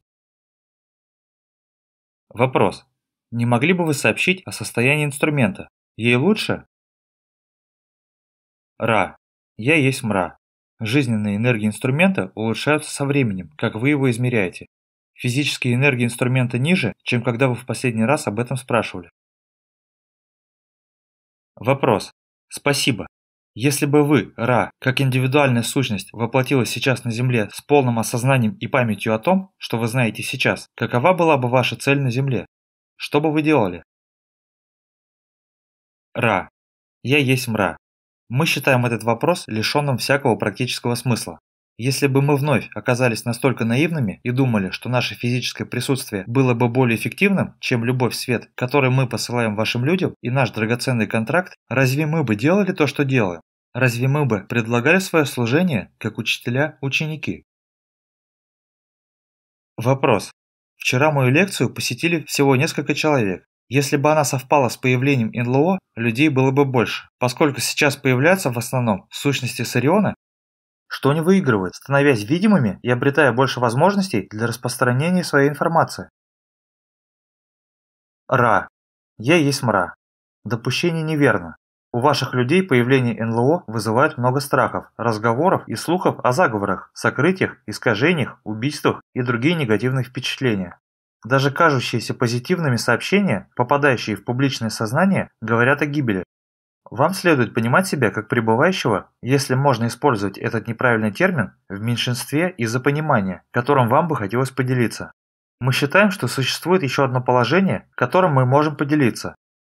Вопрос. Не могли бы вы сообщить о состоянии инструмента? Ей лучше? Ра. Я есть мра. Жизненные энергии инструмента улучшаются со временем, как вы его измеряете. Физические энергии инструмента ниже, чем когда вы в последний раз об этом спрашивали. Вопрос. Спасибо. Если бы вы, Ра, как индивидуальная сущность, воплотилась сейчас на Земле с полным осознанием и памятью о том, что вы знаете сейчас, какова была бы ваша цель на Земле? Что бы вы делали? Ра. Я есть мра. Мы считаем этот вопрос лишенным всякого практического смысла. Если бы мы вновь оказались настолько наивными и думали, что наше физическое присутствие было бы более эффективным, чем любовь в свет, который мы посылаем вашим людям, и наш драгоценный контракт, разве мы бы делали то, что делаем? Разве мы бы предлагали свое служение, как учителя-ученики? Вопрос. Вчера мою лекцию посетили всего несколько человек. Если бы она совпала с появлением НЛО, людей было бы больше, поскольку сейчас появляются в основном сущности Сариона что они выигрывают, становясь видимыми и обретая больше возможностей для распространения своей информации? Ра. Я есть мра. Допущение неверно. У ваших людей появление НЛО вызывает много страхов, разговоров и слухов о заговорах, сокрытиях, искажениях, убийствах и другие негативные впечатления. Даже кажущиеся позитивными сообщения, попадающие в публичное сознание, говорят о гибели, вам следует понимать себя как пребывающего, если можно использовать этот неправильный термин, в меньшинстве из-за понимания, которым вам бы хотелось поделиться. Мы считаем, что существует еще одно положение, которым мы можем поделиться.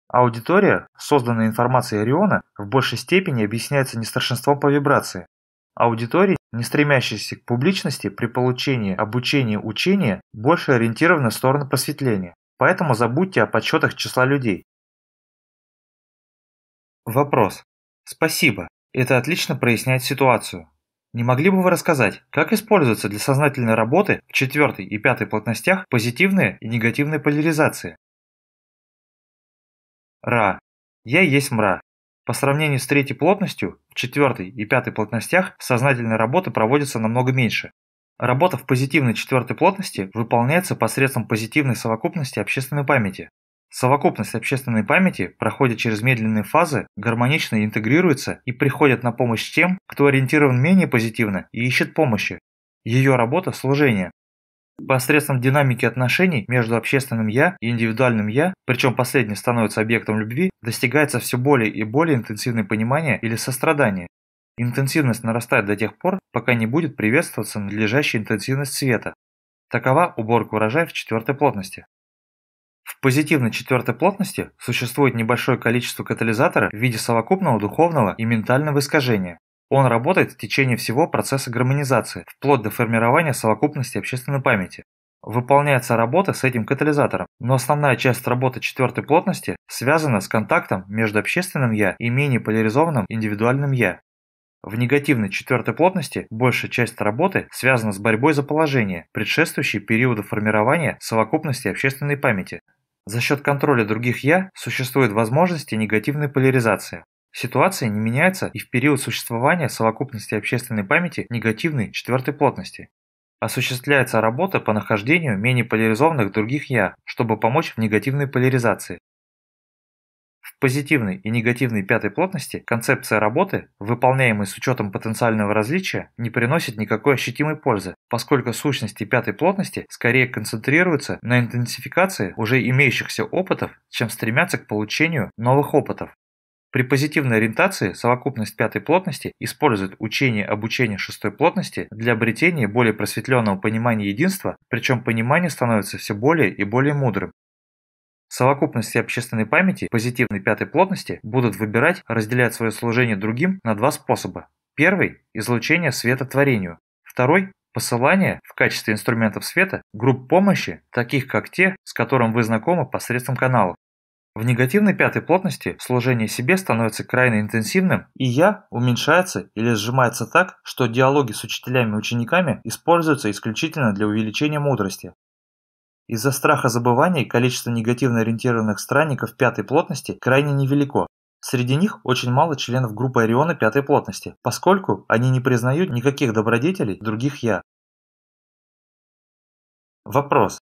Аудитория, созданная информацией Ориона, в большей степени объясняется не старшинством по вибрации. Аудитории, не стремящиеся к публичности при получении обучения учения, больше ориентированы в сторону просветления. Поэтому забудьте о подсчетах числа людей. Вопрос. Спасибо. Это отлично проясняет ситуацию. Не могли бы вы рассказать, как используются для сознательной работы в четвертой и пятой плотностях позитивные и негативные поляризации? Ра. Я есть мра. По сравнению с третьей плотностью, в четвертой и пятой плотностях сознательной работы проводится намного меньше. Работа в позитивной четвертой плотности выполняется посредством позитивной совокупности общественной памяти. Совокупность общественной памяти проходит через медленные фазы, гармонично интегрируется и приходит на помощь тем, кто ориентирован менее позитивно и ищет помощи. Ее работа – служение. Посредством динамики отношений между общественным «я» и индивидуальным «я», причем последний становится объектом любви, достигается все более и более интенсивное понимание или сострадание. Интенсивность нарастает до тех пор, пока не будет приветствоваться надлежащая интенсивность света. Такова уборка урожая в четвертой плотности. В позитивной четвертой плотности существует небольшое количество катализатора в виде совокупного духовного и ментального искажения. Он работает в течение всего процесса гармонизации, вплоть до формирования совокупности общественной памяти. Выполняется работа с этим катализатором, но основная часть работы четвертой плотности связана с контактом между общественным «я» и менее поляризованным индивидуальным «я». В негативной четвертой плотности большая часть работы связана с борьбой за положение, предшествующей периоду формирования совокупности общественной памяти. За счет контроля других «я» существует возможности негативной поляризации. Ситуация не меняется и в период существования совокупности общественной памяти негативной четвертой плотности. Осуществляется работа по нахождению менее поляризованных других «я», чтобы помочь в негативной поляризации позитивной и негативной пятой плотности концепция работы, выполняемой с учетом потенциального различия, не приносит никакой ощутимой пользы, поскольку сущности пятой плотности скорее концентрируются на интенсификации уже имеющихся опытов, чем стремятся к получению новых опытов. При позитивной ориентации совокупность пятой плотности использует учение обучения шестой плотности для обретения более просветленного понимания единства, причем понимание становится все более и более мудрым. Совокупности общественной памяти позитивной пятой плотности будут выбирать разделять свое служение другим на два способа. Первый – излучение света творению. Второй – посылание в качестве инструментов света групп помощи, таких как те, с которым вы знакомы посредством каналов. В негативной пятой плотности служение себе становится крайне интенсивным, и «я» уменьшается или сжимается так, что диалоги с учителями и учениками используются исключительно для увеличения мудрости. Из-за страха забываний количество негативно ориентированных странников пятой плотности крайне невелико. Среди них очень мало членов группы Ориона пятой плотности, поскольку они не признают никаких добродетелей других «я». Вопрос.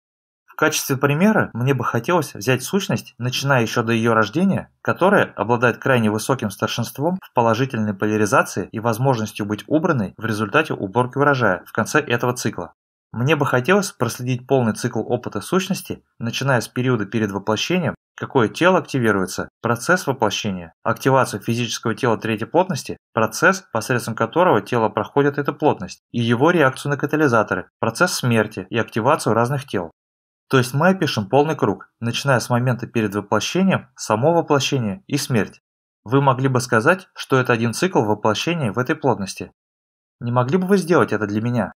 В качестве примера мне бы хотелось взять сущность, начиная еще до ее рождения, которая обладает крайне высоким старшинством в положительной поляризации и возможностью быть убранной в результате уборки урожая в конце этого цикла. Мне бы хотелось проследить полный цикл опыта сущности, начиная с периода перед воплощением, какое тело активируется, процесс воплощения, активацию физического тела третьей плотности, процесс, посредством которого тело проходит эту плотность, и его реакцию на катализаторы, процесс смерти и активацию разных тел. То есть мы опишем полный круг, начиная с момента перед воплощением, само воплощение и смерть. Вы могли бы сказать, что это один цикл воплощения в этой плотности. Не могли бы вы сделать это для меня?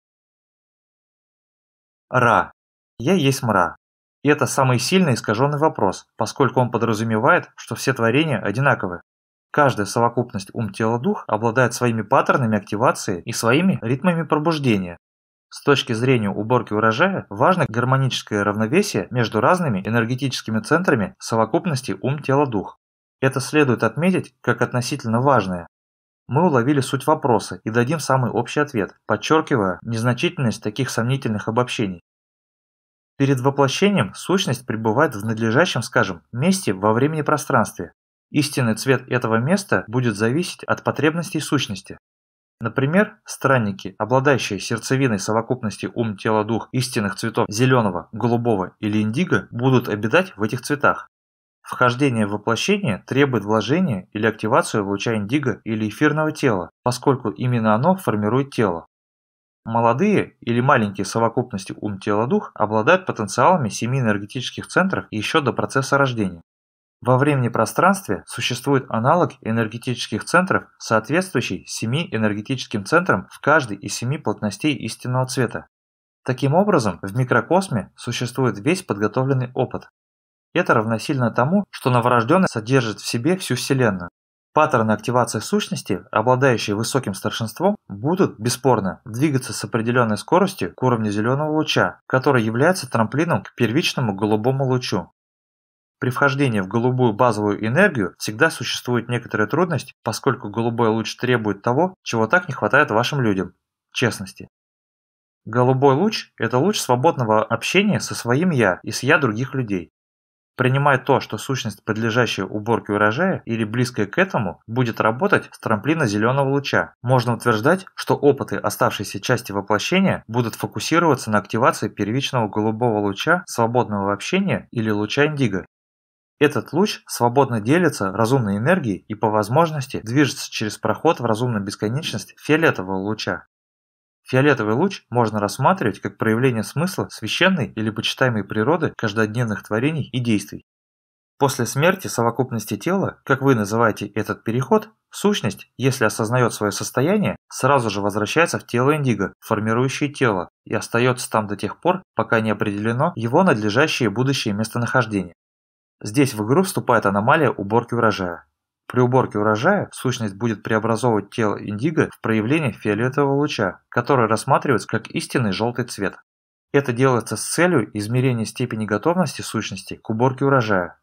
Ра. Я есть мра. И это самый сильный искаженный вопрос, поскольку он подразумевает, что все творения одинаковы. Каждая совокупность ум-тело-дух обладает своими паттернами активации и своими ритмами пробуждения. С точки зрения уборки урожая важно гармоническое равновесие между разными энергетическими центрами совокупности ум-тело-дух. Это следует отметить как относительно важное. Мы уловили суть вопроса и дадим самый общий ответ, подчеркивая незначительность таких сомнительных обобщений. Перед воплощением сущность пребывает в надлежащем, скажем, месте во времени пространстве. Истинный цвет этого места будет зависеть от потребностей сущности. Например, странники, обладающие сердцевиной совокупности ум-тело-дух истинных цветов зеленого, голубого или индиго, будут обитать в этих цветах. Вхождение в воплощение требует вложения или активацию луча индиго или эфирного тела, поскольку именно оно формирует тело. Молодые или маленькие совокупности ум-тело-дух обладают потенциалами семи энергетических центров еще до процесса рождения. Во времени-пространстве существует аналог энергетических центров, соответствующий семи энергетическим центрам в каждой из семи плотностей истинного цвета. Таким образом, в микрокосме существует весь подготовленный опыт, это равносильно тому, что новорожденный содержит в себе всю Вселенную. Паттерны активации сущности, обладающие высоким старшинством, будут, бесспорно, двигаться с определенной скоростью к уровню зеленого луча, который является трамплином к первичному голубому лучу. При вхождении в голубую базовую энергию всегда существует некоторая трудность, поскольку голубой луч требует того, чего так не хватает вашим людям – честности. Голубой луч – это луч свободного общения со своим «я» и с «я» других людей. Принимая то, что сущность, подлежащая уборке урожая или близкая к этому, будет работать с трамплина зеленого луча, можно утверждать, что опыты оставшейся части воплощения будут фокусироваться на активации первичного голубого луча свободного общения или луча индиго. Этот луч свободно делится разумной энергией и по возможности движется через проход в разумную бесконечность фиолетового луча. Фиолетовый луч можно рассматривать как проявление смысла священной или почитаемой природы каждодневных творений и действий. После смерти совокупности тела, как вы называете этот переход, сущность, если осознает свое состояние, сразу же возвращается в тело индиго, формирующее тело, и остается там до тех пор, пока не определено его надлежащее будущее местонахождение. Здесь в игру вступает аномалия уборки урожая. При уборке урожая сущность будет преобразовывать тело индиго в проявление фиолетового луча, который рассматривается как истинный желтый цвет. Это делается с целью измерения степени готовности сущности к уборке урожая.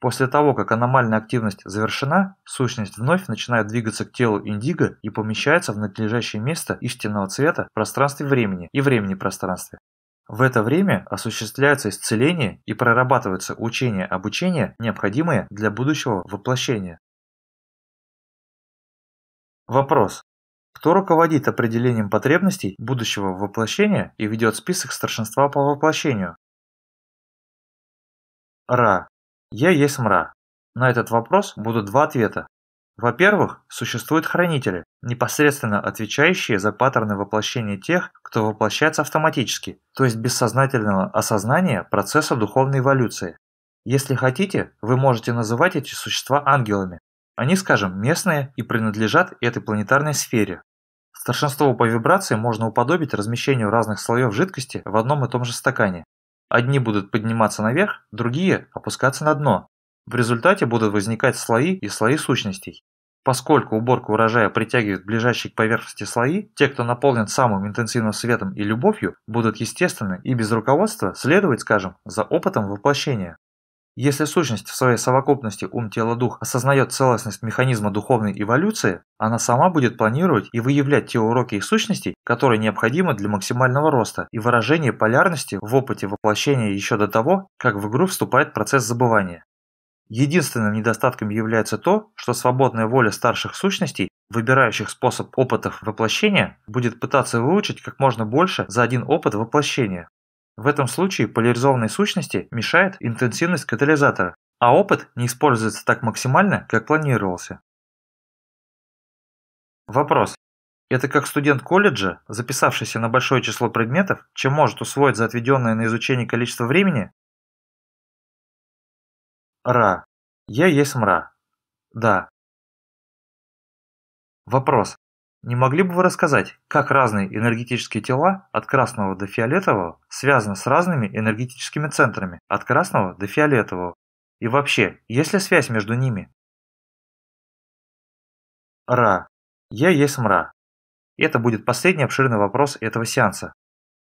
После того, как аномальная активность завершена, сущность вновь начинает двигаться к телу индиго и помещается в надлежащее место истинного цвета в пространстве времени и времени-пространстве. В это время осуществляется исцеление и прорабатывается учение-обучение, необходимое для будущего воплощения. Вопрос. Кто руководит определением потребностей будущего воплощения и ведет список старшинства по воплощению? Ра. Я есть мра. На этот вопрос будут два ответа. Во-первых, существуют хранители, непосредственно отвечающие за паттерны воплощения тех, кто воплощается автоматически, то есть без сознательного осознания процесса духовной эволюции. Если хотите, вы можете называть эти существа ангелами, они, скажем, местные и принадлежат этой планетарной сфере. Старшинство по вибрации можно уподобить размещению разных слоев жидкости в одном и том же стакане. Одни будут подниматься наверх, другие опускаться на дно. В результате будут возникать слои и слои сущностей. Поскольку уборка урожая притягивает ближайшие к поверхности слои, те, кто наполнен самым интенсивным светом и любовью, будут естественно и без руководства следовать, скажем, за опытом воплощения. Если сущность в своей совокупности ум-тело-дух осознает целостность механизма духовной эволюции, она сама будет планировать и выявлять те уроки и сущностей, которые необходимы для максимального роста и выражения полярности в опыте воплощения еще до того, как в игру вступает процесс забывания. Единственным недостатком является то, что свободная воля старших сущностей, выбирающих способ опытов воплощения, будет пытаться выучить как можно больше за один опыт воплощения, в этом случае поляризованной сущности мешает интенсивность катализатора, а опыт не используется так максимально, как планировался. Вопрос. Это как студент колледжа, записавшийся на большое число предметов, чем может усвоить за отведенное на изучение количество времени? Ра. Я есть мра. Да. Вопрос. Не могли бы вы рассказать, как разные энергетические тела от красного до фиолетового связаны с разными энергетическими центрами от красного до фиолетового? И вообще, есть ли связь между ними? Ра. Я есть мра. Это будет последний обширный вопрос этого сеанса.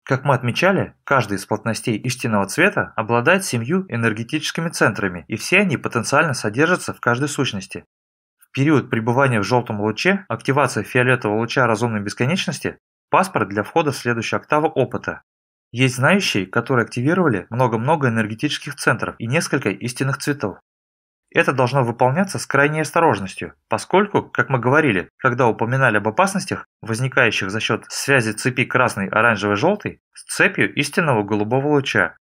Как мы отмечали, каждый из плотностей истинного цвета обладает семью энергетическими центрами, и все они потенциально содержатся в каждой сущности период пребывания в желтом луче, активация фиолетового луча разумной бесконечности – паспорт для входа в следующую октаву опыта. Есть знающие, которые активировали много-много энергетических центров и несколько истинных цветов. Это должно выполняться с крайней осторожностью, поскольку, как мы говорили, когда упоминали об опасностях, возникающих за счет связи цепи красной, оранжевой, желтой, с цепью истинного голубого луча,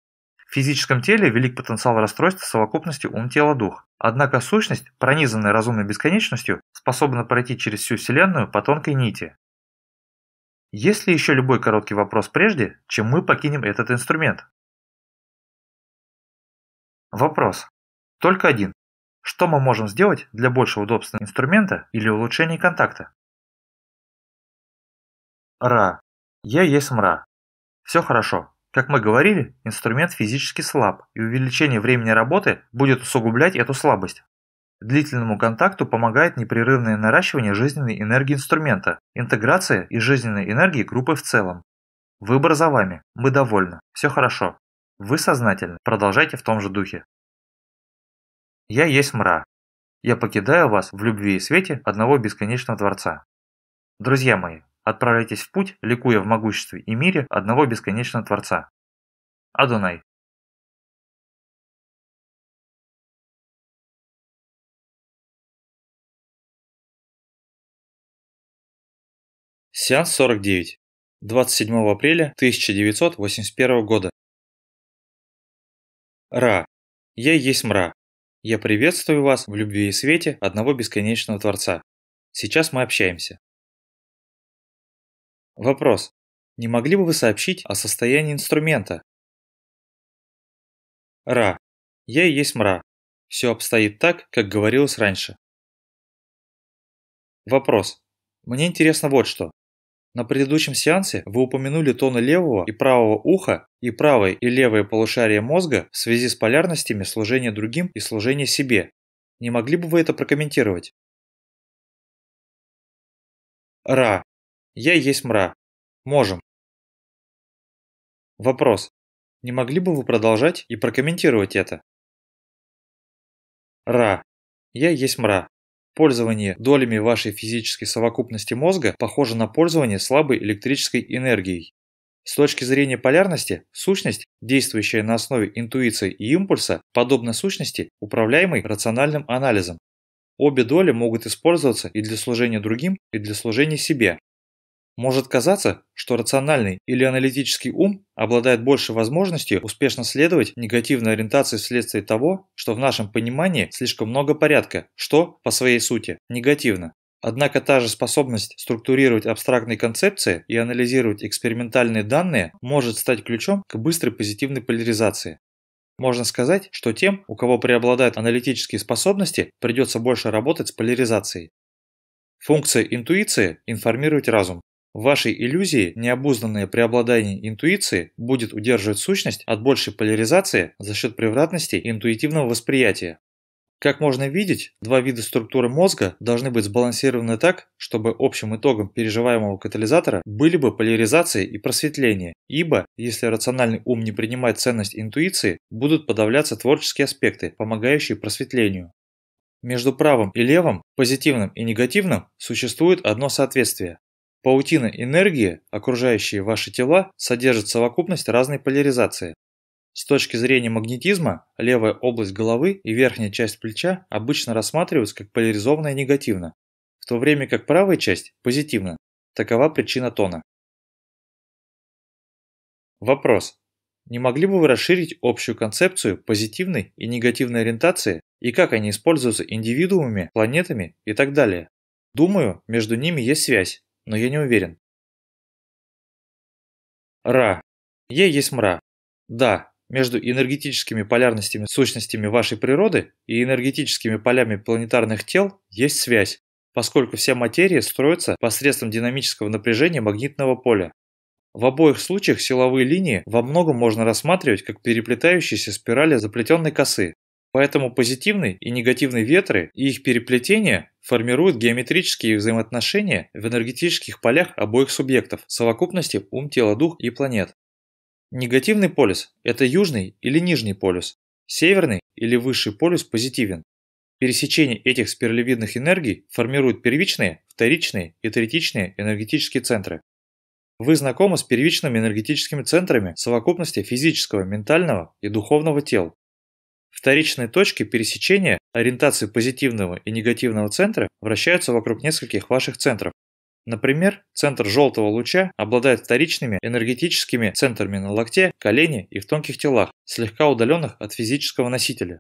физическом теле велик потенциал расстройства совокупности ум-тело-дух. Однако сущность, пронизанная разумной бесконечностью, способна пройти через всю Вселенную по тонкой нити. Есть ли еще любой короткий вопрос прежде, чем мы покинем этот инструмент? Вопрос. Только один. Что мы можем сделать для большего удобства инструмента или улучшения контакта? Ра. Я есть мра. Все хорошо. Как мы говорили, инструмент физически слаб, и увеличение времени работы будет усугублять эту слабость. Длительному контакту помогает непрерывное наращивание жизненной энергии инструмента, интеграция и жизненной энергии группы в целом. Выбор за вами, мы довольны, все хорошо. Вы сознательны, продолжайте в том же духе. Я есть мра. Я покидаю вас в любви и свете одного бесконечного Творца. Друзья мои, отправляйтесь в путь, ликуя в могуществе и мире одного бесконечного Творца. Адонай. Сеанс 49. 27 апреля 1981 года. Ра. Я есть мра. Я приветствую вас в любви и свете одного бесконечного Творца. Сейчас мы общаемся. Вопрос. Не могли бы вы сообщить о состоянии инструмента? Ра. Я и есть мра. Все обстоит так, как говорилось раньше. Вопрос. Мне интересно вот что. На предыдущем сеансе вы упомянули тоны левого и правого уха и правое и левое полушария мозга в связи с полярностями служения другим и служения себе. Не могли бы вы это прокомментировать? Ра. Я есть мра. Можем. Вопрос. Не могли бы вы продолжать и прокомментировать это? Ра. Я есть мра. Пользование долями вашей физической совокупности мозга похоже на пользование слабой электрической энергией. С точки зрения полярности, сущность, действующая на основе интуиции и импульса, подобна сущности, управляемой рациональным анализом. Обе доли могут использоваться и для служения другим, и для служения себе. Может казаться, что рациональный или аналитический ум обладает большей возможностью успешно следовать негативной ориентации вследствие того, что в нашем понимании слишком много порядка, что, по своей сути, негативно. Однако та же способность структурировать абстрактные концепции и анализировать экспериментальные данные может стать ключом к быстрой позитивной поляризации. Можно сказать, что тем, у кого преобладают аналитические способности, придется больше работать с поляризацией. Функция интуиции – информировать разум. В вашей иллюзии необузданное преобладание интуиции будет удерживать сущность от большей поляризации за счет превратности интуитивного восприятия. Как можно видеть, два вида структуры мозга должны быть сбалансированы так, чтобы общим итогом переживаемого катализатора были бы поляризация и просветление, ибо, если рациональный ум не принимает ценность интуиции, будут подавляться творческие аспекты, помогающие просветлению. Между правым и левым, позитивным и негативным, существует одно соответствие. Паутина энергии, окружающие ваши тела, содержит совокупность разной поляризации. С точки зрения магнетизма, левая область головы и верхняя часть плеча обычно рассматриваются как поляризованная негативно, в то время как правая часть – позитивно. Такова причина тона. Вопрос. Не могли бы вы расширить общую концепцию позитивной и негативной ориентации и как они используются индивидуумами, планетами и так далее? Думаю, между ними есть связь, но я не уверен. Ра. Е есть мра. Да, между энергетическими полярностями сущностями вашей природы и энергетическими полями планетарных тел есть связь, поскольку вся материя строится посредством динамического напряжения магнитного поля. В обоих случаях силовые линии во многом можно рассматривать как переплетающиеся спирали заплетенной косы, Поэтому позитивные и негативные ветры и их переплетения формируют геометрические взаимоотношения в энергетических полях обоих субъектов, совокупности ум, тело, дух и планет. Негативный полюс – это южный или нижний полюс, северный или высший полюс позитивен. Пересечение этих спиралевидных энергий формирует первичные, вторичные и третичные энергетические центры. Вы знакомы с первичными энергетическими центрами совокупности физического, ментального и духовного тел. Вторичные точки пересечения ориентации позитивного и негативного центра вращаются вокруг нескольких ваших центров. Например, центр желтого луча обладает вторичными энергетическими центрами на локте, колене и в тонких телах, слегка удаленных от физического носителя.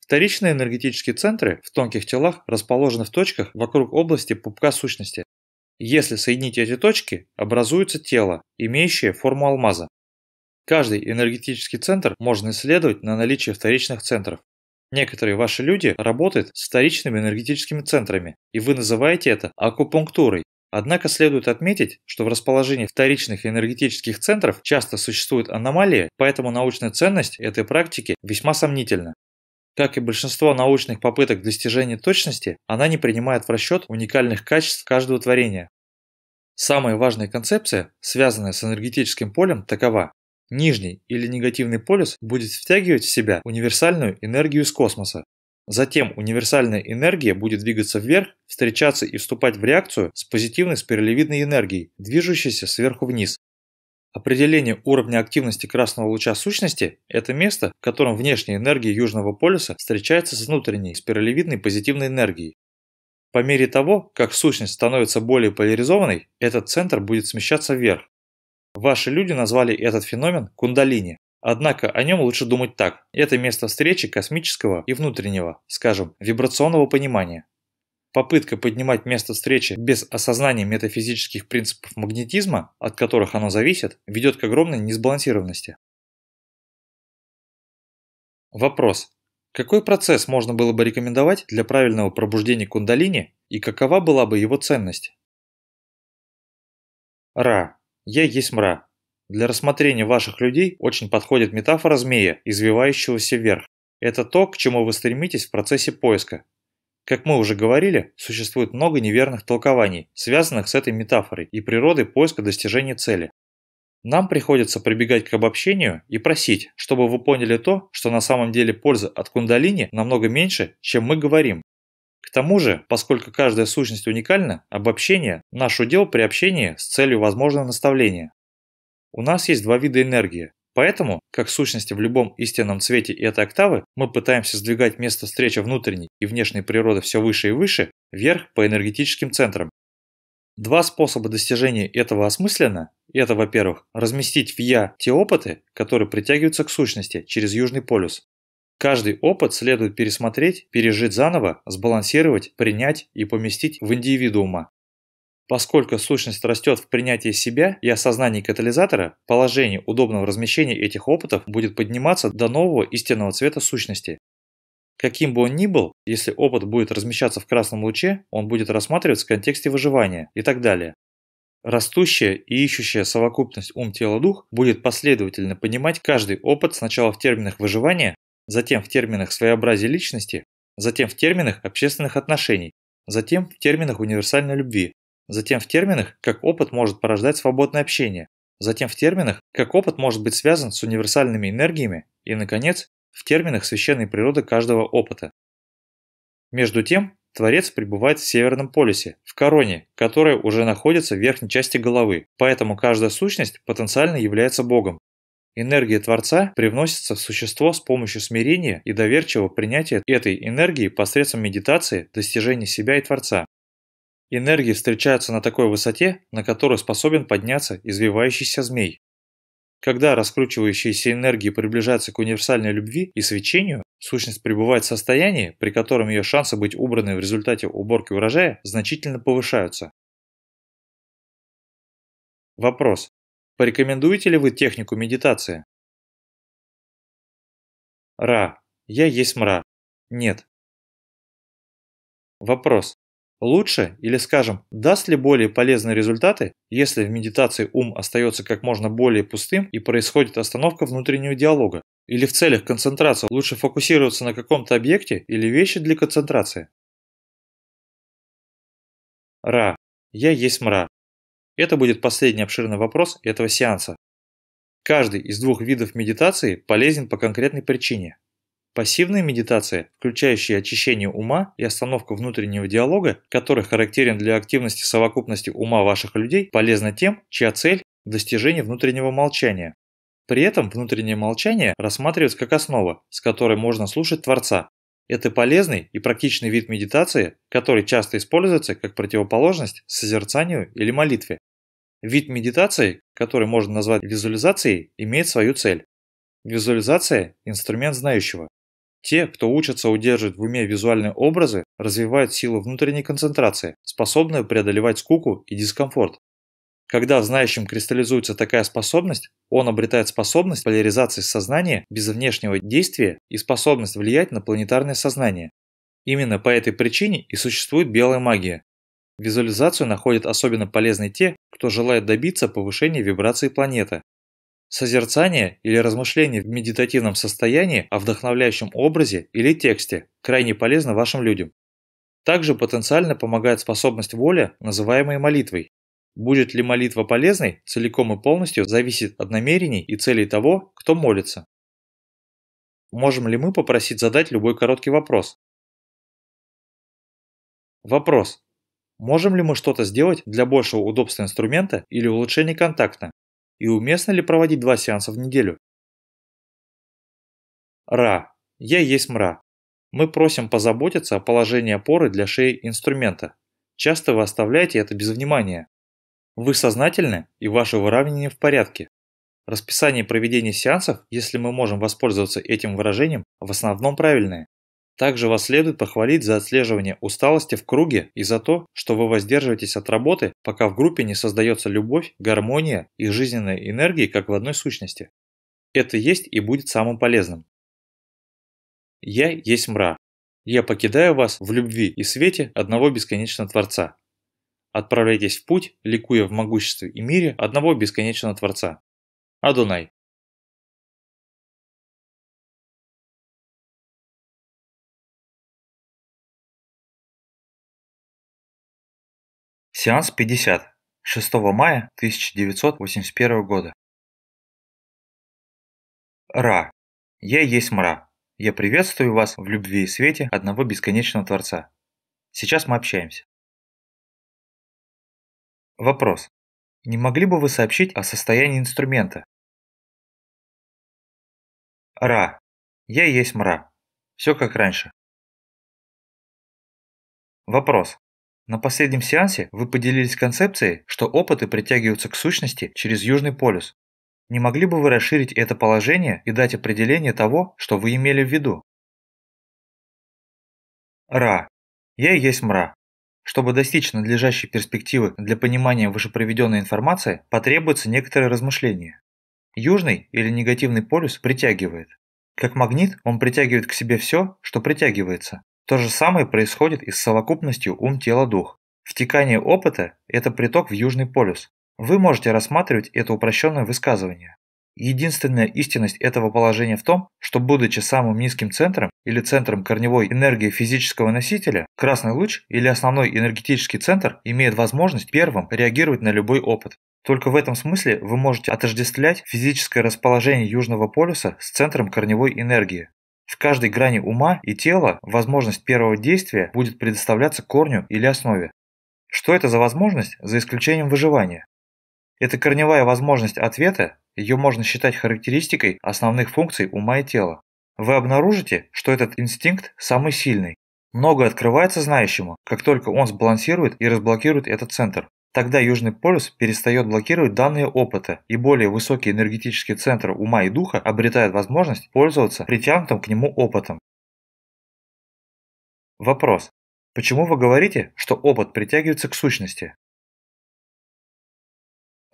Вторичные энергетические центры в тонких телах расположены в точках вокруг области пупка сущности. Если соединить эти точки, образуется тело, имеющее форму алмаза. Каждый энергетический центр можно исследовать на наличие вторичных центров. Некоторые ваши люди работают с вторичными энергетическими центрами, и вы называете это акупунктурой. Однако следует отметить, что в расположении вторичных энергетических центров часто существуют аномалии, поэтому научная ценность этой практики весьма сомнительна. Как и большинство научных попыток достижения точности, она не принимает в расчет уникальных качеств каждого творения. Самая важная концепция, связанная с энергетическим полем, такова. Нижний или негативный полюс будет втягивать в себя универсальную энергию из космоса. Затем универсальная энергия будет двигаться вверх, встречаться и вступать в реакцию с позитивной спиралевидной энергией, движущейся сверху вниз. Определение уровня активности красного луча сущности – это место, в котором внешняя энергия Южного полюса встречается с внутренней спиралевидной позитивной энергией. По мере того, как сущность становится более поляризованной, этот центр будет смещаться вверх. Ваши люди назвали этот феномен кундалини. Однако о нем лучше думать так. Это место встречи космического и внутреннего, скажем, вибрационного понимания. Попытка поднимать место встречи без осознания метафизических принципов магнетизма, от которых оно зависит, ведет к огромной несбалансированности. Вопрос. Какой процесс можно было бы рекомендовать для правильного пробуждения кундалини и какова была бы его ценность? Ра. Я есть мра. Для рассмотрения ваших людей очень подходит метафора змея, извивающегося вверх. Это то, к чему вы стремитесь в процессе поиска, как мы уже говорили, существует много неверных толкований, связанных с этой метафорой и природой поиска достижения цели. Нам приходится прибегать к обобщению и просить, чтобы вы поняли то, что на самом деле польза от кундалини намного меньше, чем мы говорим. К тому же, поскольку каждая сущность уникальна, обобщение – наш удел при общении с целью возможного наставления. У нас есть два вида энергии Поэтому, как сущности в любом истинном цвете этой октавы, мы пытаемся сдвигать место встречи внутренней и внешней природы все выше и выше, вверх по энергетическим центрам. Два способа достижения этого осмысленно – это, во-первых, разместить в «я» те опыты, которые притягиваются к сущности через Южный полюс. Каждый опыт следует пересмотреть, пережить заново, сбалансировать, принять и поместить в индивидуума. Поскольку сущность растет в принятии себя и осознании катализатора, положение удобного размещения этих опытов будет подниматься до нового истинного цвета сущности. Каким бы он ни был, если опыт будет размещаться в красном луче, он будет рассматриваться в контексте выживания и так далее. Растущая и ищущая совокупность ум-тело-дух будет последовательно понимать каждый опыт сначала в терминах выживания, затем в терминах своеобразия личности, затем в терминах общественных отношений, затем в терминах универсальной любви, затем в терминах, как опыт может порождать свободное общение, затем в терминах, как опыт может быть связан с универсальными энергиями и, наконец, в терминах священной природы каждого опыта. Между тем, Творец пребывает в Северном полюсе, в короне, которая уже находится в верхней части головы, поэтому каждая сущность потенциально является Богом. Энергия Творца привносится в существо с помощью смирения и доверчивого принятия этой энергии посредством медитации, достижения себя и Творца. Энергии встречаются на такой высоте, на которую способен подняться извивающийся змей. Когда раскручивающиеся энергии приближаются к универсальной любви и свечению, сущность пребывает в состоянии, при котором ее шансы быть убранной в результате уборки урожая значительно повышаются. Вопрос. Порекомендуете ли вы технику медитации? Ра. Я есть мра. Нет. Вопрос. Лучше, или скажем, даст ли более полезные результаты, если в медитации ум остается как можно более пустым и происходит остановка внутреннего диалога? Или в целях концентрации лучше фокусироваться на каком-то объекте или вещи для концентрации? Ра. Я есть мра. Это будет последний обширный вопрос этого сеанса. Каждый из двух видов медитации полезен по конкретной причине. Пассивная медитация, включающая очищение ума и остановку внутреннего диалога, который характерен для активности совокупности ума ваших людей, полезна тем, чья цель – достижение внутреннего молчания. При этом внутреннее молчание рассматривается как основа, с которой можно слушать Творца. Это полезный и практичный вид медитации, который часто используется как противоположность созерцанию или молитве. Вид медитации, который можно назвать визуализацией, имеет свою цель. Визуализация – инструмент знающего. Те, кто учатся удерживать в уме визуальные образы, развивают силу внутренней концентрации, способную преодолевать скуку и дискомфорт. Когда в знающем кристаллизуется такая способность, он обретает способность поляризации сознания без внешнего действия и способность влиять на планетарное сознание. Именно по этой причине и существует белая магия. Визуализацию находят особенно полезной те, кто желает добиться повышения вибрации планеты, Созерцание или размышление в медитативном состоянии о вдохновляющем образе или тексте крайне полезно вашим людям. Также потенциально помогает способность воли, называемой молитвой. Будет ли молитва полезной, целиком и полностью зависит от намерений и целей того, кто молится. Можем ли мы попросить задать любой короткий вопрос? Вопрос. Можем ли мы что-то сделать для большего удобства инструмента или улучшения контакта? И уместно ли проводить два сеанса в неделю? Ра. Я есть мра. Мы просим позаботиться о положении опоры для шеи инструмента. Часто вы оставляете это без внимания. Вы сознательны и ваше выравнивание в порядке. Расписание проведения сеансов, если мы можем воспользоваться этим выражением, в основном правильное. Также вас следует похвалить за отслеживание усталости в круге и за то, что вы воздерживаетесь от работы, пока в группе не создается любовь, гармония и жизненная энергия как в одной сущности. Это есть и будет самым полезным. Я есть мра. Я покидаю вас в любви и свете одного бесконечного Творца. Отправляйтесь в путь, ликуя в могуществе и мире одного бесконечного Творца. Адунай. Сеанс 50. 6 мая 1981 года. Ра. Я есть мра. Я приветствую вас в любви и свете одного бесконечного Творца. Сейчас мы общаемся. Вопрос. Не могли бы вы сообщить о состоянии инструмента? Ра. Я есть мра. Все как раньше. Вопрос. На последнем сеансе вы поделились концепцией, что опыты притягиваются к сущности через Южный полюс. Не могли бы вы расширить это положение и дать определение того, что вы имели в виду? Ра. Я есть мра. Чтобы достичь надлежащей перспективы для понимания вышеприведенной информации, потребуется некоторое размышление. Южный или негативный полюс притягивает. Как магнит он притягивает к себе все, что притягивается. То же самое происходит и с совокупностью ум-тело-дух. Втекание опыта – это приток в Южный полюс. Вы можете рассматривать это упрощенное высказывание. Единственная истинность этого положения в том, что будучи самым низким центром или центром корневой энергии физического носителя, красный луч или основной энергетический центр имеет возможность первым реагировать на любой опыт. Только в этом смысле вы можете отождествлять физическое расположение Южного полюса с центром корневой энергии. В каждой грани ума и тела возможность первого действия будет предоставляться корню или основе. Что это за возможность, за исключением выживания? Это корневая возможность ответа, ее можно считать характеристикой основных функций ума и тела. Вы обнаружите, что этот инстинкт самый сильный. Многое открывается знающему, как только он сбалансирует и разблокирует этот центр. Тогда Южный полюс перестает блокировать данные опыта, и более высокий энергетический центр ума и духа обретает возможность пользоваться притянутым к нему опытом. Вопрос. Почему вы говорите, что опыт притягивается к сущности?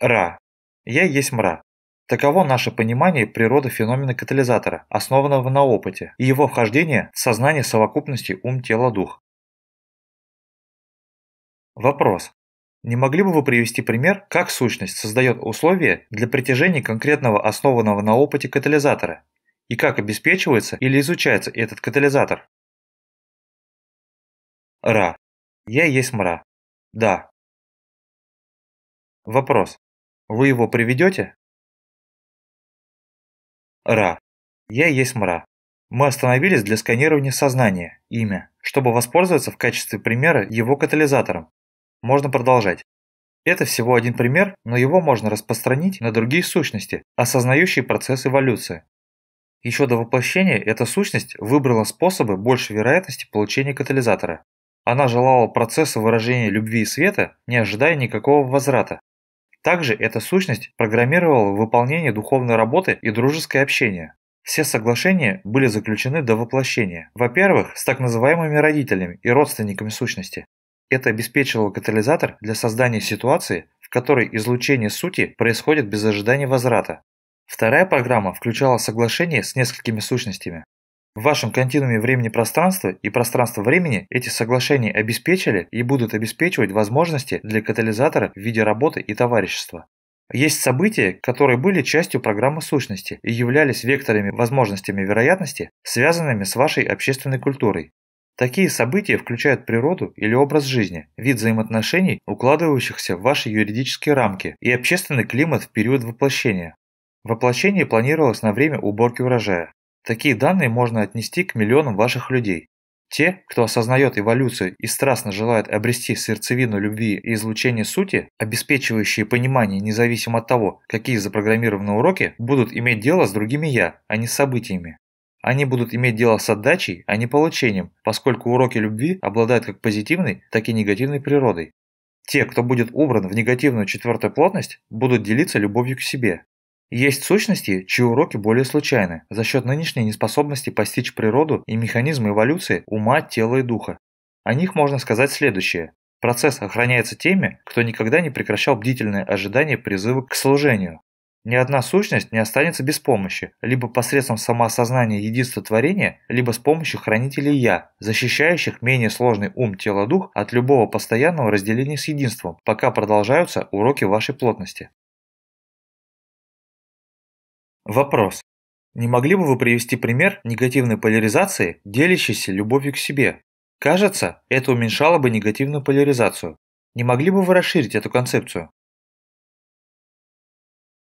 Ра. Я есть мра. Таково наше понимание природы феномена катализатора, основанного на опыте, и его вхождения в сознание совокупности ум-тело-дух. Вопрос. Не могли бы вы привести пример, как сущность создает условия для притяжения конкретного основанного на опыте катализатора? И как обеспечивается или изучается этот катализатор? Ра. Я есть мра. Да. Вопрос. Вы его приведете? Ра. Я есть мра. Мы остановились для сканирования сознания, имя, чтобы воспользоваться в качестве примера его катализатором, можно продолжать. Это всего один пример, но его можно распространить на другие сущности, осознающие процесс эволюции. Еще до воплощения эта сущность выбрала способы большей вероятности получения катализатора. Она желала процесса выражения любви и света, не ожидая никакого возврата. Также эта сущность программировала выполнение духовной работы и дружеское общение. Все соглашения были заключены до воплощения. Во-первых, с так называемыми родителями и родственниками сущности. Это обеспечивало катализатор для создания ситуации, в которой излучение сути происходит без ожидания возврата. Вторая программа включала соглашение с несколькими сущностями. В вашем континууме времени-пространства и пространства-времени эти соглашения обеспечили и будут обеспечивать возможности для катализатора в виде работы и товарищества. Есть события, которые были частью программы сущности и являлись векторами возможностями вероятности, связанными с вашей общественной культурой. Такие события включают природу или образ жизни, вид взаимоотношений, укладывающихся в ваши юридические рамки, и общественный климат в период воплощения. Воплощение планировалось на время уборки урожая. Такие данные можно отнести к миллионам ваших людей. Те, кто осознает эволюцию и страстно желает обрести сердцевину любви и излучение сути, обеспечивающие понимание независимо от того, какие запрограммированы уроки, будут иметь дело с другими «я», а не с событиями. Они будут иметь дело с отдачей, а не получением, поскольку уроки любви обладают как позитивной, так и негативной природой. Те, кто будет убран в негативную четвертую плотность, будут делиться любовью к себе. Есть сущности, чьи уроки более случайны, за счет нынешней неспособности постичь природу и механизм эволюции ума, тела и духа. О них можно сказать следующее. Процесс охраняется теми, кто никогда не прекращал бдительное ожидание призыва к служению. Ни одна сущность не останется без помощи, либо посредством самоосознания единства творения, либо с помощью хранителей «Я», защищающих менее сложный ум, тело, дух от любого постоянного разделения с единством, пока продолжаются уроки вашей плотности. Вопрос. Не могли бы вы привести пример негативной поляризации, делящейся любовью к себе? Кажется, это уменьшало бы негативную поляризацию. Не могли бы вы расширить эту концепцию?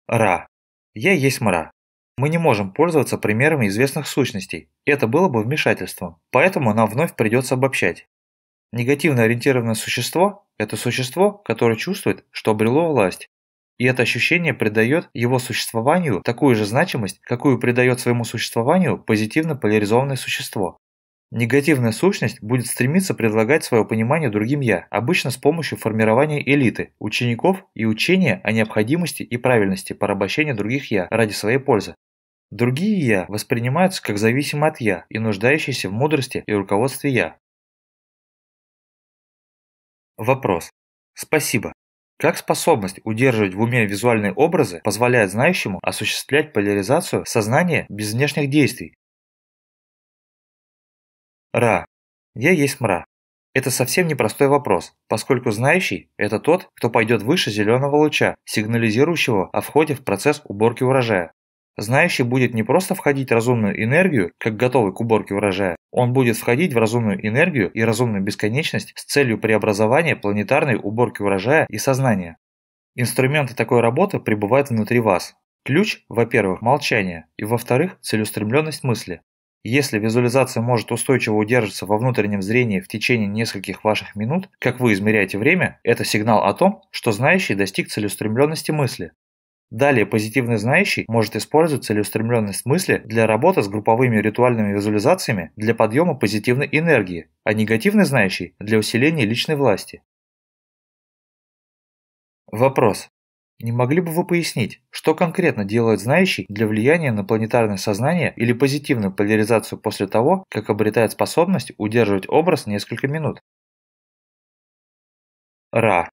Ра. Я есть мра. Мы не можем пользоваться примерами известных сущностей, это было бы вмешательством, поэтому нам вновь придется обобщать. Негативно ориентированное существо – это существо, которое чувствует, что обрело власть, и это ощущение придает его существованию такую же значимость, какую придает своему существованию позитивно поляризованное существо. Негативная сущность будет стремиться предлагать свое понимание другим «я», обычно с помощью формирования элиты, учеников и учения о необходимости и правильности порабощения других «я» ради своей пользы. Другие «я» воспринимаются как зависимые от «я» и нуждающиеся в мудрости и руководстве «я». Вопрос. Спасибо. Как способность удерживать в уме визуальные образы позволяет знающему осуществлять поляризацию сознания без внешних действий? Ра. Я есть мра. Это совсем непростой вопрос, поскольку знающий – это тот, кто пойдет выше зеленого луча, сигнализирующего о входе в процесс уборки урожая. Знающий будет не просто входить в разумную энергию, как готовый к уборке урожая, он будет входить в разумную энергию и разумную бесконечность с целью преобразования планетарной уборки урожая и сознания. Инструменты такой работы пребывают внутри вас. Ключ, во-первых, молчание, и во-вторых, целеустремленность мысли. Если визуализация может устойчиво удерживаться во внутреннем зрении в течение нескольких ваших минут, как вы измеряете время, это сигнал о том, что знающий достиг целеустремленности мысли. Далее позитивный знающий может использовать целеустремленность мысли для работы с групповыми ритуальными визуализациями для подъема позитивной энергии, а негативный знающий – для усиления личной власти. Вопрос. Не могли бы вы пояснить, что конкретно делает знающий для влияния на планетарное сознание или позитивную поляризацию после того, как обретает способность удерживать образ несколько минут? Ра.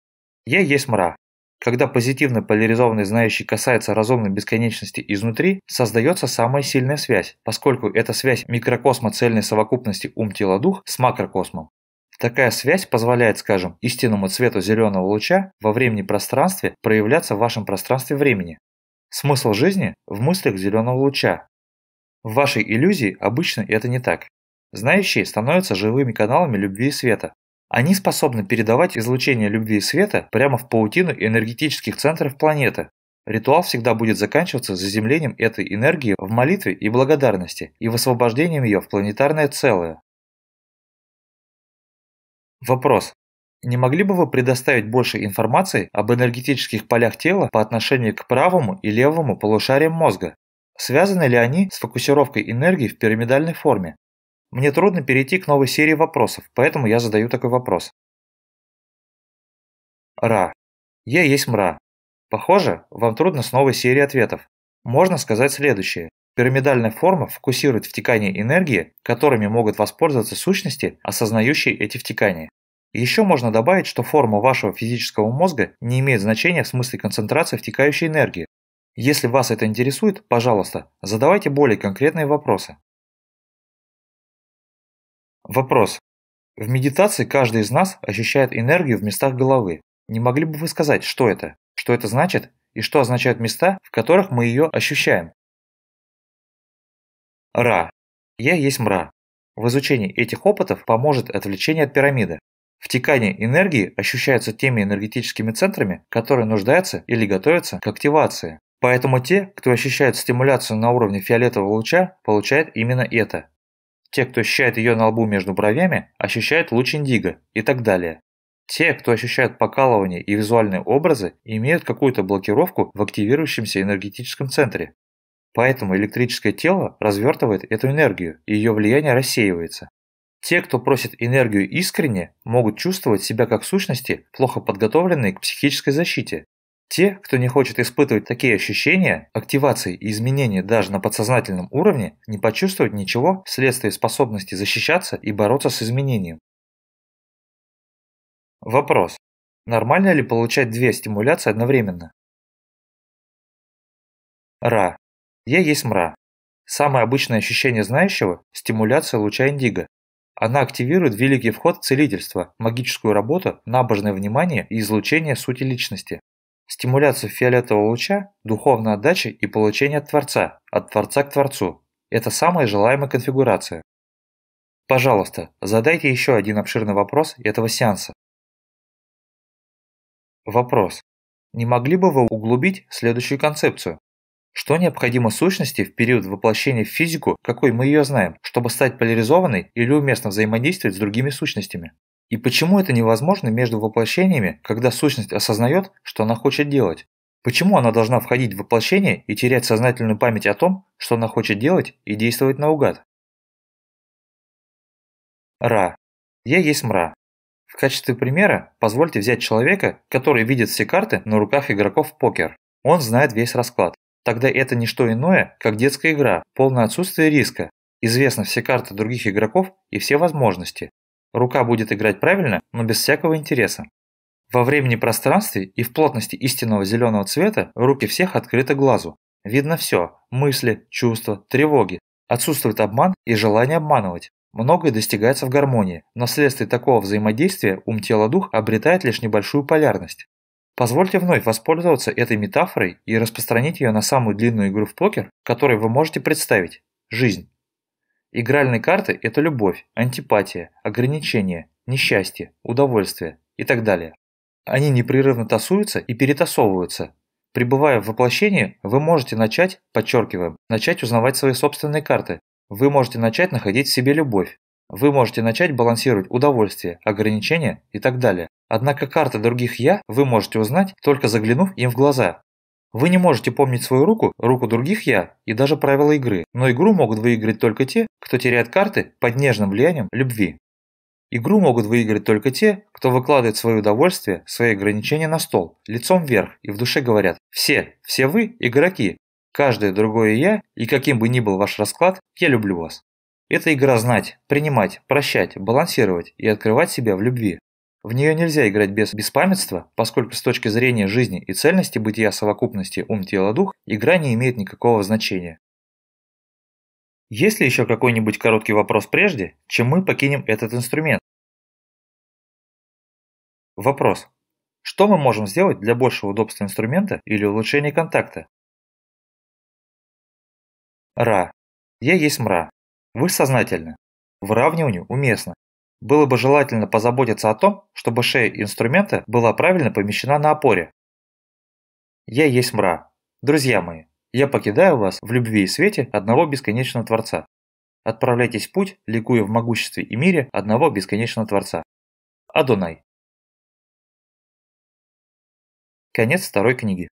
Я есть мра. Когда позитивно поляризованный знающий касается разумной бесконечности изнутри, создается самая сильная связь, поскольку это связь микрокосма цельной совокупности ум-тело-дух с макрокосмом. Такая связь позволяет, скажем, истинному цвету зеленого луча во времени-пространстве проявляться в вашем пространстве времени. Смысл жизни в мыслях зеленого луча. В вашей иллюзии обычно это не так. Знающие становятся живыми каналами любви и света, они способны передавать излучение любви и света прямо в паутину энергетических центров планеты. Ритуал всегда будет заканчиваться заземлением этой энергии в молитве и благодарности и высвобождением ее в планетарное целое. Вопрос. Не могли бы вы предоставить больше информации об энергетических полях тела по отношению к правому и левому полушариям мозга? Связаны ли они с фокусировкой энергии в пирамидальной форме? Мне трудно перейти к новой серии вопросов, поэтому я задаю такой вопрос. Ра. Я есть мра. Похоже, вам трудно с новой серией ответов. Можно сказать следующее. Пирамидальная форма фокусирует втекание энергии, которыми могут воспользоваться сущности, осознающие эти втекания. Еще можно добавить, что форма вашего физического мозга не имеет значения в смысле концентрации втекающей энергии. Если вас это интересует, пожалуйста, задавайте более конкретные вопросы. Вопрос. В медитации каждый из нас ощущает энергию в местах головы. Не могли бы вы сказать, что это, что это значит и что означают места, в которых мы ее ощущаем? Ра. Я есть мра. В изучении этих опытов поможет отвлечение от пирамиды. Втекание энергии ощущается теми энергетическими центрами, которые нуждаются или готовятся к активации. Поэтому те, кто ощущает стимуляцию на уровне фиолетового луча, получают именно это. Те, кто ощущает ее на лбу между бровями, ощущают луч индиго и так далее. Те, кто ощущает покалывание и визуальные образы, имеют какую-то блокировку в активирующемся энергетическом центре. Поэтому электрическое тело развертывает эту энергию, и ее влияние рассеивается. Те, кто просит энергию искренне, могут чувствовать себя как сущности, плохо подготовленные к психической защите. Те, кто не хочет испытывать такие ощущения, активации и изменения даже на подсознательном уровне, не почувствуют ничего вследствие способности защищаться и бороться с изменением. Вопрос. Нормально ли получать две стимуляции одновременно? Ра. Я есть мра. Самое обычное ощущение знающего – стимуляция луча индиго. Она активирует великий вход в целительство, магическую работу, набожное внимание и излучение сути личности. Стимуляция фиолетового луча – духовная отдача и получение от Творца, от Творца к Творцу. Это самая желаемая конфигурация. Пожалуйста, задайте еще один обширный вопрос этого сеанса. Вопрос. Не могли бы вы углубить следующую концепцию? Что необходимо сущности в период воплощения в физику, какой мы ее знаем, чтобы стать поляризованной или уместно взаимодействовать с другими сущностями? И почему это невозможно между воплощениями, когда сущность осознает, что она хочет делать? Почему она должна входить в воплощение и терять сознательную память о том, что она хочет делать и действовать наугад? Ра. Я есть мра. В качестве примера позвольте взять человека, который видит все карты на руках игроков в покер. Он знает весь расклад. Тогда это не что иное, как детская игра, полное отсутствие риска. Известны все карты других игроков и все возможности. Рука будет играть правильно, но без всякого интереса. Во времени пространстве и в плотности истинного зеленого цвета руки всех открыты глазу. Видно все – мысли, чувства, тревоги. Отсутствует обман и желание обманывать. Многое достигается в гармонии, но вследствие такого взаимодействия ум-тело-дух обретает лишь небольшую полярность. Позвольте вновь воспользоваться этой метафорой и распространить ее на самую длинную игру в покер, которую вы можете представить – жизнь. Игральные карты – это любовь, антипатия, ограничение, несчастье, удовольствие и так далее. Они непрерывно тасуются и перетасовываются. Прибывая в воплощении, вы можете начать, подчеркиваем, начать узнавать свои собственные карты. Вы можете начать находить в себе любовь. Вы можете начать балансировать удовольствие, ограничения и так далее. Однако карты других «я» вы можете узнать, только заглянув им в глаза. Вы не можете помнить свою руку, руку других «я» и даже правила игры, но игру могут выиграть только те, кто теряет карты под нежным влиянием любви. Игру могут выиграть только те, кто выкладывает свое удовольствие, свои ограничения на стол, лицом вверх и в душе говорят «Все, все вы – игроки, каждое другое я, и каким бы ни был ваш расклад, я люблю вас». Это игра знать, принимать, прощать, балансировать и открывать себя в любви. В нее нельзя играть без беспамятства, поскольку с точки зрения жизни и цельности бытия совокупности ум-тело-дух игра не имеет никакого значения. Есть ли еще какой-нибудь короткий вопрос прежде, чем мы покинем этот инструмент? Вопрос. Что мы можем сделать для большего удобства инструмента или улучшения контакта? Ра. Я есть мра. Вы сознательны. Выравниванию уместно. Было бы желательно позаботиться о том, чтобы шея инструмента была правильно помещена на опоре. Я есть мра. Друзья мои, я покидаю вас в любви и свете одного бесконечного Творца. Отправляйтесь в путь, ликуя в могуществе и мире одного бесконечного Творца. Адонай. Конец второй книги.